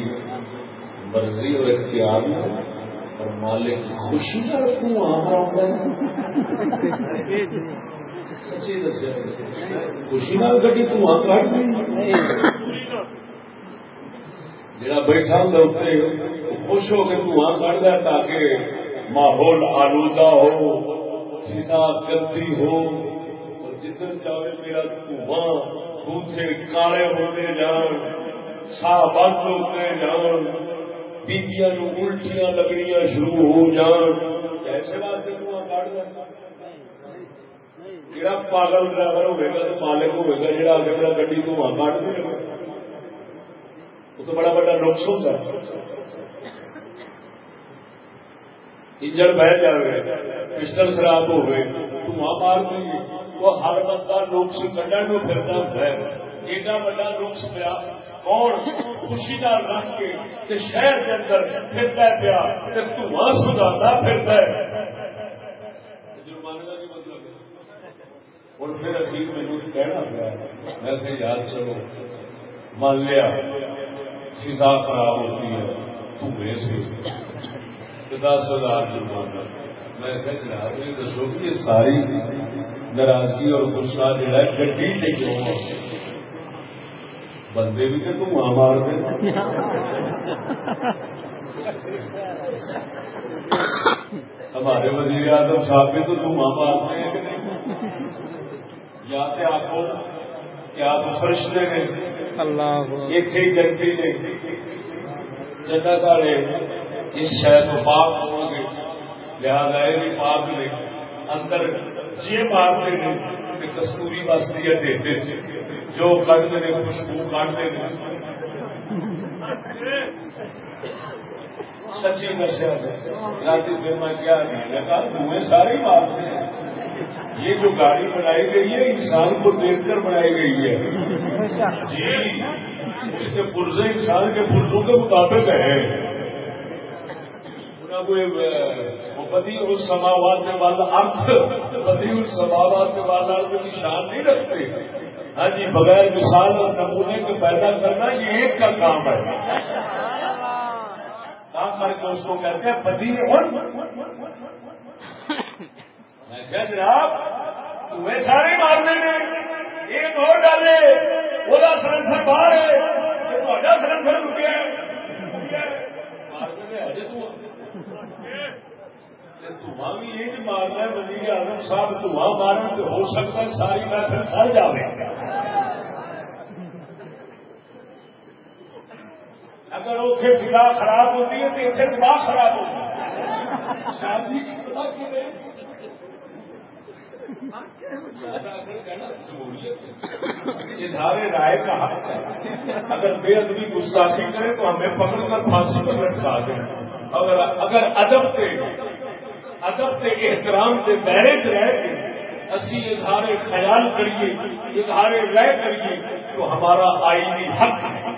مرضی اور اختیار میں، اور مالک خوشی کا سچی دسیا۔ خوشی نال گڈی دھواں کٹ گئی جڑا بیٹھا ہوں اتنے خوش ہو کے دھواں کٹ گیا تاکہ ماحول آلودہ ہو فضا گندی ہو۔ جدھر چاہے میرا دھواں بوتھے کالے ہوتے جان سا بند ہوتے جان، بیبیاں الٹیاں لگنیاں شروع ہو جان۔ ایسے واسطے دھواں کاٹ دیں جڑا پاگل ڈرائیور ہوگا تو مالک ہوگا جہاں آگے میرا گڈی دھواں کاٹ دے وہ تو بڑا بڑا نقص ہوتا ہے۔ انجن بہ جائے پسٹل خراب ہو گئے دھواں مار دیں وہ ہر بندہ نقص کڈن میں پھرتا ہے۔ ایڈا بڑا نقص پیا۔ کون؟ خوشی کا رکھ کے شہر کے اندر پھرتا پیا دھواں سدھارتا پھرتا مطلب ہے۔ اور پھر اخیر مجھے کہنا پیا، میں کہ یاد چلو مان لیا، فضا خراب ہوتی ہے دھوئے سے۔ دس ہزار جرمانہ۔ میں جناب، یہ دسو کہ یہ ساری ناراضگی اور غصہ جڑا ہے گڈی سے کیوں بندے بھی تو دھواں مار دے ہمارے وزیر اعظم صاحب بھی تو دھواں مارتے ہیں یا تے آپ کہ آپ فرشتے نے اللہ۔ ایک ہی جنتی نے جنت والے اس شہر کو پاک ہو گے۔ لہٰذا یہ بھی پاک نے اندر جی مارتے ہیں کستوری بستی دیتے جو کٹتے ہیں خوشبو کاٹتے ہیں سچی نشا رات پھر میں کیا لگا دھوئیں سارے مارتے ہیں یہ جو گاڑی بنائی گئی ہے انسان کو دیکھ کر بنائی گئی ہے۔ جی اس کے پرزے انسان کے پرزوں کے مطابق ہیں۔ بدی اور سماوات ارتھ بدی کے بعد نہیں رکھتے۔ ہاں جی بغیر مثال اور نمونے کو پیدا کرنا یہ ایک کا کام ہے۔ کام کر کے اس کو کہتے ہیں بدی اور میں جناب، تمہیں سارے مارنے میں ایک اور ڈالے وہ سلنسر باہر ہے سلنسر رکیا دھواں بھی یہ مارنا ہے وزیر اعظم صاحب دھواں مارن تو ہو سکتا ہے ساری محفل سر جائے اگر اتنے فضا خراب ہوتی ہے تو اتنے دماغ خراب ہوتی ہے۔ اظہار جی، رائے کا حق ہے۔ اگر بے ادبی گستاخی کرے تو ہمیں پکڑ کر پھانسی پر لٹکا دیں۔ اگر اگر ادب کے ادب کے احترام کے دائرے چ رہ کے اسی اظہار خیال کریے، اظہار رائے کریے تو ہمارا آئینی حق ہے۔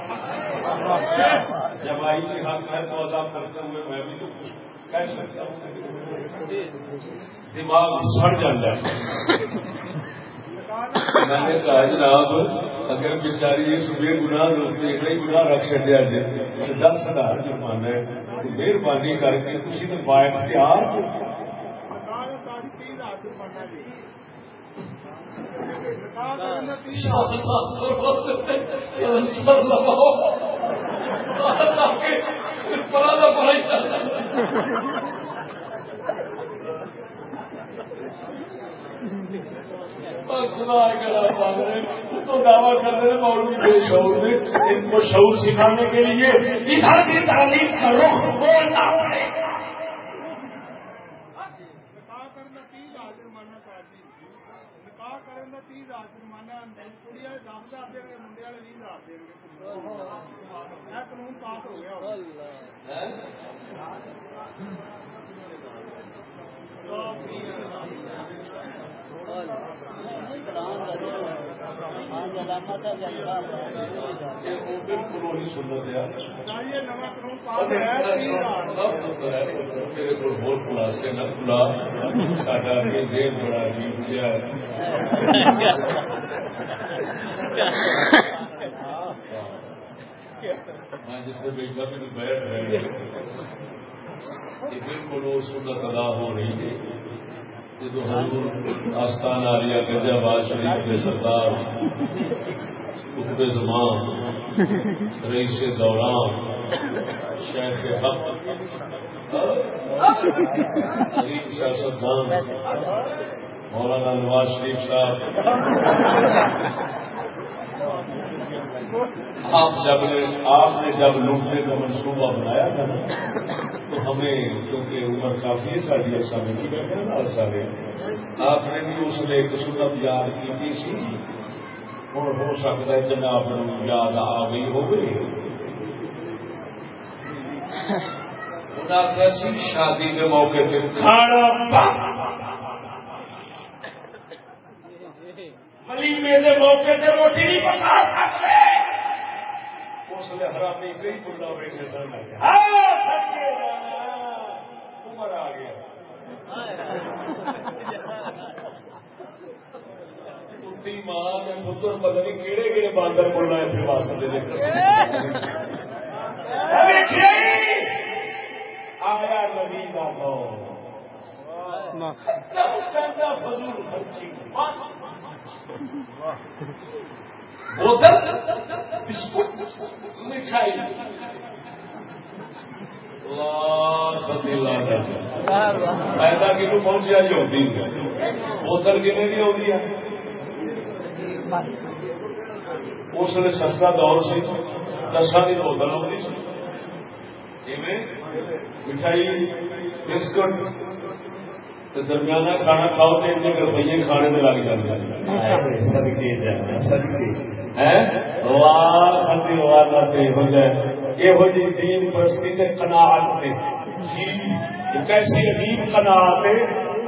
جب آئینی حق ہے تو ادا کرتے ہوئے میں بھی تو کچھ کہہ سکتا ہوں۔ دماغ سڑ جاتا ہے۔ میں نے کہا جناب اگر بیچاری اس بے گناہ روکتے کئی گناہ رکھ چڈیا جی دس ہزار جرمانہ ہے مہربانی کر کے تھی تو با اختیار تو دعویٰ کر رہے ہیں مولوی بے شعور نے ان کو شعور سکھانے کے لیے ادھر کی تعلیم کا رخ بولنا پڑے قانون پاس ہو گیا۔ بالکل وہی سنت ہے میرے کو بہت خلاصے نہ کھلا ساڈا بڑا عجیب میں جتنے بیٹھا بھی بیٹھ رہے بالکل وہ سنت ادا ہو رہی ہے آستان آلیا گجا باد شریف کے سردار، قطب زمان، رئیس دوران، شیخ حق عظیم سیاستدان مولانا نواز شریف صاحب جب نے آپ نے جب لوٹنے کا منصوبہ بنایا تھا نا، تو ہمیں کیونکہ عمر کافی ہے ساری ایسا میں کی بیٹھے نا سارے آپ نے بھی اس نے ایک سنت یاد کی سی۔ ہوں، ہو سکتا ہے جناب یاد آ گئی ہو گئی شادی کے موقع پہ کھانا ولیمے کے موقع پہ روٹی نہیں پکا سکتے۔ اس لیے حرامی کئی بلا بیٹھے سن عمر آ گیا۔ ماں نے پتر پتہ نہیں کہڑے کہڑے باندر بولنا ہے پھر واسطے آیا نبی کا فضول خرچی بوتل بسکٹ مٹھائی۔ پیدا کی تو پہنچیا جی ہوتی بوتل کتنے کی ہوتی ہے اس نے سستا دور سی۔ دسا کی بوتل ہوتی سی۔ مٹھائی، بسکٹ۔ درمیانہ کھانا کھاؤ تو روپیے کھانے میں لگ جاتے سدکے سدکے یہ دین پرستی کے قناعت نے کیسی عجیب قناعت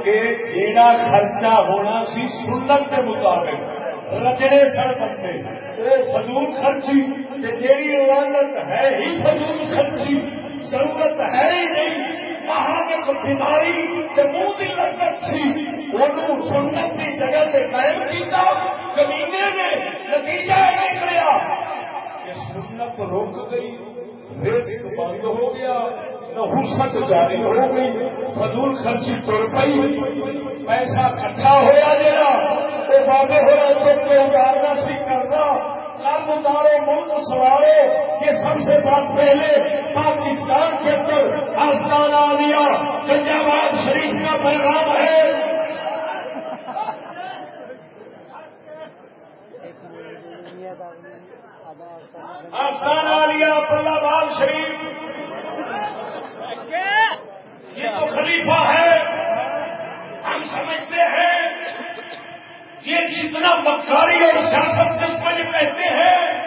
کہ جیڑا خرچہ ہونا سی سنت کے مطابق۔ رجڑے سر بندے فضول خرچی جیڑی لانت ہے ہی فضول خرچی ضرورت ہے ہی نہیں۔ بیماری کے منہ کی لگت سی وہ سنت کی جگہ سے قائم کیا کمینے نے نتیجہ نکلیا کہ سنت رک گئی۔ رزق بند ہو گیا۔ نحوست جاری ہو گئی۔ فضول خرچی تر پئی۔ پیسہ کٹھا ہوا جا وہ بابے ہوا چپ کے اتارنا سی، کرنا۔ قرض اتارو ملک سوارو یہ سب سے بات پہلے پاکستان کے اندر آستان آلیا گنجاباد شریف کا پیغام ہے۔ آستان آلیا پلہ باد شریف۔ یہ تو خلیفہ ہے۔ ہم سمجھتے ہیں یہ جتنا مکاری اور سیاست دشمن کہتے ہیں،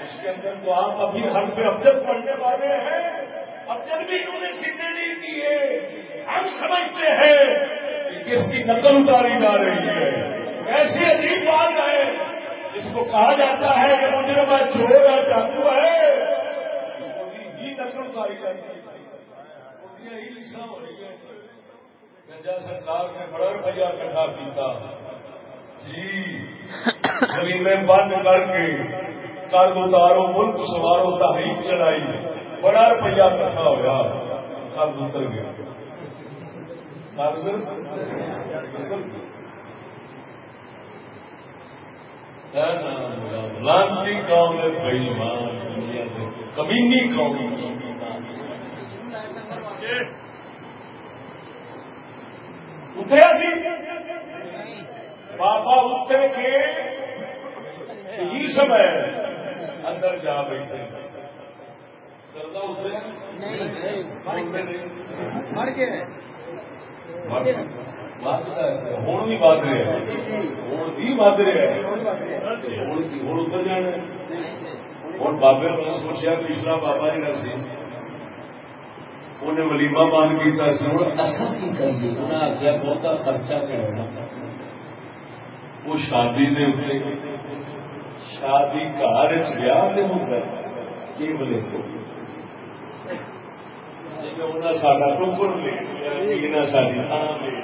اس کے اندر تو آپ ابھی ہم سے افضل پڑھنے والے ہیں۔ افضل بھی انہوں نے سیدھے نہیں کیے ہم سمجھتے ہیں کہ کس کی نقل اتاری جا رہی ہے۔ ایسی عجیب بات ہے۔ جس کو کہا جاتا ہے کہ مجھے میں چور ہے چاقو ہے ہی نقل اتاری جاتی ہے۔ ہی لکھا ہو رہی ہے گنجا سرکار نے بڑا روپیہ کٹھا پیتا جی۔ یعنی زمین بند کر کے کر اتارو ملک سوارو تحریک چلائی۔ بڑا روپیہ کٹھا ہوا قرض اتر گیا۔ لانتی قوم ہے بھائی مان دنیا سے کمینی قوم اتریا سی بابا اتر کے ہی سمے اندر جا بیٹھے۔ ہوں بھی بد رہے۔ ہوں بھی بد رہے۔ ہوں اتر جانا ہوں بابے نے سوچا پچھلا بابا جی سی۔ انہیں ولیمہ بند کیا اصل کی کریے انہیں آخیا بہت خرچہ کرنا وہ شادی دے اتنے شادی گھر چاہ ہوتا ہے یہ سارا ٹوکر لے ساری تھان لے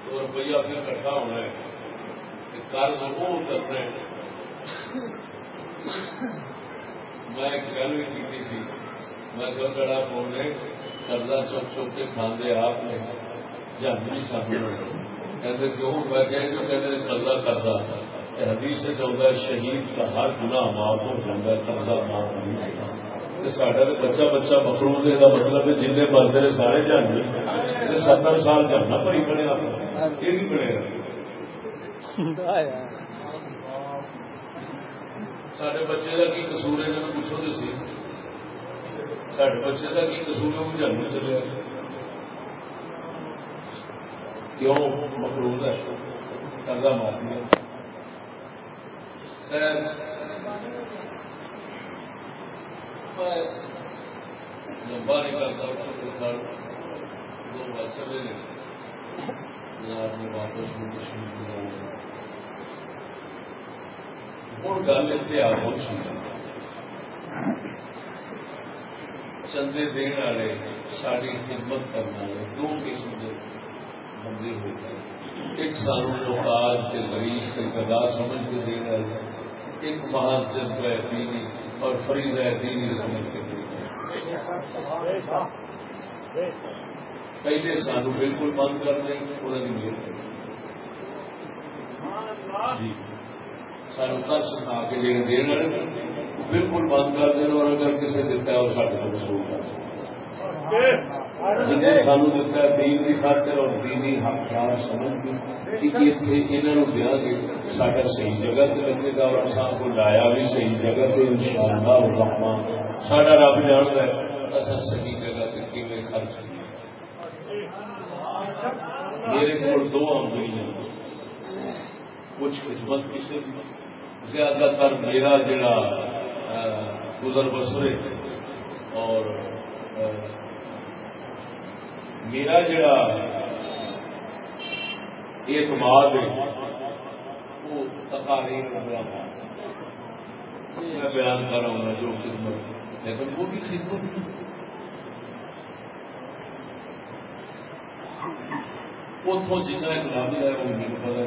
تو روپیہ اپنے کٹھا ہونا ہے کل وہ کرنا ہے میں ایک گل بھی کی سی۔ میں گل کڑا فون نے کرزہ چپ چپ کے کھانے آپ نے جان سامنے کہتے کیوں؟ میں کہ جو کہتے قرضہ۔ کرتا حدیث سے چلتا ہے، شہید کا ہر گناہ معاف ہو جاتا ہے، قرضہ معاف نہیں آئے ساڈا تو بچہ بچہ مکرو دے کا مطلب ہے جن بنتے نے سارے جانے ستر سال جانا بھری بنے یہ بھی بنے سارے بچے کا کی کسور ہے پوچھو تو سی سارے بچے کا کی ہے وہ جاننے چلے کیوں مقروض ہے قرضہ خیر لمبا دو بات چلے گئے آپ نے واپس بھی کشمیر ہوں گل اتنے آ پہنچی چندے دن والے، ساری خدمت کرنے والے، دو قسم کے بندے ہو گئے ایک سانو لوکاج کے غریب کے گدا سمجھ کے دے والے ایک مہاجن کا دینی اور فرید ہے دینی سمجھ کے پہلے سانو بالکل بند کر دیں انہوں نے جی۔ سانو قرض کھا کے جی دین والے بالکل بند کر دیں اور اگر کسی دیتا ہے وہ سارے کو وصول کر جن سانو دتا ہے دین کی خاطر اور دینی حقدار سمجھ کے کہ انہوں دیا گے سارا صحیح جگہ سے لگے گا اور سب کو لایا بھی صحیح جگہ سے ان شاء اللہ سارا رب جانتا ہے اصل صحیح جگہ سے کیون خرچ میرے کو دو آمدنی کچھ قسمت کسی زیادہ تر میرا جڑا گزر بسرے اور میرا جڑا اعتماد ہے، وہ تقاریر میں بیان کر رہا ہوں جو خدمت، لیکن وہ بھی خدمت اتوں جنا اقدام ہے وہ میرے پتا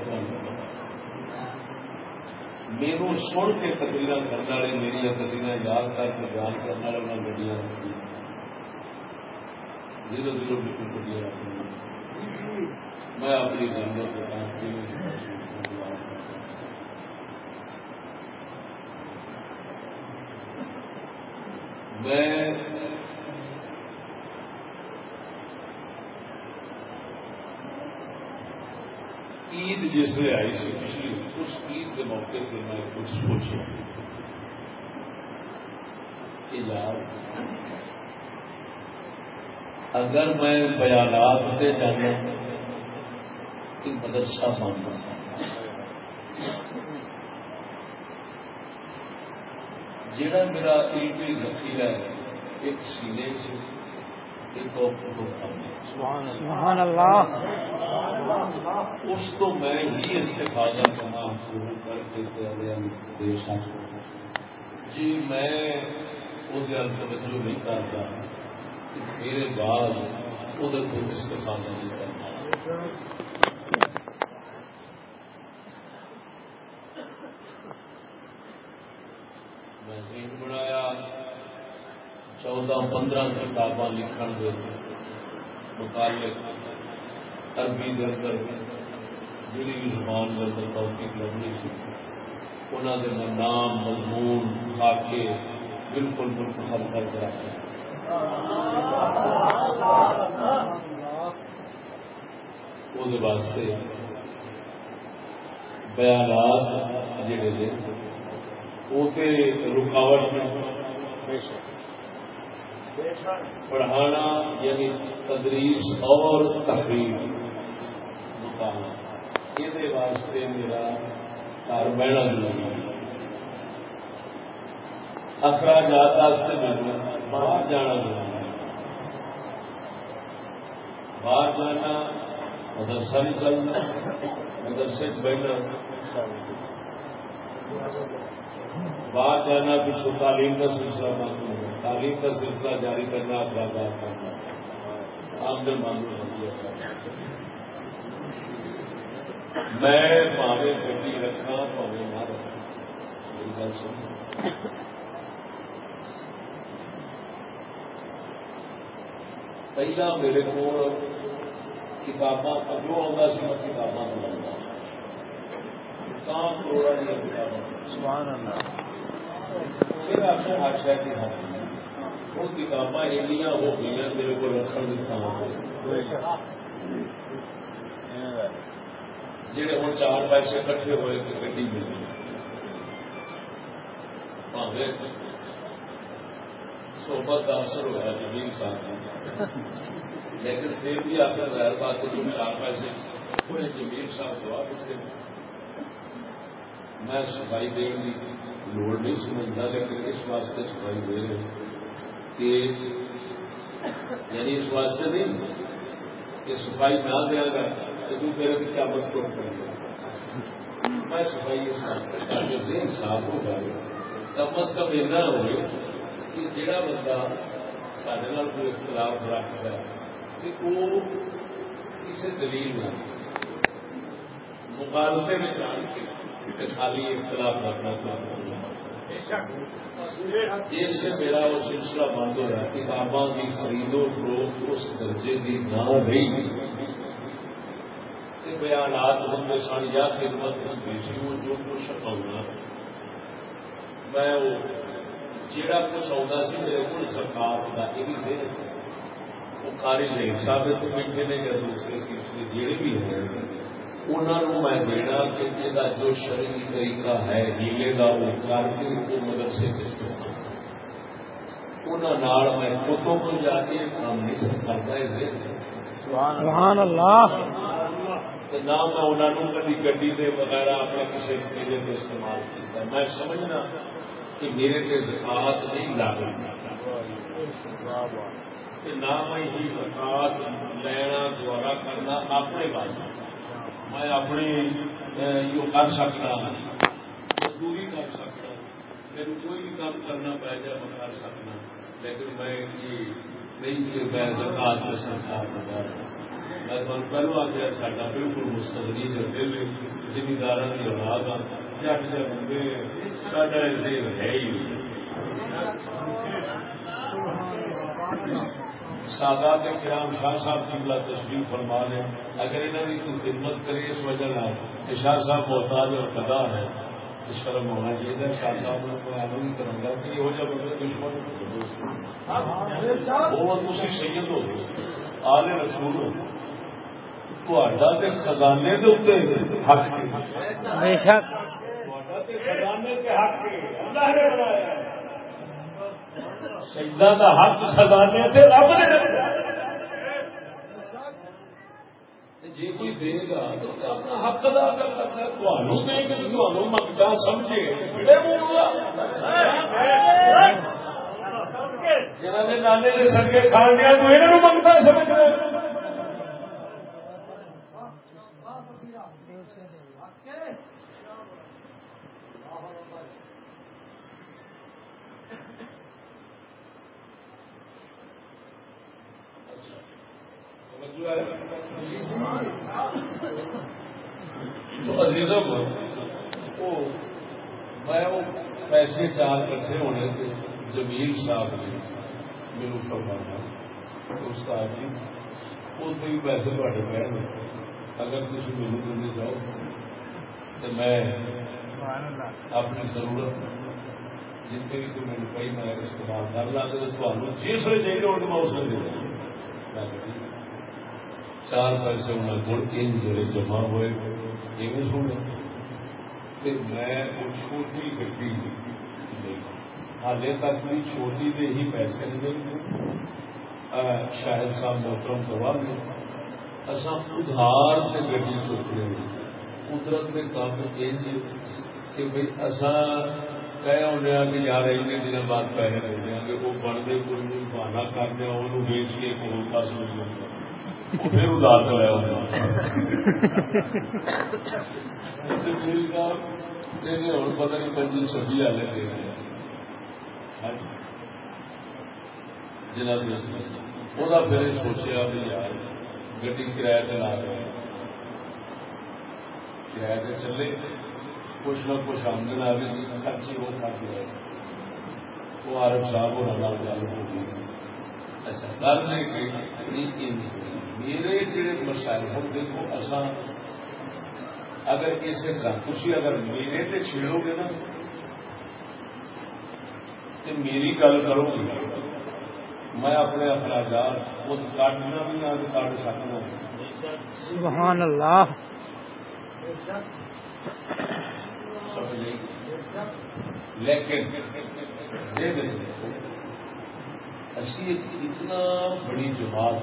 میرے سن کے تقریر کرنے والے میری تقریر یاد کر کے بیان کرنے والے انہیں گڈیاں رکھی دھیرے بالکل گڈیاں میں اپنی ضرورت کے کام میں عید جسے آئی سی پچھلی اس عید کے موقع پہ میں کچھ سوچا کہ یار، اگر میں بیانات دے جانا کہ مدرسہ ماننا جڑا میرا ایک ذخیرہ ہے، ایک سینے سے ایک اور سبحان اللہ۔ اس تو میں ہی استفادہ کرنا شروع کر کے دیش جی میں وہ توجہ نہیں کرتا۔ میرے بعد وہ استفادہ نہیں کرنا میں ذہن بنایا، چودہ پندرہ کتاباں لکھن کے متعلق۔ عربی کے اندر جی بھی زبان کے اندر توفیق لگنی سی انہوں نے نام مضمون، خاکے بالکل منتخب کر دیا وہ واسطے بیانات جڑے وہ رکاوٹ میں پڑھانا یعنی تدریس اور تحریر۔ مقام یہ واسطے میرا گھر بہنا ضروری اخراجات میں باہر جانا ضروری باہر جانا مدرسہ نہیں چلنا مدرسے بہنا۔ باہر جانا پچھو تعلیم کا سلسلہ بند ہونا تعلیم کا سلسلہ جاری کرنا اخراجات کرنا آمدن بند میں پاوے گی رکھا پاوے نہ رکھا میری گل سن پہلا میرے کو کتاباں جو آتا سی میں کتاباں کروڑا دیا کتاباں۔ پھر آپ نے ہر شہر کی ہاتھ وہ کتاباں ایڈیاں ہو گئی میرے کو رکھنے کی تھان جہے ہوں چار پیسے کٹھے ہوئے تو گی مل سوبت کا اثر ہوا زمین صاحب لیکن پھر بھی آپ غیر بات جو چار پیسے ہوئے زمین صاحب ہوا پچھلے میں صفائی دن کی لوڑ نہیں سمجھتا لیکن اس واسطے صفائی دے رہے کہ یعنی اس واسطے نہیں کہ صفائی نہ دیا گا تو میرے بھی کیا مت کو میں صفائی اس واسطے انصاف ہو جائے کم از کم ایسا ہوئے کہ جڑا بندہ سارے کوئی اختلاف رکھتا ہے کہ وہ کسی دلیل نہ مقابلے میں جان کے خالی اختلاف رکھنا جس سے میرا وہ سلسلہ بند ہو رہا کتاباں کی خرید و فروخت اس درجے کی نہ رہی۔ بیانات ہوں سن یا خدمت ہوتی سی وہ جو کچھ آنا میں وہ جڑا کچھ آتا سی، میرے کو سرکار کا یہ بھی تھے وہ کاری نہیں ثابت بیٹھے نے یا دوسرے تیسرے جڑے بھی ہیں انہوں میں دینا کہ یہ جو شرعی طریقہ ہے، ہیلے کا وہ کر کے وہ مدرسے استعمال۔ انہوں میں کتوں کو جا کے کام نہیں سکھاتا اسے سبحان اللہ۔ نہ میں انہوں کبھی گڈی دے وغیرہ اپنے کسی چیزیں کو استعمال کیا میں سمجھنا کہ میرے تے زکات نہیں لاگو نہ میں ہی زکات لینا دوارا کرنا اپنے پاس میں اپنی یہ کر سکتا ہوں مزدوری کر سکتا ہاں۔ میرے کوئی بھی کام کرنا پہ جائے میں کر سکتا ہاں۔ لیکن میں یہ نہیں کہ میں زکات میں سرکار بتا رہا میں پہلو آ گیا ساڈا بالکل مستقبی جو دل زمیندار کی اولاد آ جٹ جب بندے ساڈا دل ہے ہی سادہ کے کرام شاہ صاحب کی بلا تشریف فرما لیں اگر انہوں نے کوئی خدمت کرے اس وجہ نہ کہ شاہ صاحب محتاج اور قدا ہے اس شرم ہونا چاہیے شاہ صاحب نے میں ایسا نہیں کروں گا کہ یہ بندے دشمن وہ تھی سید ہو آل رسول ہو خزانے شہیدان کا حق خزانے رب نے جی کوئی دے گا تو اپنا حق ادا کر سکتا ہے تمہوں دے گا تمہوں منگتا سمجھے جنہوں نے نانے نے سڑکے کھان دیا تو یہ منگتا سمجھ رہے تو عزیزوں کو میں وہ پیسے چار کٹھے ہونے تھے، جمیل صاحب نے میرے فرمانا استاد جی وہ بھی پیسے تھوڑے پہ اگر تھی میرے دے جاؤ تو میں اپنی ضرورت جتنے بھی کوئی میرے پی میں استعمال کر لا تو جس ویسے چاہیے ہونے میں اس دے چار پیسے انہیں گڑ کے میرے جمع ہوئے یہ سونے میں وہ چھوٹی گڈی ہالے تک بھی چھوٹی دے ہی پیسے نہیں۔ شاہد صاحب محترم کروا دیں اصا ادھار سے گڈی چک رہے قدرت میں کام کہ بھائی اصا کہہ ہونے ہاں کہ یار ایسے دن بعد پیسے دے دیں گے وہ بنتے کوئی نہیں بہانا کرتے وہ بیچ کے ایک اور پاس مل جائے پھر ادار کرایا میری ہوں، پتہ نہیں پنجی چھبی والے دے ہاں جی۔ جناب وہ پھر سوچا بھی یار۔ گڈی کرایہ لا رہے کرایہ چلے کچھ نہ کچھ آمدن آ گئی خرچی وہ تھا گیا وہ عارف صاحب اور اللہ گل ہو گئی اچھا گل نہیں میرے جڑے مسائل ہوں دیکھو اصا اگر کسی طرح تھی اگر میرے تے چھیڑو گے نا تو میری گل کرو گے میں اپنے اخراجات خود کاٹنا بھی نہ کاٹ سکتا سبحان اللہ۔ لیکن اسی اتنا بڑی جماعت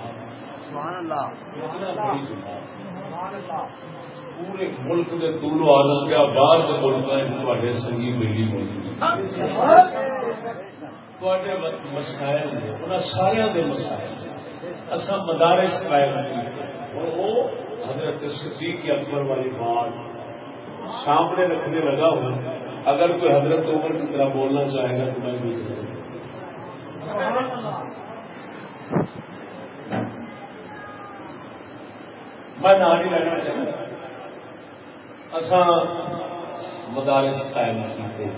اتنا بڑی جماعت پورے ملک کے دونوں آدم کیا باہر کے ملک میں سنگی ملی مسائل ان سارے مسائل اصا مدارس قائم اور وہ حضرت صدیق اکبر والی بات سامنے رکھنے لگا ہوں اگر کوئی حضرت عمر کی طرح بولنا چاہے گا تو میں بھی میں نہ لگنا چاہتا اصا مدارس قائم کیتے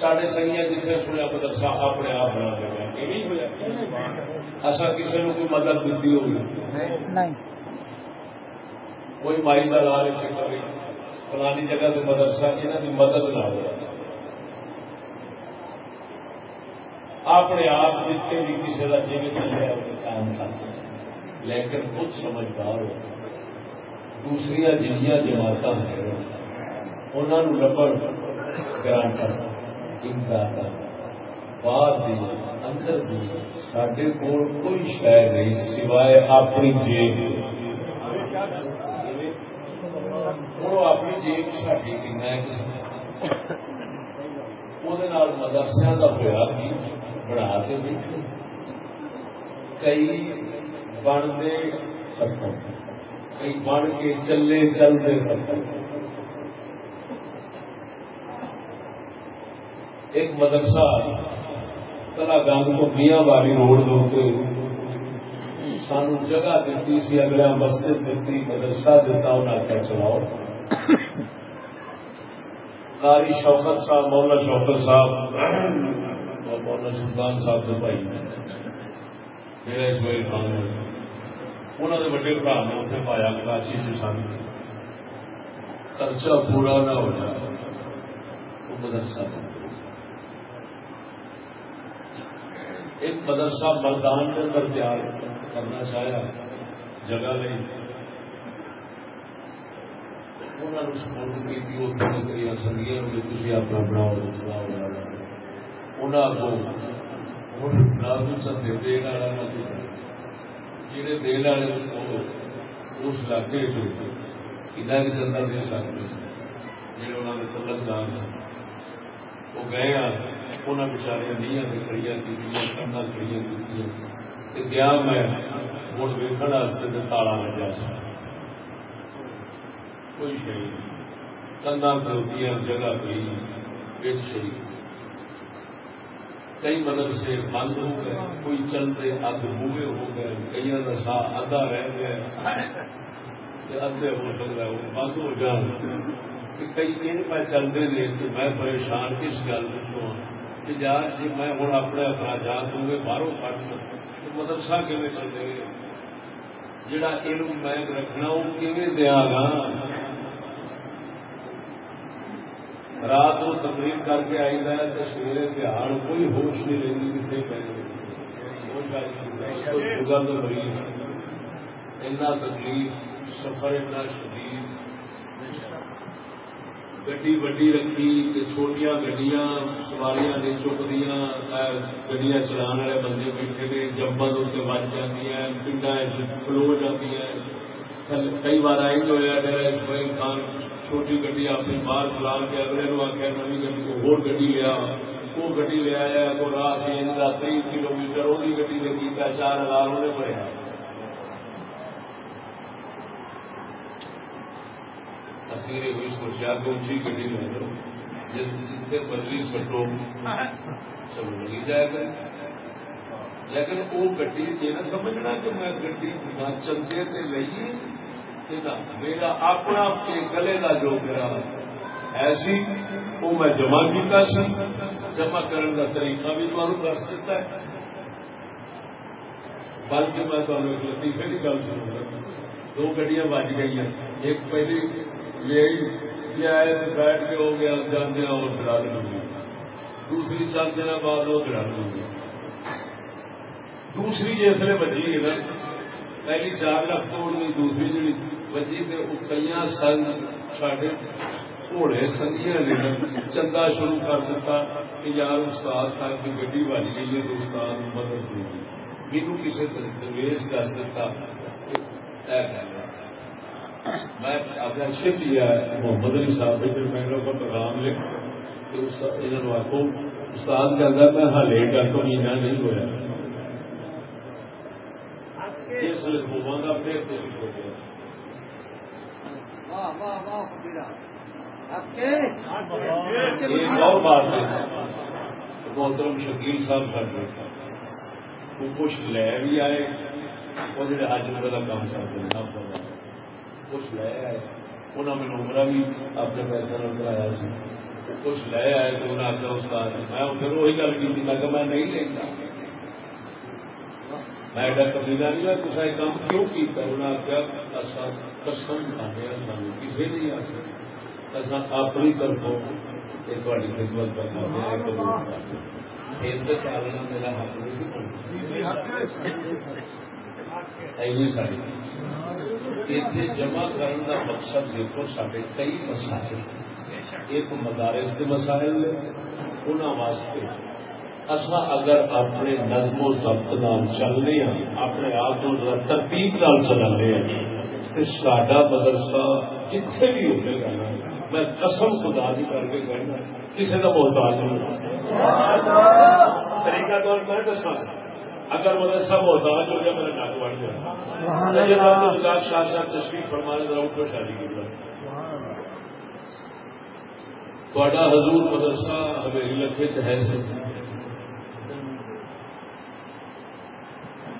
سارے سنگیا جتنے سنیا مدرسہ اپنے آپ بنا لگا اصا کسی نے کوئی مدد دیتی ہوگی کوئی مائی کا لا رہے فلانی جگہ سے مدرسہ یہاں کی مدد نہ ہو اپنے آپ جتنے بھی کسی کا جی چلے کام کرتے لیکن خود سمجھدار ہو۔ دوسری جنیا جماعت ہیں انہوں لبڑ گرانٹر امداد بعد دی اندر دی سڈے کول کوئی شہ نہیں سوائے اپنی جیب۔ ہوں اپنی جیب ساری وہ مدرسے کا ہوا بھی بنا کے بیٹھے۔ کئی بنتے ختم کئی بن کے چلے چلتے ختم ایک مدرسہ کلا گنگ کو میاں باری روڈ دے سان جگہ دیتی سی اگلا مسجد دیتی، مدرسہ دیتا انہیں آخیا چلاؤ۔ قاری شوکت صاحب مولا شوکت صاحب، اور مولا سلطان صاحب سے بھائی میرا اس ویل خان انہوں نے وڈے برا نے اتنے پایا، کراچی سے سن۔ خرچہ پورا نہ ہو جائے، وہ مدرسہ ایک مدرسہ مردان کے اندر تیار کرنا چاہیا جگہ نہیں۔ انہوں نے سپورٹ کی تھی سنگیاں بھی تھی اپنا بناؤ چلاؤ انہوں کو نہ دن والا نہ جہے دن والے اس علاقے کنا بھی چندہ دے سکتے جہے انہوں نے چلن وہ گئے انہوں بچاریا نہیں کڑی کی کنڈا کڑی کی گیا میں ہوں ویکن واسطے تالا لگا سا کوئی شہید کندا کھلوتی جگہ پی بچ شہید کئی مدرسے بند ہو گئے، کوئی چلتے اد بوے ہو گئے کئی کا سا ادھا رہ گیا۔ ادھے ہو سکتا ہے، وہ بند ہو جان۔ کئی ان پہ چلتے ہیں کہ میں پریشان کس گل پوچھوں کہ یار جی میں ہوں اپنے اخراجات ہوں گے، باہروں کٹ تو مدرسہ کیون چلے جڑا علم میں رکھنا وہ کیون دیا گا؟ رات کو تقریر کر کے آئی ہے تو سویرے تہار کوئی ہوش نہیں رہی کتنے پہ۔ شوگر تو مریض اتنا تکلیف، سفر اتنا شدید۔ گڈی وڈی رکھی چھوٹیاں گڈیاں سواریاں نہیں چکدیاں گڈیاں چلان والے بندے بیٹھے نے جمبل اتنے بج جاتی ہیں پنڈا کھلو جاتی ہیں کئی بار آئی ہوا ڈیرا اسماعیل خان چھوٹی گڈی اپنی باہر چلا کے اگلے نو آخیا نوی گڈی کو ہو گڈی لیا وہ گڈی لے آیا کو راہ چینج کا تئی کلو میٹر وہ گڈی نے کیا چار ہزار ہونے پڑے اسی نے کوئی سوچا کہ اونچی گڈی لے لو جس جتنے بدلی سٹو۔ چلو لگی جائے گا۔ لیکن وہ گڈی یہ نہ سمجھنا کہ میں گڈی نہ چلتے تے لئیے میرا اپنا کے گلے کا جو میرا ایسی وہ میں جمع کیتا سی جمع کرنے کا طریقہ بھی تمہیں دس دیتا ہے۔ بلکہ میں تمہیں ایک لطیفے کی گل سنوں گا۔ دو گڈیاں بج گئی ہیں ایک پہلی یہی آئے تو بیٹھ کے ہو گیا جانے اور گرا دیں دوسری چند دن بعد وہ گرا دیں دوسری جسے بجی ہے نا، پہلی چار لاکھ توڑ گئی دوسری جی بجی تو کئی سن ساڈے گھوڑے سنگیاں نے چندا شروع کر دیتا کہ یار استاد تک کی گڈی بج گئی ہے تو استاد مدد دے گی۔ مینو کسی درویش دس دیتا میں اپنا شپ لیا محمد علی صاحب سے میں نے پیغام لے انہوں آخو استاد میں ہالے گل تو مہینہ نہیں ہوا اس لیے ہوا گا پھر اور بات ہے۔ محترم شکیل صاحب کر رہے وہ کچھ لے بھی آئے وہ جڑے حج والا کام کرتے ہیں آپ کچھ لے آئے۔ انہوں نے عمرہ بھی اپنے پیسے نہ کرایا سی۔ کچھ لے آئے تو انہیں آخر استاد، میں پھر وہی گل کی میں کہ میں نہیں لینا میں ایڈا قبیلہ نہیں ہوا کچھ کام کیوں کیا انہیں آخیا قسم کھانے ہاں، سانو کسی نہیں آخر اصا اپنی طرفوں تاری خدمت کرنا چالنا میرا حق نہیں ساری اتنے جمع کرنے کا مقصد دیکھو سارے کئی مسائل۔ ایک مدارس کے مسائل نے انہوں واسطے اصا اگر اپنے نظم و ضبط نال چلنے ہاں اپنے آپ کو ترتیب نال چلانے ہیں تو سڈا مدرسہ جتنے بھی ہوگے گا میں قسم خدا دی کر کے کہنا کسی کا محتاج نہیں۔ طریقہ طور میں دسا اگر مدرسہ محتاج ہو جائے میرا نک بڑھ جائے سید احمد شاہ صاحب تشریف فرمانے کا اٹھو شادی کی تھوڑا حضور مدرسہ ہمیں لکھے ہے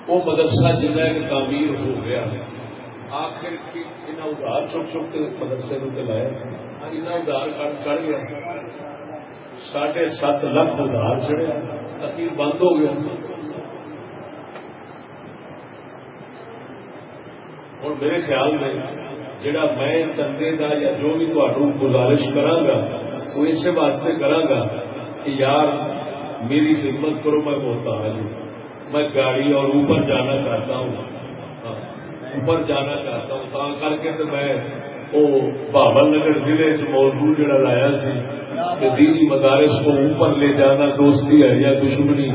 وہ مدرسہ جنہیں ایک تعمیر ہو گیا آخر کی انہیں ادھار چک چک کے مدرسے میں لایا۔ انہیں ادھار کٹ چڑھ گیا۔ ساڑھے سات لاکھ ادھار چڑھیا۔ اخیر بند ہو گیا۔ اور میرے خیال میں جڑا میں چندے کا یا جو بھی تمہیں گزارش کرا وہ اسی واسطے کرا کہ یار میری خدمت کرو میں محتاج ہوں میں گاڑی اور اوپر جانا چاہتا ہوں اوپر جانا چاہتا ہوں تا کر کے تو میں وہ بابل نگر ضلع چ موضوع جڑا لایا سی کہ دینی مدارس کو اوپر لے جانا دوستی ہے یا دشمنی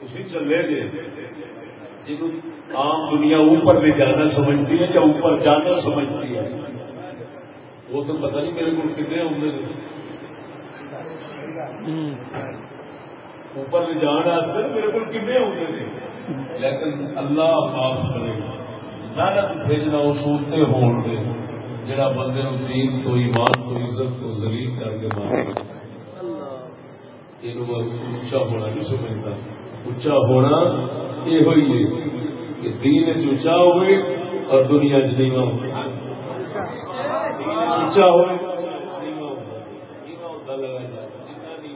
تھی چلے گے عام دنیا اوپر لے جانا سمجھتی ہے یا اوپر جانا سمجھتی ہے؟ وہ تو پتہ نہیں میرے کو کتنے ہوں گے۔ اوپر لے جان واسطے میرے کو کنے ہوں گے؟ لیکن اللہ معاف کرے محنت بھیجنا وہ سوچتے ہون گے جڑا بندے نو دین تو ایمان تو عزت تو زلیل کر کے مار یہ اچا ہونا نہیں سمجھتا۔ اچا ہونا یہ ہوئی ہے کہ دین اچا ہوئے اور دنیا چ نیوا ہو اچا ہوئے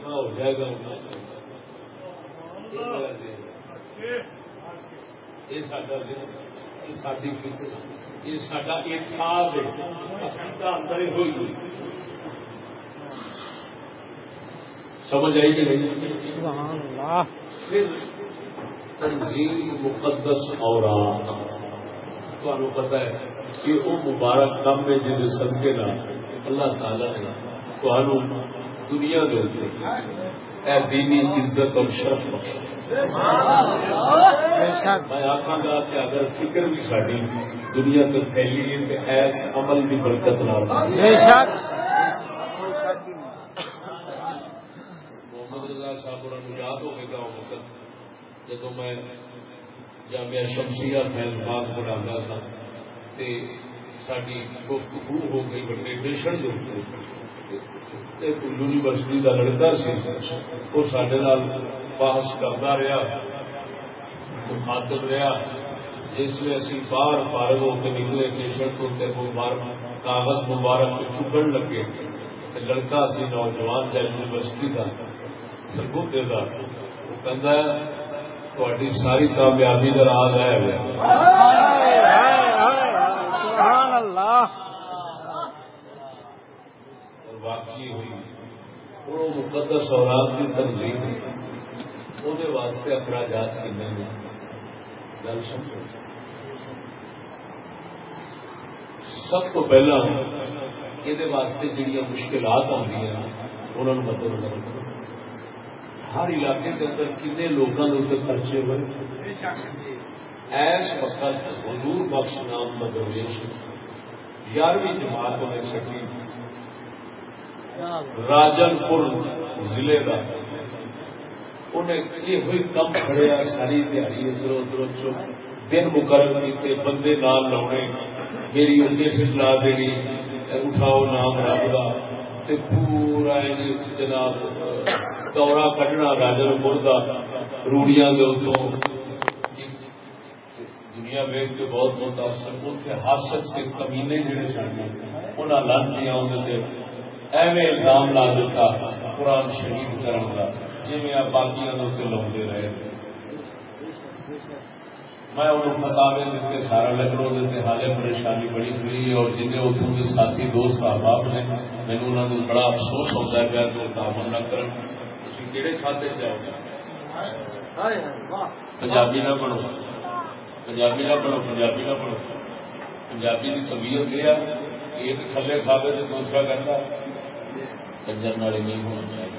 ہو جائے۔ گا یہ ساری اندر ہوئی سمجھ آئی کہ نہیں؟ پھر تنظیم مقدس اور پتا ہے کہ وہ مبارک کام میں جن سدکے نہ اللہ تعالی نے تمہوں دنیا کے اتنے اے دینی عزت اور شرف بخش۔ میں آخا گا کہ اگر فکر بھی ساری دنیا تو پھیلی ہے تو ایس عمل کی برکت نہ محمد رضا صاحب انہوں یاد ہو گیا وہ وقت جب میں جامعہ شمسیہ فیض باغ پڑھا سا ساری گفتگو ہو گئی بڑے نیشن یونیورسٹی کا لڑکا سی وہ سڈے بحث کرتا رہا مخاطب رہا جس میں اسی باہر فارغ ہو کے نکلے نیشن کو مبارک، کاغذ مبارک چکن لگے۔ لڑکا سی نوجوان جا یونیورسٹی کا سرگوتے کا وہ کہہ تاری ساری کامیابی کا راز ہے اور واقعی ہوئی وہ مقدس اولاد کی تنظیم وہ واسطے اخراجات گل سمجھو سب تو پہلا یہ واسطے جہیا مشکلات آدی ہیں انہوں مد نظر رکھو ہر علاقے کے اندر کنے لوگوں کے خرچے ہوئے ایس وقت حضور بخش نام مدرویش گیارہویں جماعت نے چکی راجن پور ضلع کا انہیں یہ ہوئی کم کھڑیا ساری دیہی ادھر ادھر چپ۔ دن مقرر کیتے، بندے نال لاؤنے۔ میری اندر لا دینی۔ اٹھاؤ نام رب کا پورا جناب دورہ کھڈنا راجن پور کا روڑیاں اتوں دنیا ویگ کے بہت متاثر اتنے حاصل سے کمینے جڑے سن انہیں لگ دیا ایویں الزام لا دیتا قرآن شہید کرن کا جی آپ باقی لاؤتے رہے میں انہوں فتاوے دیتے سارا لکڑوں دیتے حالے پریشانی بڑی ہوئی اور جن اتوں کے ساتھی دوست احباب نے مینو انہوں نے بڑا افسوس ہوتا ہے پیا تو کام نہ کرن تھی کہڑے کھاتے چاہو پنجابی نہ بنو پنجابی نہ بنو پنجابی نہ بنو پنجابی کی طبیعت یہ ہے ایک تھلے کھاوے تو دوسرا کہتا کنجر نالی نہیں ہونا چاہیے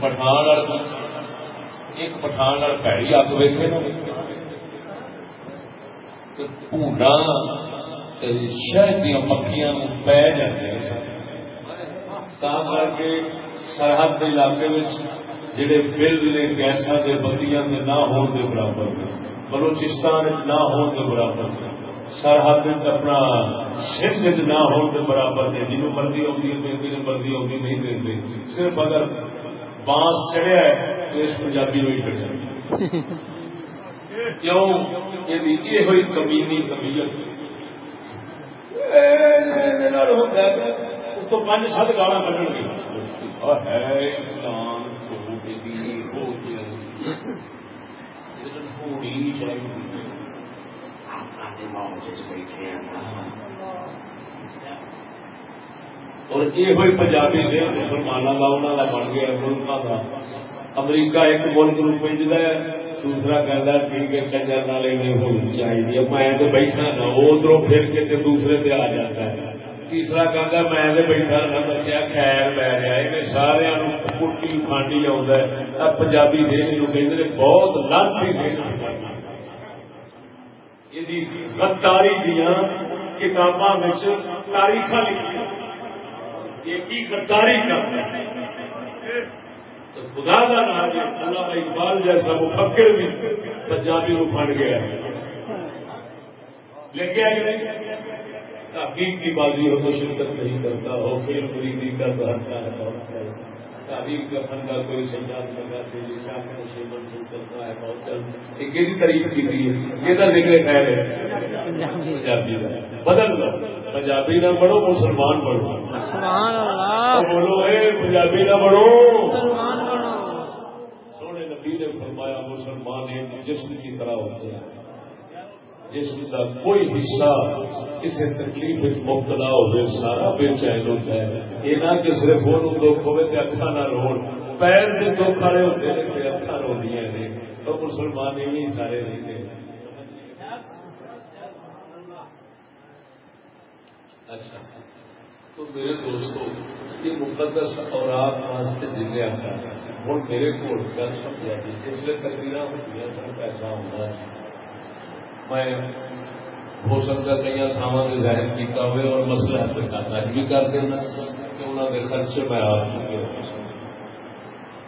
پٹھان ایک پٹھان پیڑی اگ ویکے نا شہد دیا پکیاں پی جاتے کر کے سرحد علاقے جڑے بل نے گیسا کے بتیاں نہ ہون دے برابر بلوچستان نہ ہون دے برابر سرحد اپنا سندھ نہ ہون دے برابر نے جنوب مرضی آتی ہے دے مرضی آتی نہیں دے صرف اگر بانس چڑھیا ہے تو اس پنجابی میں ہی چڑھیا کیوں یہ ہوئی کمینی طبیعت تو پانچ سات گالا کھڑ ہے انسان ہو گیا ہونی چاہیے۔ اور یہ ہوئی پنجابی سے مسلمانوں کا انہوں کا بن گیا ملکوں کا امریکہ ایک ملک نو بھیجتا ہے دوسرا کہتا ٹھیک ہے کنجر نالے نہیں ہونی چاہیے۔ میں تو بیٹھا نا وہ ادھر پھر کے دوسرے پہ آ جاتا ہے۔ تیسرا کہتا میں تو بیٹھا رہا بچیا خیر لے رہا یہ سارا کٹی فانڈی کھانڈی آ پنجابی دے بہت لانتی دے غداری دیا کتاباں تاریخ لکھی یہ غداری کرتا خدا کا نام اللہ اقبال جیسا مفکر بھی پنجابی کو پڑ گیا لے کے آئی تحقیق کی بازی ہو تو شرکت نہیں کرتا ہو پھر مریدی کا تو ہٹتا ہے بہت تعلیم کا فن کا کوئی سجاد لگاتے جیسا سے منسوخ کرتا ہے بہت جلد ایک یہ تعریف کی تھی؟ یہ ذکر خیر ہے۔ پنجابی کا بدل دو۔ پنجابی نہ پڑھو مسلمان پڑھو۔ بولو اے پنجابی نہ پڑھو۔ سونے نبی نے فرمایا مسلمان ایک جسم کی طرح ہوتے ہیں۔ جسم کا کوئی حصہ کسی تکلیف مبتلا ہوئے سارا بے چین ہوتا ہے۔ یہ نہ کہ صرف وہ دکھ ہوئے تو اکھا نہ رو پیر کے دکھ والے ہوتے ہیں کہ اکھا رو دیا نے۔ تو مسلمان ہی سارے نہیں رہتے اچھا۔ تو میرے دوستو، یہ مقدس اور آپ واسطے دلیا تھا ہوں میرے کو گل سمجھا جی اس لیے تقریرا ہوتی ہیں پیسہ ہوتا ہے۔ میں ہو سکتا کئی تھاواں میں ظاہر کیا ہوئے اور مسئلہ پہ خاصا بھی کر دینا کہ انہوں نے خرچے میں آ چکے ہو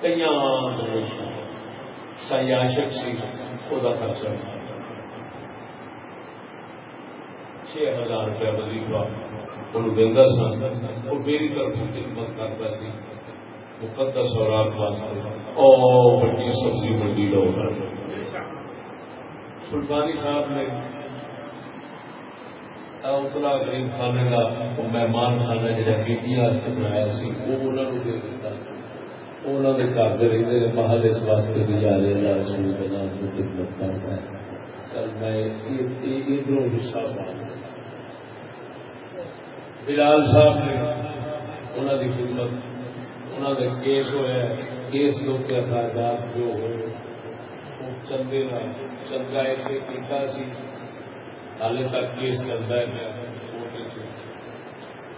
کئی سیاشک سی وہ خرچہ چھ ہزار روپیہ وظیفہ دینا سا۔ وہ میری طرف خدمت کرتا سی۔ مقدس اور آپ واسطے او بڑی سبزی بڑی لو سلطانی صاحب نے اتلا غریب خانے کا مہمان خانہ جہاں بیٹی واسطے بنایا سی، وہ انہوں نے دے دیتا انہوں نے گھر کے رہتے ہیں محل اس واسطے بھی جا رہے اللہ رسول کے کو خدمت کرتا ہے چل میں ادھر حصہ پا بلال صاحب نے انہوں کی خدمت انہوں نے کیس ہوا کیس کے اتنے اخراجات جو ہوئے، وہ چندے کا چنگا ایسے کیتا سی۔ ہال تک کیس چلتا ہے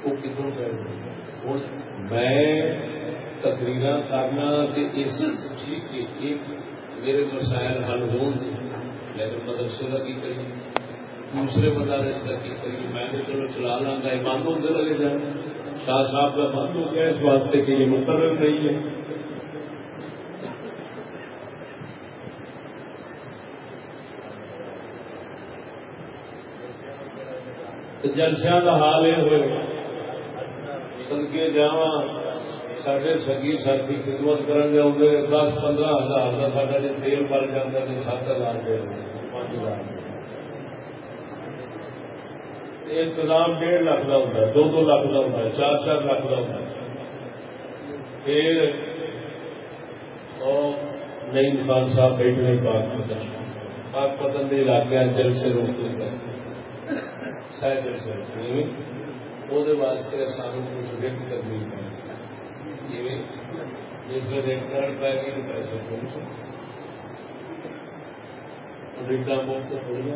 وہ کتوں پہ ہوں میں تقریر کرنا اس چیز کے ایک میرے مسائل حل ہو۔ لیکن مدرسے کا کی کری دوسرے مدارس کا کی کریے میں نے چلو چلا لا گا۔ یہ بند ہوتے لگے جائیں شاہ صاحب کا بند ہو گیا اس واسطے کہ یہ مقرر نہیں ہے۔ جلسیا کا حال یہ ہوئے سدکے جا سارے سگی ساتھی خدمت کرنے آتے دس پندرہ ہزار کا سارا جی تیل بن جاتا ہے سات ہزار پانچ ہزار انتظام ڈیڑھ لاکھ کا ہوتا ہے دو دو لاکھ کا ہوتا ہے چار چار لاکھ کا ہوتا ہے پھر نئی خان صاحب بیٹھے پاک پتن پاک پتن کے علاقے جل سے روکتے سہ جل سے وہ واسطے سانو کچھ کرنی پڑی جس میں کرن پائے گی تو پیسے پہنچ مفت تھوڑی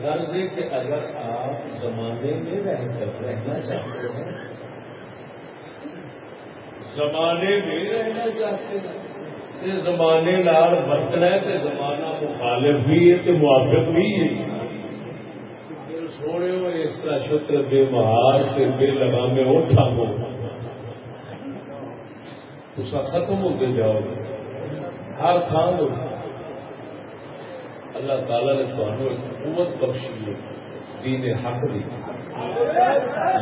غرض ہے کہ اگر آپ زمانے میں رہ کر رہنا چاہتے ہیں زمانے میں رہنا چاہتے ہیں زمانے لال برتنا ہے تو زمانہ مخالف بھی ہے تو موافق بھی ہے سونے اس طرح شکر بے مہار سے بے لگا میں اٹھا ہو اس ختم ہوتے جاؤ۔ ہر تھان ہوتا اللہ تعالی نے تمہیں ایک قوت بخشی ہے، دین حق دی۔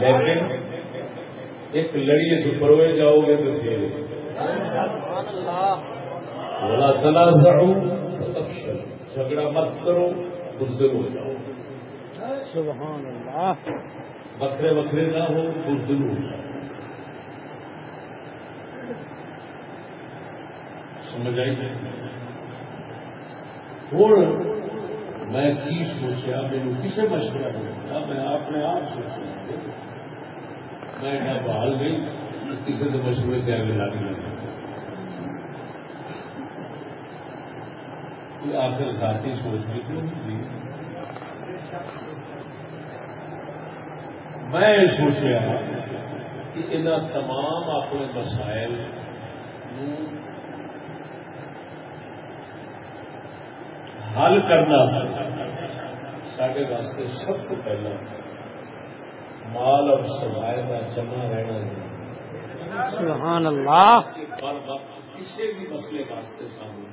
لیکن ایک لڑی جو پروے جاؤ گے تو پھر بولا چلا سڑو جھگڑا مت کرو بزدل ہو جاؤ۔ سبحان اللہ۔ بکرے بکرے نہ ہو بزدل ہو سمجھ آئی؟ ہوں، میں کی سوچا میرے کسے مشورہ دیا میں اپنے آپ سوچا میں ایڈا بحال نہیں کسی کے مشورے سے آگے لگ لگا آخر ذاتی سوچ بھی کیوں میں سوچا کہ ان تمام اپنے مسائل حل کرنا سارے واسطے سب تو پہلا مال اور سوائے کا جمع رہنا سبحان اللہ۔ کسی بھی مسئلے واسطے سامنے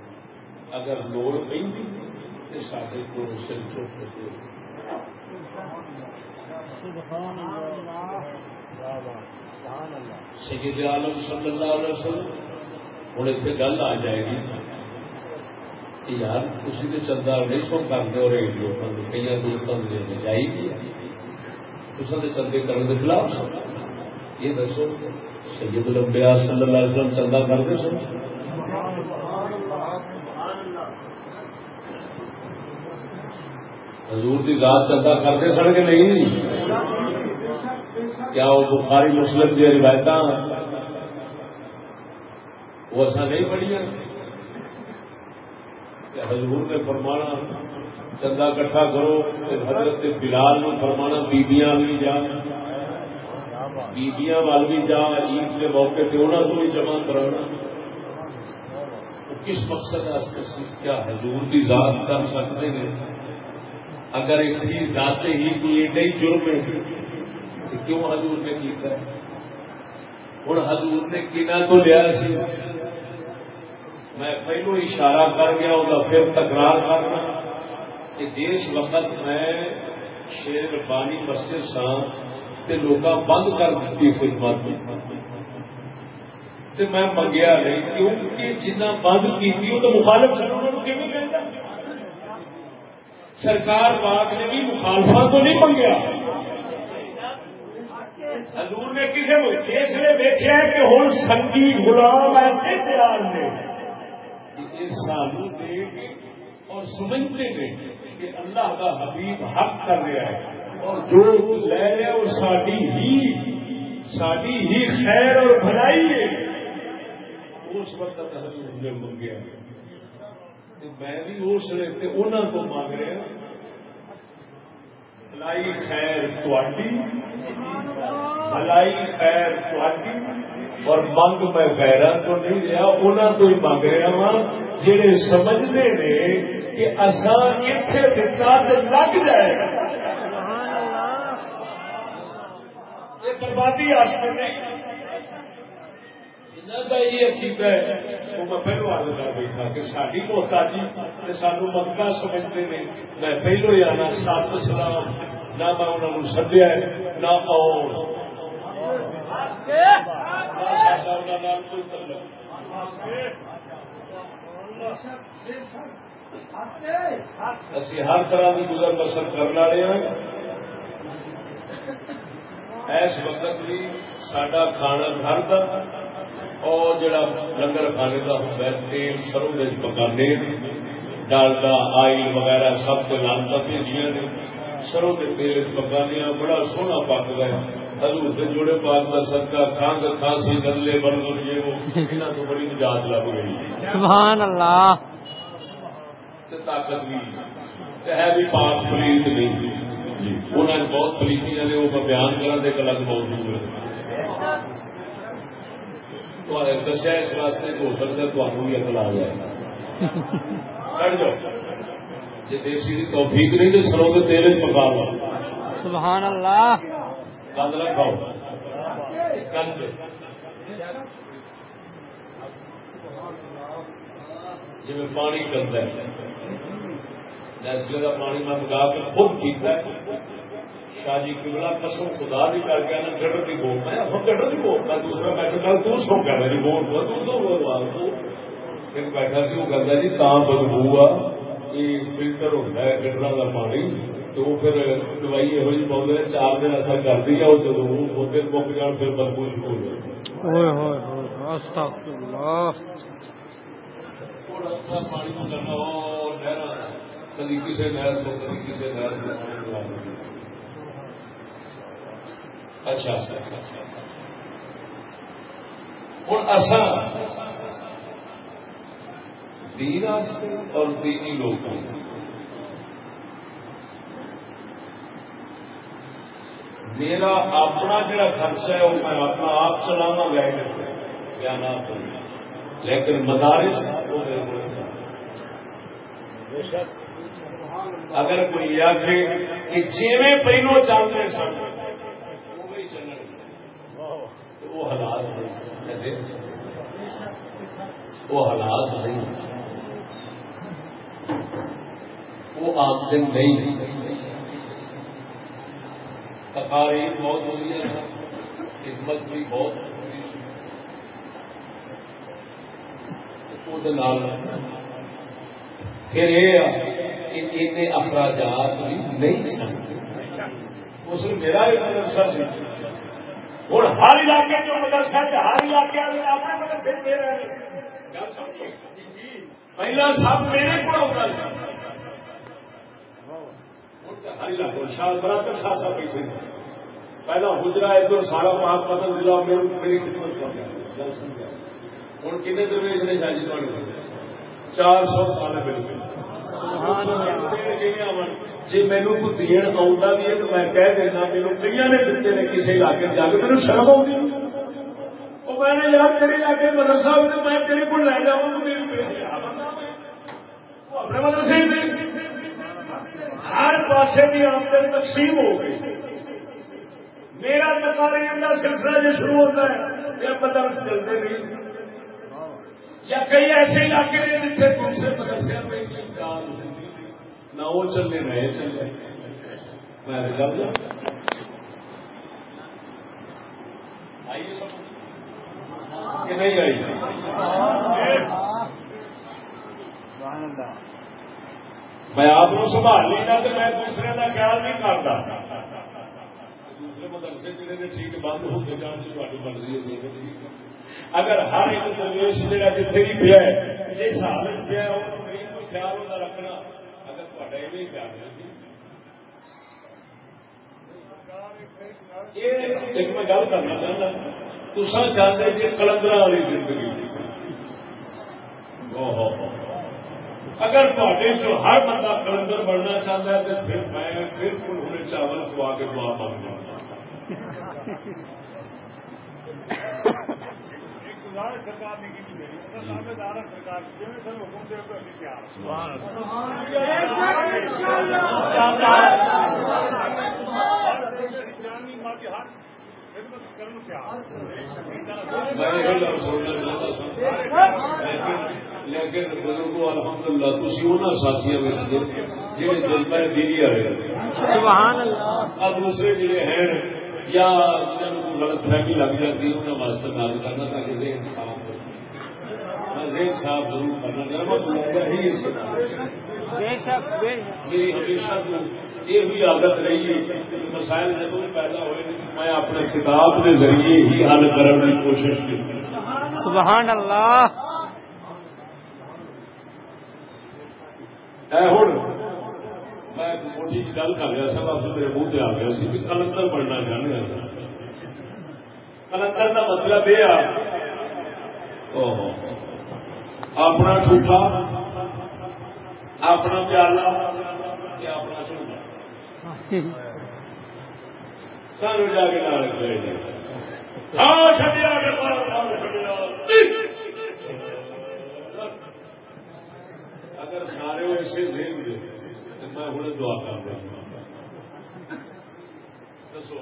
اگر لوڑ پہ سارے کو سر چوٹ ہوتے سید عالم صلی اللہ علیہ وسلم، ہوں اتنے گل آ جائے گی۔ یار کسی نے چندہ نہیں سو کرتے اور ریڈیو کئی دوستوں نے جائی بھی اس نے چندے کرنے کے خلاف سن۔ یہ دسو، سید الانبیاء صلی اللہ علیہ وسلم چندہ کرتے سن؟ حضور کی ذات چندہ کرتے سن کہ نہیں؟ کیا وہ بخاری مسلم کی روایت وہ ایسا نہیں پڑھیا حضور نے فرمانا چندہ کٹھا کرو حضرت بلال نو فرمانا بیبیاں بھی جا بیبیاں وال بھی جا، عید کے موقع پہ انہوں کو بھی جمع کرانا۔ کس مقصد کیا حضور کی ذات کر سکتے ہیں؟ اگر اتنی ذات ہی کوئی ایڈا جرم ہے۔ تو کیوں حضور نے کیتا ہے ہوں حضور نے کنا تو لیا سی۔ میں پہلو اشارہ کر گیا ہوگا پھر تکرار کرنا۔ کہ جس وقت میں شیر بانی مسجد سا لوگ بند کر دیتی خدمت میں۔ منگیا نہیں، کیونکہ جنہ بند کی وہ تو مخالف سرکار پاک نے بھی مخالفہ تو نہیں منگیا۔ حضور نے کسی جس نے دیکھا کہ ہوں سنگی غلام ایسے تیار نے سانو دیکھ اور سمجھتے ہیں کہ اللہ کا حبیب حق کر رہا ہے۔ اور جو لے رہا وہ ساری ہی ساری ہی خیر اور بھلائی ہے۔ اس وقت حضور نے منگیا۔ میں بھی اس لیے انہوں کو مانگ رہا بھلائی خیر تھی بھلائی خیر تھی اور منگ میں غیرہ تو نہیں رہا انہوں تو ہی مانگ رہا وا جہے سمجھتے ہیں کہ آسان اتنے دتا لگ جائے۔ گا یہ بربادی آستے نہیں۔ یہ عقیدہ ہے وہ میں پہلو آج بیٹھا کہ ساری محتاجی سانو مکہ سمجھتے ہیں میں پہلو ہی آنا سات سلام نہ میں انہوں نے سدیا نہ آؤ اسی ہر طرح کی گزر بسر کرنا رہے ہیں اس وقت بھی سڈا کھانا گھر کا اور جڑا لنگر کھانے کا ہوتا ہے تیل سروں میں پکانے ڈالڈا آئل وغیرہ سب سے لانتا بھیجیاں نے۔ سروں کے تیل پکانے بڑا سونا پک گیا حضور کے جوڑے پاک کا سدکا کھانگ کھانسی گلے برگر یہ وہ۔ تو بڑی نجات لگ گئی سبحان اللہ۔ طاقت بھی۔ ہے بھی پاک پلیت نہیں جی۔ انہوں نے بہت پلیتیاں نے وہ بیان کرنے ایک الگ موضوع ہے دسیا اس واسطے ہو سکتا ہے تمہیں بھی اکل آ جائے۔ جاؤ جی دیسی کی توفیق نہیں تو سروں کے تیل پکا لو۔ سبحان اللہ۔ جی پانی کرتا ہے۔ نیسلے کا پانی میں منگا کے خود پیتا ہے۔ شاہ جی کملا قسم خدا بھی کر کے نا گٹر کی بول میں ہم گٹر کی بول میں دوسرا بیٹھا کل تو سو میری تو تو ایک بیٹھا سی وہ کہتا جی تا بدبو آ یہ فلٹر ہوتا ہے گٹر کا پانی۔ تو وہ پھر دوائی بول رہے چار دن ایسا کر دیا اور جب وہ دن مک جان پھر بدبو شروع ہو جائے پانی کرنا کبھی کسی نہر کو کبھی کسی نہر کو۔ اچھا۔ ہوں اصا دین اور دینی لوگ میرا اپنا جڑا خرچہ ہے، وہ میں اپنا آپ چلانا لے کر نہ لیکن مدارس اگر کوئی آخے کہ جیویں پہلو چلتے سن وہ حالات نہیں وہ حالات نہیں۔ وہ آمدن نہیں۔ تقاریر بہت ہوئی ہے۔ خدمت بھی بہت ہوئی۔ پھر یہ اخراجات بھی نہیں سن۔ اس میرا ایک مدرسہ سی ہوں۔ ہر علاقے جو مدرسہ ہے ہر علاقے اپنے مدرسے دے رہے پہلا سب میرے کو ہوتا ہے۔ ہر علاقے شاہ پہلا حجرا ادھر سارا پاک پتن ضلع میری خدمت کر گیا ہوں کن درویش نے شاہ جی تمہیں چار سو سال بالکل جی مینو کو دین آؤں بھی ہے تو میں کہہ دینا میرے کئی نے دیتے نے کسی علاقے جا کے میرے شرم آؤں گی وہ میں نے یار تیرے علاقے مدرسہ ہوتے میں تیرے کو لے جاؤں تو میری اپنے مدرسے ہر پاسے کی آمدنی تقسیم ہو گئی۔ میرا نکارے کا سلسلہ جو شروع ہوتا ہے یہ پتہ چلتے نہیں۔ یا کئی ایسے علاقے نے جتنے دوسرے مدرسے میں نہ وہ چلنے رہے چلے میں چل آئیے سب۔ کہ نہیں آئی۔ میں آپ کو سنبھال لینا تو میں دوسرے کا خیال نہیں کرتا۔ دوسرے مدرسے جڑے نے ٹھیک بند ہوتے جان کی مرضی ہے اگر ہر ایک درویش جہاں جتنے بھی پیا ہے، جس حالت پیا ہے وہ خیال ہوتا رکھنا۔ اگر تا یہ خیال ہے جی۔ ایک میں گل کرنا چاہتا تصا چاہتے جی کلندر والی زندگی۔ اگر تے ہر بندہ کلندر بننا چاہتا ہے تو پھر میں بالکل انہیں چاول کھوا کے دعا مانگ جاؤں سرکار نے کی سرکار سر حکم دے لیکن بزرگوں الحمد للہ تھی انہوں میں جی دل پہ دلی والے اب دوسرے جڑے ہیں یا غلط فہمی لگ جاتی ہے انہیں واسطے نال کرنا تاکہ ذہن صاف ہو ذہن صاف ضرور کرنا چاہتا ہی میری ہمیشہ یہ بھی عادت رہی ہے مسائل جب پیدا ہوئے میں اپنے کتاب کے ذریعے ہی حل کرنے کی کوشش کی۔ سبحان اللہ۔ ہوں میں موٹی جی گل کر رہا سا بس میرے منہ آ گیا سی کلندر بننا چاہتے ہیں کلندر کا مطلب یہ اپنا چھوٹا اپنا پیالہ اپنا چھوٹا سانو جا کے نال ہاں، اگر سارے ایسے ذہن دے میں ہوں دعا کر رہا دسو۔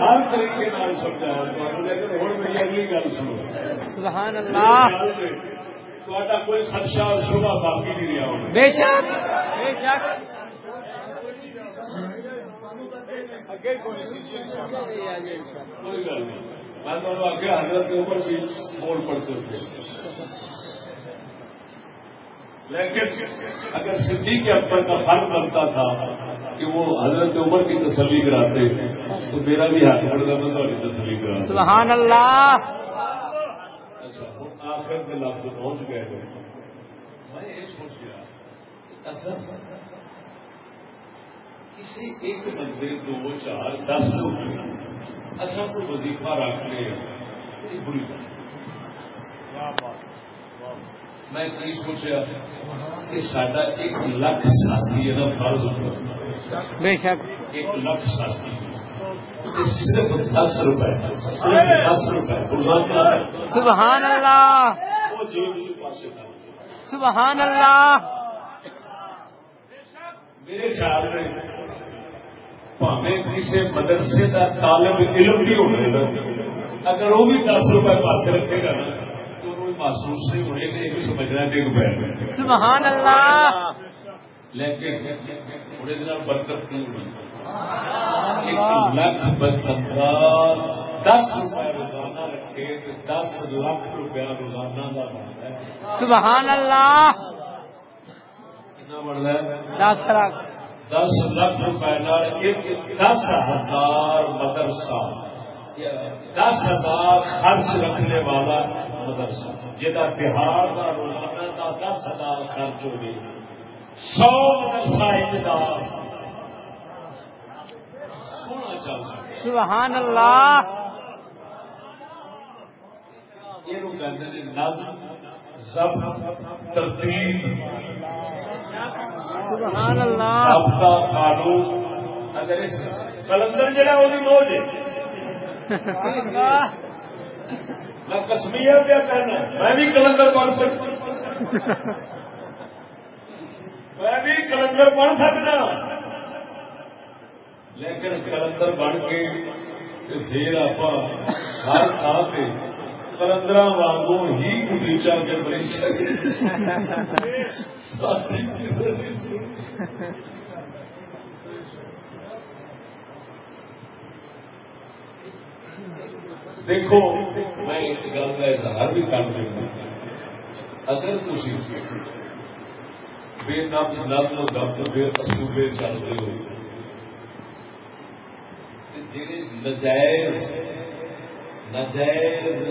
ہر طریقے سمجھایا لیکن ہوں۔ میری اگلی گل سنو۔ سبحان اللہ کوئی خدشہ اور شبہ باقی نہیں رہا بے شک۔ بے شک۔ کوئی گل نہیں۔ میں تمہیں آگے حضرت کے اوپر بھی موڑ پڑتے ہوتے لیکن اگر صدیق کے اکبر کا فرق بنتا تھا کہ وہ حضرت عمر کی تسلی کراتے تو میرا بھی حق بڑھتا میں تھوڑی تسلی کرا سبحان اللہ۔ اچھا آخر کے لفظ پہنچ گئے۔ میں یہ سوچ رہا کسی ایک بندے دو چار دس لوگ اصل کو وظیفہ رکھ لے بری بات۔ میں نہیں سوچا کہ سڈا ایک لاکھ ساتھی ہے نا فرض بے شک۔ ایک لاکھ ساتھی۔ صرف دس روپئے دس روپئے سبحان اللہ۔ سبحان اللہ۔ میرے خیال میں پاوے کسی مدرسے کا طالب علم بھی ہونے نا اگر وہ بھی دس روپئے پاس رکھے گا نا تو انہوں محسوس نہیں کہ یہ بھی سمجھنا ڈگ پہ سبحان اللہ لیکن تھوڑے دن برکت نہیں ہوئی ایک لاکھ بندہ دس روپئے روزانہ رکھے تو دس لاکھ روپیہ روزانہ کا بنتا ہے سبحان اللہ کتنا بنتا ہے دس لاکھ دس لاکھ روپئے دس ہزار مدرسہ دس ہزار خرچ رکھنے والا مدرسہ۔ جہاں بہار کا روزانہ کا دس ہزار خرچ ہو گئی سو مدرسہ سونا سکے سبحان اللہ۔ یہ کہتے ہیں نظم ضبط ترتیب۔ سبحان اللہ۔ ضابطہ قانون اگر اس کلندر جڑا وہ موج ہے۔ میں کسمیا پیا کہنا میں بھی کلندر بن سکتا میں بھی کلندر بن سکتا لیکن کلندر بن کے پھر آپ ہر تھان پہ کلندر وانگوں ہی کٹیچا کے بری دیکھو، میں ایک گل کا اظہار بھی کر دینا اگر تھی بے نب نظم ضبط، بے اصولے چلتے ہو جی نجائز نجائز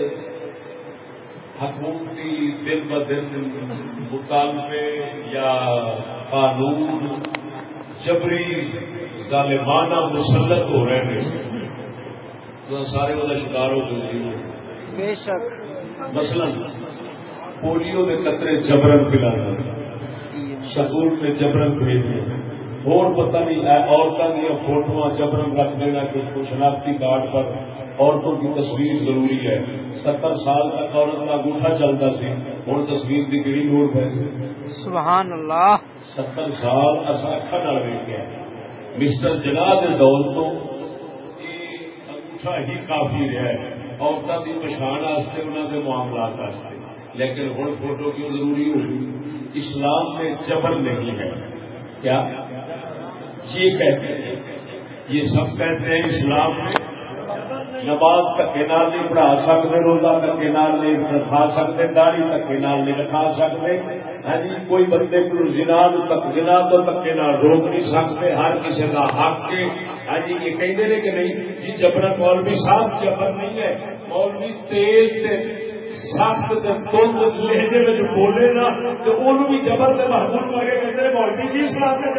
حکومتی دن ب دن مطالبے یا قانون جبری ظالمانہ مسلط ہو رہے ہیں۔ تو سارے وہ شکار ہو گئے بے شک۔ مثلا پولیو کے قطرے جبرن پلانا سکول میں جبرن بھیجنا اور پتہ نہیں عورتوں کی فوٹو جبرن رکھ دینا کہ اس کو شناختی کارڈ پر عورتوں کی تصویر ضروری ہے ستر سال تک عورت کا انگوٹھا چلتا سی ہوں تصویر کی کہڑی لوڑ پہ سبحان اللہ ستر سال اصا اکھا نہ ویکیا مسٹر جنا کے دور تو انگوٹھا ہی کافی رہا ہے عورتوں کی پچھان واسطے انہوں کے معاملات واسطے لیکن ہوں فوٹو کیوں ضروری ہوگی اسلام میں جبر نہیں ہے کیا یہ کہتے ہیں۔ یہ سب کہتے ہیں اسلام میں۔ نماز دکے نال نہیں پڑھا سکتے، روزہ دکے نال نہیں رکھا سکتے، داڑھی دکے نال نہیں رکھا سکتے۔ ہاں جی کوئی بندے کو جنا تک جنا تو دکے نال روک نہیں سکتے، ہر کسی کا حق کے ہاں جی یہ کہتے ہیں کہ نہیں؟ جی جبرن مولوی صاحب جبر نہیں ہے۔ مولوی تیز سخت لہجے میں بولے نا تو انہوں بھی جبر سے محبوب لگے مولوی جی اسلام میں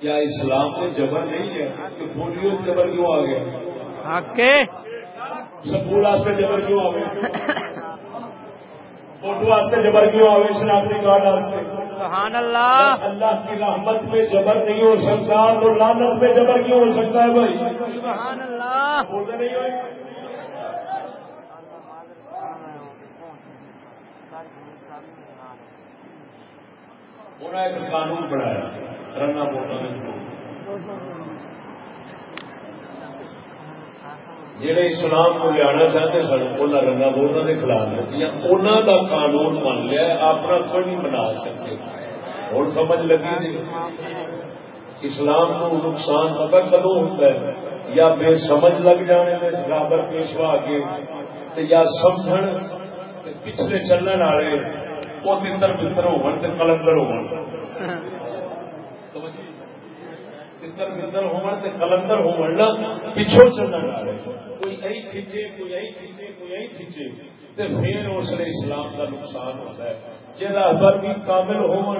کیا اسلام میں جبر نہیں ہے؟ تو پولیو جبر کیوں آ گیا؟ سکول واسطے جبر کیوں آ گیا فوٹو واسطے جبر کیوں آ گئے شناختی کارڈ واسطے۔ سبحان اللہ۔ اللہ کی رحمت میں جبر نہیں ہو سکتا تو لانت میں جبر کیوں ہو سکتا ہے بھائی؟ سبحان اللہ۔ بولتے نہیں ہوئے انہیں ایک قانون بنایا رنا ووٹوں نے جہے اسلام کو لیا چاہتے سن انہیں رنگا ووٹوں کے خلاف یا انہوں کا قانون من لیا، اپنا کوئی نہیں بنا سکتے ہوں سمجھ لگی جی؟ اسلام کو نقصان پتا کدو ہوتا ہے؟ یا بے سمجھ لگ جانے میں برابر پیشوا کے تے یا سمجھ پچھلے چلنے والے، وہ تر پتر ہو کلندر ہو پتر پتر ہو کلندر ہو پچھو چلنے والے کوئی ائی کھچے کوئی ائی کھچے کوئی ائی کھچے تے پھر اس نے اسلام کا نقصان ہوتا ہے۔ جہاں پر بھی کامل ہو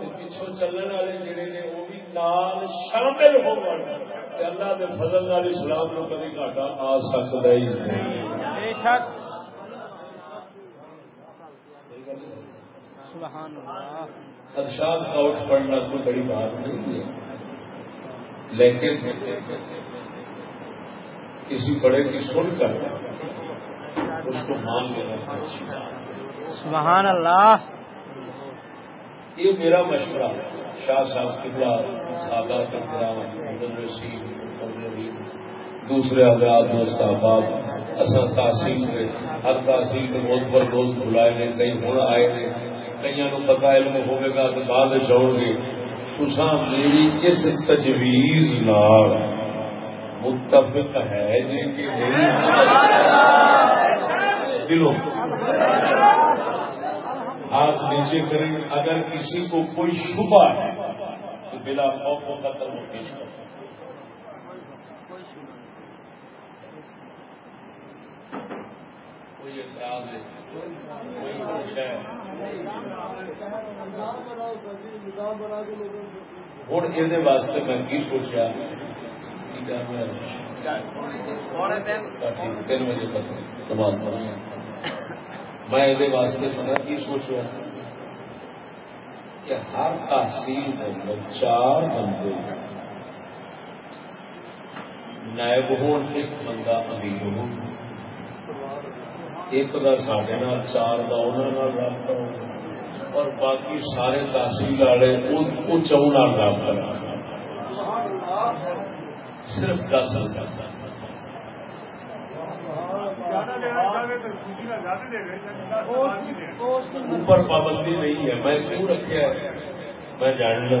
پچھو چلنے والے جڑے نے وہ بھی نال شامل ہو اللہ کے فضل نال اسلام کو کبھی گھاٹا آ سکتا ہی نہیں۔ بے شک۔ سبحان اللہ۔ خدشات کا اٹھ پڑنا کوئی بڑی بات نہیں ہے۔ لیکن کسی بڑے کی سن کر اس کو مان لینا سبحان اللہ۔ یہ میرا مشورہ شاہ صاحب قبلہ سادہ کرام رسید دوسرے حضرات دوست احباب اصل تحصیل میں ہر تحصیل میں بہت بڑے دوست بلائے نے کئی ہوں آئے نے کئی پتا علم ہوگا گا تو بعد چاہو گے۔ تسا میری اس تجویز نال متفق ہے جی کہ نہیں؟ دلوں ہاتھ نیچے کریں، اگر کسی کو کوئی شبہ ہے تو بلا خوف و قتل میں پیش کریں۔ کوئی اعتراض ہے؟ کوئی کچھ ہے؟ ہوں یہ واسطے میں کی سوچا تین بجے تک تمام میں یہ واسطے پتا کی سوچا کہ ہر تحصیل کے اندر چار بندے نائب ہون ایک بندہ امیر ہو ایک کا سڈے چار کا انہوں رابطہ ہو اور باقی سارے تحصیل والے وہ چون رابطہ صرف دس ہزار اوپر پابندی نہیں ہے میں کیوں رکھا ہے میں جاننا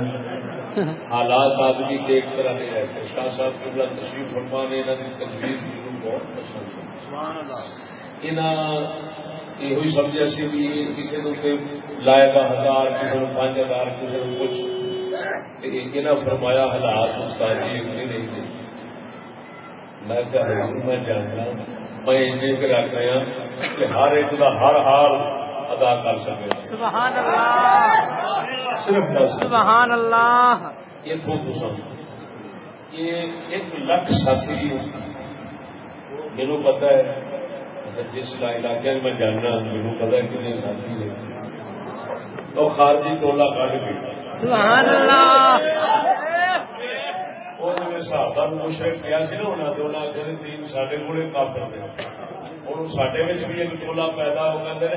حالات آدمی کے ایک طرح نہیں رہتے شاہ صاحب کی بلا تشریف فرما نے تجویز مجھے بہت پسند ہے یہ سمجھا سی بھی کسی نے لائے گا ہزار کسی نے پانچ ہزار کسی نے کچھ۔ یہ فرمایا حالات ایک نہیں میں میں جاننا میں یہ رکھ رہا کہ ہر ایک کا ہر حال ادا کر سکے۔ سبحان اللہ۔ صرف سبحان اللہ۔ یہ تو یہ ایک لکھ ساتھی میرے پتا ہے مطلب جس علاقے میں جاننا میرے پتا ہے کتنے ساتھی ہے تو خارجی ٹولا کٹ گئی مشرق کیا سی نا انہوں نے انہیں آخر تین سارے کو کافر ہوں سڈے بھی ایک ٹولا پیدا ہو گئے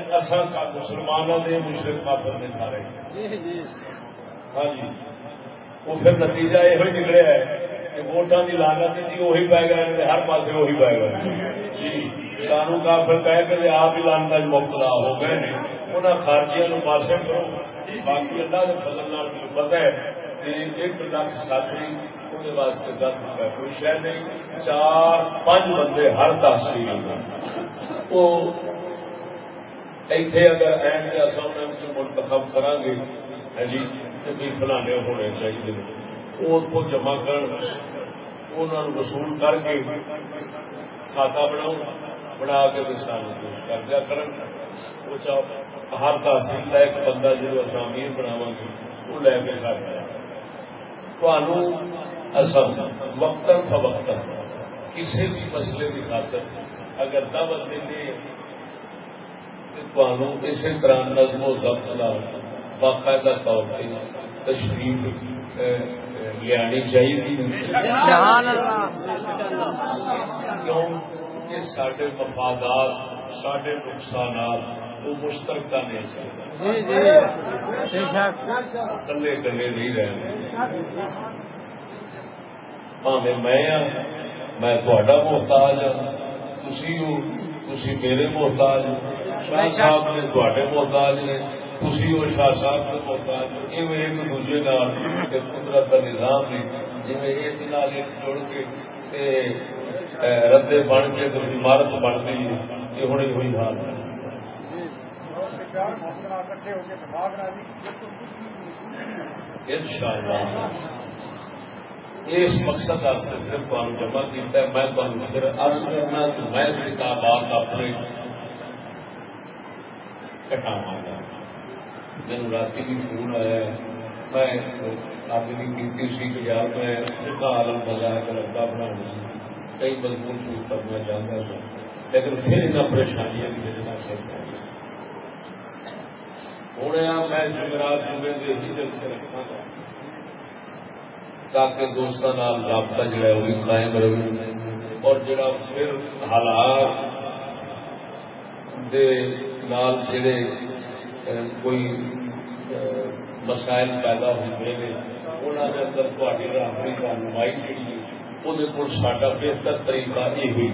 مسلمانوں کے مشرق کافر نے سارے۔ ہاں جی۔ وہ پھر نتیجہ یہ نکلیا ہے کہ ووٹان کی لاگت جی وہی پی گئے ہر پاس وہی پی گئے جی۔ سانو کافر کہہ کے آپ ہی لانتا مبتلا ہو گئے ہیں انہیں خارجیاں پاسے کرو باقی اللہ کے فضل پتہ ہے ایک لاکھ ساتھی وہ واسطے دس روپئے کوئی شہ نہیں چار پانچ بندے ہر تحصیل وہ ایتھے اگر این کے اصل میں منتخب کریں گے جی بھی فلانے ہونے چاہیے وہ اتوں جمع کر وصول کر کے کھاتا بناؤ بنا کے سال پیش کر دیا کر ہر تحصیل کا ایک بندہ جب اصل امیر بناو گے وہ لے کے کر دیا اصل وقتاً فوقتاً کسی بھی مسئلے کی خاطر اگر دعوت ہے تو اسی طرح نظم و ضبط باقاعدہ طور پہ تشریف لے چاہیے۔ کیوں؟ کہ سارے مفادات سارے نقصانات وہ مشترکہ نہیں کلے کلے نہیں رہے ہاں میں ہاں میں تھوڑا محتاج ہوں تھی ہو تھی میرے محتاج شاہ صاحب نے تھوڑے محتاج نے تھی ہو شاہ صاحب کے محتاج یہ ایک دوجے قدرت کا نظام بھی جی ایک نال ایک جڑ کے ردے بن کے تو عمارت بن گئی یہ ہونی ہوئی حال۔ ہے ان شاء اللہ اس مقصد صرف تمہیں جمع کیا میں تمہیں پھر ارد کرنا کہ میں کتابات اپنے کٹاوا گا۔ میرے رات بھی فون آیا میں اپنی کی سی کہ یار میں سکا عالم بجا کر ادا بنا کئی مضمون شروع کرنا چاہتا تھا لیکن پھر ان پریشانیاں بھی بھیجنا چاہتا ہوں ہوں میں جمعرات جمعے کے ہی جل سے رکھنا گا تاکہ دوستوں رابطہ جڑا ہے، وہ بھی قائم رہے اور جڑا پھر حالات دے نال جڑے کوئی مسائل پیدا ہوئے ہیں انہوں کے اندر تاری رہنمائی جیڑی وہ ساڈا بہتر طریقہ یہ ہوئی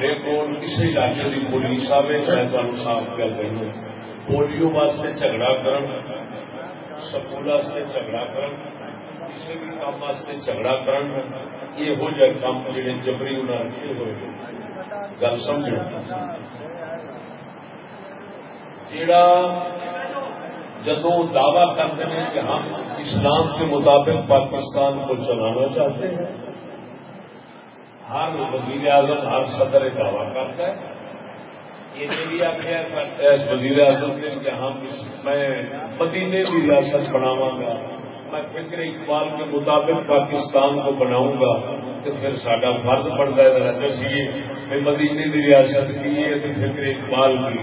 تے کول کسی علاقے کی پولیس آئے میں تمہیں صاف کر رہی ہوں پولیو واسطے جھگڑا کرن سکول جھگڑا کرن کسی بھی کام واسطے جھگڑا کرن کام جڑے جبری انہیں رکھے ہوئے گل سمجھ جدو دعوی کرتے ہیں کہ ہم اسلام کے مطابق پاکستان کو چلانا چاہتے ہیں، ہر وزیر اعظم ہر صدر دعویٰ کرتا ہے۔ یہ وزیر اعظم نے کہ ہم میں مدینے کی ریاست بناواں گا، میں فکر اقبال کے مطابق پاکستان کو بناؤں گا، تو پھر سڈا فرد بنتا ہے۔ ذرا دسیے، میں مدینے کی ریاست کی ہے تو فکر اقبال کی۔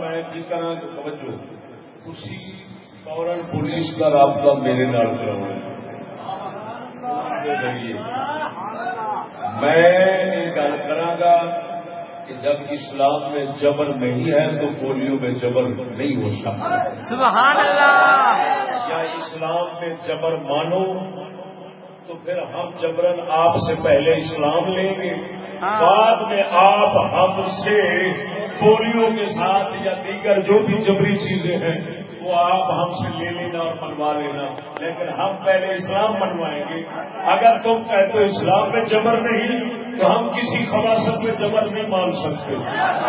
میں کی طرح توجہ۔ اسی فورن پولیس کا رابطہ میرے نال کراؤں۔ میں یہ گل کرا کہ جب اسلام میں جبر نہیں ہے تو پولیو میں جبر نہیں ہو سکتا۔ سبحان اللہ۔ یا اسلام میں جبر مانو تو پھر ہم جبرن آپ سے پہلے اسلام لیں گے۔ ہاں۔ بعد میں آپ ہم سے پولیو کے ساتھ یا دیگر جو بھی جبری چیزیں ہیں وہ آپ ہم سے لے لینا اور منوا لینا۔ لیکن ہم پہلے اسلام منوائیں گے۔ اگر تم کہتے ہو اسلام میں جبر نہیں تو ہم کسی خباصت میں جبر نہیں مان سکتے۔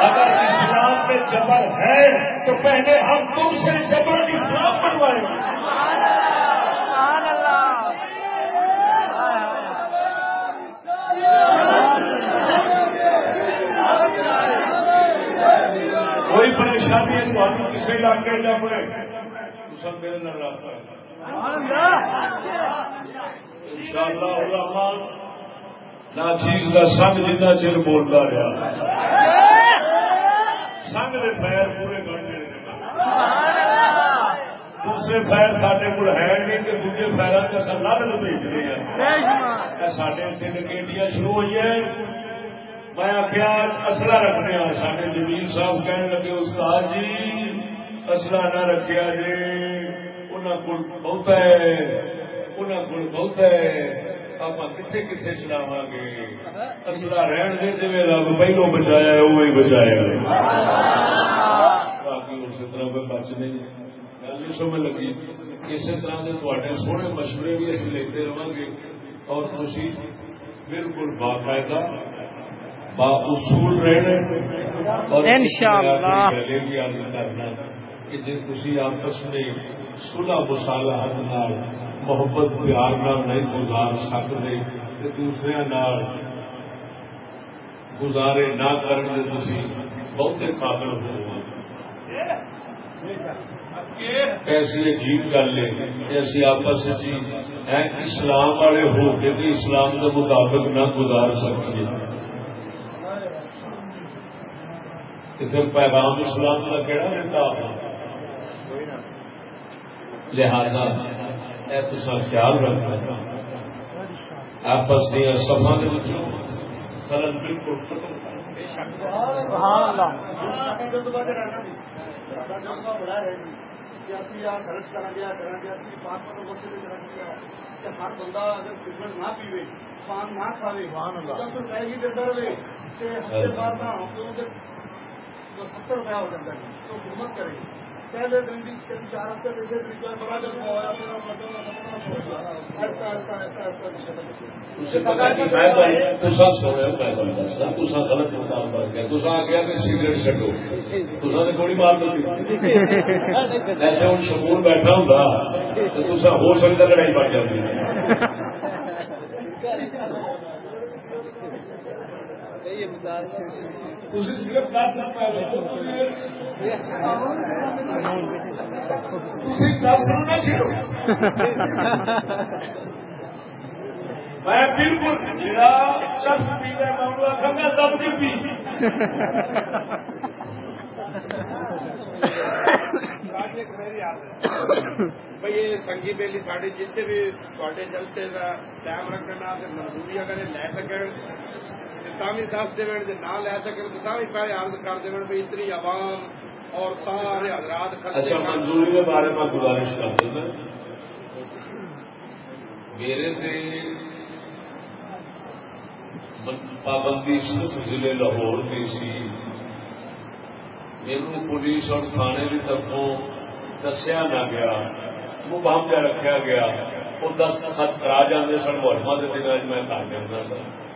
اگر اسلام میں جبر ہے تو پہلے ہم تم سے جبر اسلام منوائیں گے سبحان اللہ کوئی پریشانی ہے تو کسی علاقے جا پڑے۔ تو سب میرے نظر آتا ان شاء اللہ نہ چیز کا سنگ جتنا چر بولتا رہا۔ سنگ کے پیر پورے کرنے دوسرے فائر سارے کو ہے نہیں تو دوسرے فائر کا سر لال بھیجنے ہیں۔ سارے اتنے نکیٹیاں شروع ہوئی ہیں۔ میں آخیا اصلا رکھنے ہاں سارے جمیل صاحب کہنے لگے استاد جی اصلا نہ رکھیا جی انہوں کو بہت ہے۔ انہوں کو بہت ہے۔ آپ کتنے کتنے چلاو گے؟ اصلا رہن دے جی رب پہلو بچایا ہے وہی بچایا باقی اسی طرح بچ نہیں۔ گل نہیں سمجھ لگی اسی طرح کے سونے مشورے بھی اچھے لیتے رہے گے اور تھی بالکل باقاعدہ با اصول رہنے اور انشاءاللہ گلے بھی عرض کرنا کہ جی تھی آپس میں سلح مسالحت نال محبت پیار نال نہیں گزار سکتے تو دوسرے نال گزارے نہ کرنے تھی بہتے قابل ہو ایسی عجیب گل ہے ایسی آپس اسلام والے ہو کے بھی اسلام کے مطابق نہ گزار سکیے پھر پیغام اسلام کا کہڑا دیتا لہذا اے تصا خیال رکھنا آپس دیا سفا کے خلل بالکل ختم سبحان اللہ ہر بندہ اگر سگریٹ نہ پیوے پان نہ کھاوے رہ ہی دیتا رہے ہفتے بعد نہ تو ستر روپیہ ہو جاتا ہے تو حکومت کرے پہلے دن بھی تین چار ہفتے جیسے غلط مقام پر گیا تسا آ سگریٹ چڈو گولی مار ہوں شکور بیٹھا ہوں تو تسا ہو سکتا لڑائی بڑھ جاتی۔ صرف دس سننا چاہو میں بالکل جڑا شخص پی میں انہوں دب نہیں پی بھائی، یہ بیلی ساڑھے جتنے بھی جلسے کا ٹائم رکھنا منظوری اگر لے سکیں تامی دس دے نہ لے سکیں تو تھی پہلے عرض کر دیں بھائی، اتنی عوام اور سارے حضرات اچھا منظوری کے بارے میں گزارش کر دوں میرے سے پابندی صرف ضلع لاہور کی سی۔ میرے پولیس اور تھانے کی طرفوں دسیا نہ گیا مبہم جا رکھا گیا۔ وہ دستخط کرا جاتے سن محرمہ کے دن میں کر دینا سر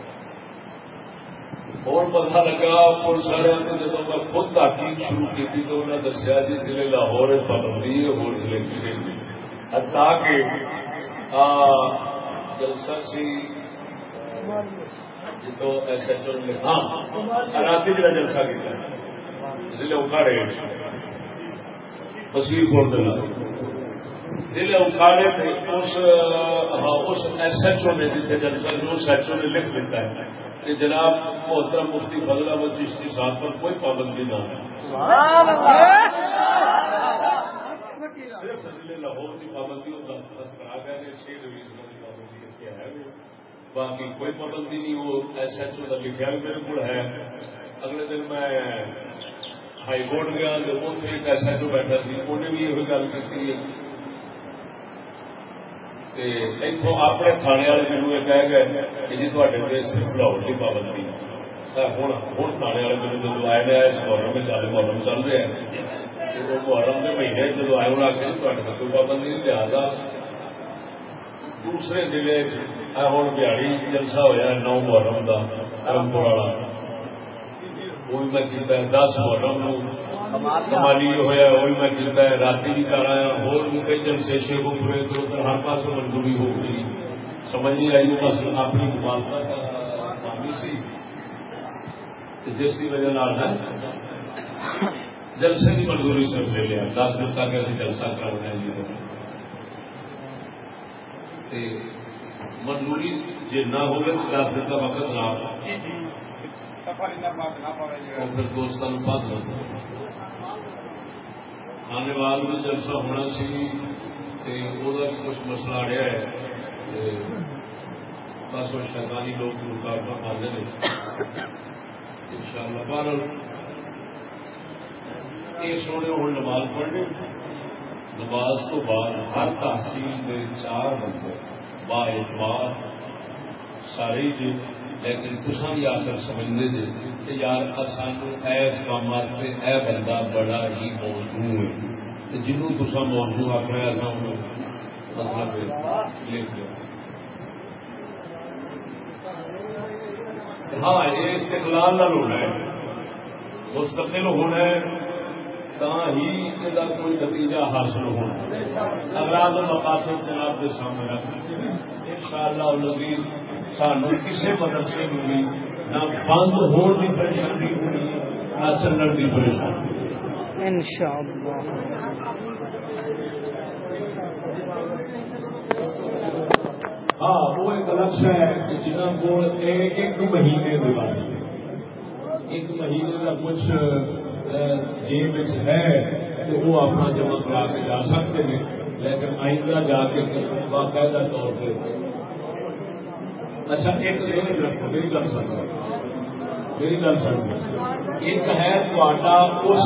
اور پتا لگا پولیس والے نے جب میں خود تحقیق شروع کی تھی تو انہوں نے دسیا جی ضلع لاہور پابندی ہے اور ضلع کی حتیٰ کہ جلسہ سی جتو ایس ایچ او نے ہاں رات جا جلسہ کیا ضلع اکاڑے مسیح پور دلا ضلع اکاڑے اس ایس ایچ او نے جسے جلسہ اس ایچ او نے لکھ دیتا ہے کہ جناب محترم مفتی فضل احمد چشتی صاحب پر کوئی پابندی نہ صرف ضلع لاہور کی پابندی اور دستخط کرا گئے چھ کی پابندی کیا ہے باقی کوئی پابندی نہیں وہ ایس ایچ او کا لکھا بھی میرے کو ہے۔ اگلے دن میں ہائی کورٹ گیا اتنے ایک ایس ایچ او بیٹھا سی انہیں بھی یہ گل کی اتوں اپنے تھانے والے میرے یہ کہہ گئے کہ جی تے صرف لاہور کی پابندی ہوں ہوں تھانے والے میرے جب آئے گئے محرم میں چل محرم چل رہے ہیں محرم کے مہینے جب آئے انہیں آخر تے کوئی پابندی نہیں لہٰذا دوسرے ضلع ہوں بہاڑی جلسہ ہوا نو محرم کا کرمپور والا وہ میں کیتا ہے دس محرم کمالی ہوا وہ بھی میں کیتا ہے رات بھی کر آیا اور بھی کئی جلسے شیخ پورے تو ادھر ہر پاس منظوری ہو گئی۔ سمجھ نہیں آئی، بس اپنی مالتا کا سی۔ جس کی وجہ ہے جلسے کی منظوری سب لے لیا۔ دس دن تک ابھی جلسہ کر کرنا جی۔ منظوری جی نہ ہوگی تو دس دن کا وقت نہ جی پھر دوستوں بند آنے وال بھی جلسہ ہونا سی وہ کچھ مسئلہ آیا ہے بس وہ شیطانی لوگ رکاوٹ آتے ہیں۔ ان شاء اللہ بہر یہ سونے ہوں نماز پڑھنے۔ نماز تو بعد ہر تحصیل میں چار بندے، با اعتبار سارے جی لیکن تصا بھی آ کر سمجھتے جی کہ یار سانو ایس کام واسطے اے بندہ بڑا ہی موضوع ہے۔ جنوں تصا موضوع آخر ایسا مطلب لکھ لو ہاں یہ استقلال نہ ہونا ہے۔ مستقل ہونا ہے ہی یہ کوئی نتیجہ حاصل ہونا اگر آپ مقاصد جناب کے سامنے رکھ ان شاء اللہ سانو کسی مدرسے میں بھی نہ بند ہونے کی پریشانی ہوئی نہ چلن کی پریشانی ہاں وہ ایک لکش ہے کہ جنہوں کو ایک مہینے کے واسطے ایک مہینے کا کچھ جیب ہے تو وہ اپنا جمع کرا کے جا سکتے ہیں لیکن آئندہ جا کے باقاعدہ طور پہ اچھا ایک میری گل میری گل ایک ہے اس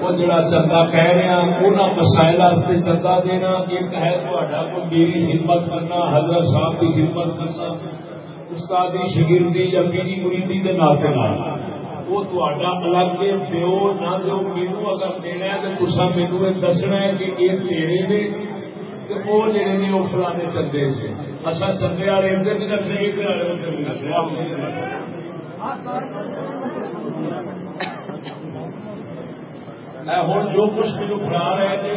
وہ جڑا چندہ کہہ رہے ہیں مسائل چندہ دینا۔ ایک ہے کوئی میری خدمت کرنا، حضرت صاحب کی خدمت کرنا۔ استاد شگردی یا پیری مریدی کے ناطے وہ الگ دیو نہ دو مینو اگر دینا ہے تو تصا مینو دسنا ہے کہ یہ تیرے نے وہ جڑے نے وہ فلانے چندے سے اچھا چندے والے ادھر بھی رکھنے ادھر والے ادھر بھی رکھنے ہوں جو کچھ میرے فرا رہے تھے،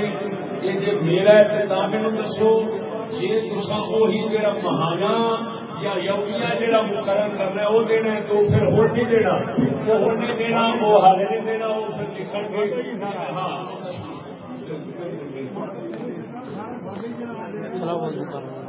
یہ جی میرا ہے میرے دسو جی تصا وہی جا مہانا یا یوگیا جہاں مقرر کرنا ہے وہ دینا ہے تو پھر ہو نہیں دینا۔ وہ ہو نہیں دینا، وہ حال نہیں دینا، وہ پھر لکھن گے ہاں, ہاں،, ہاں۔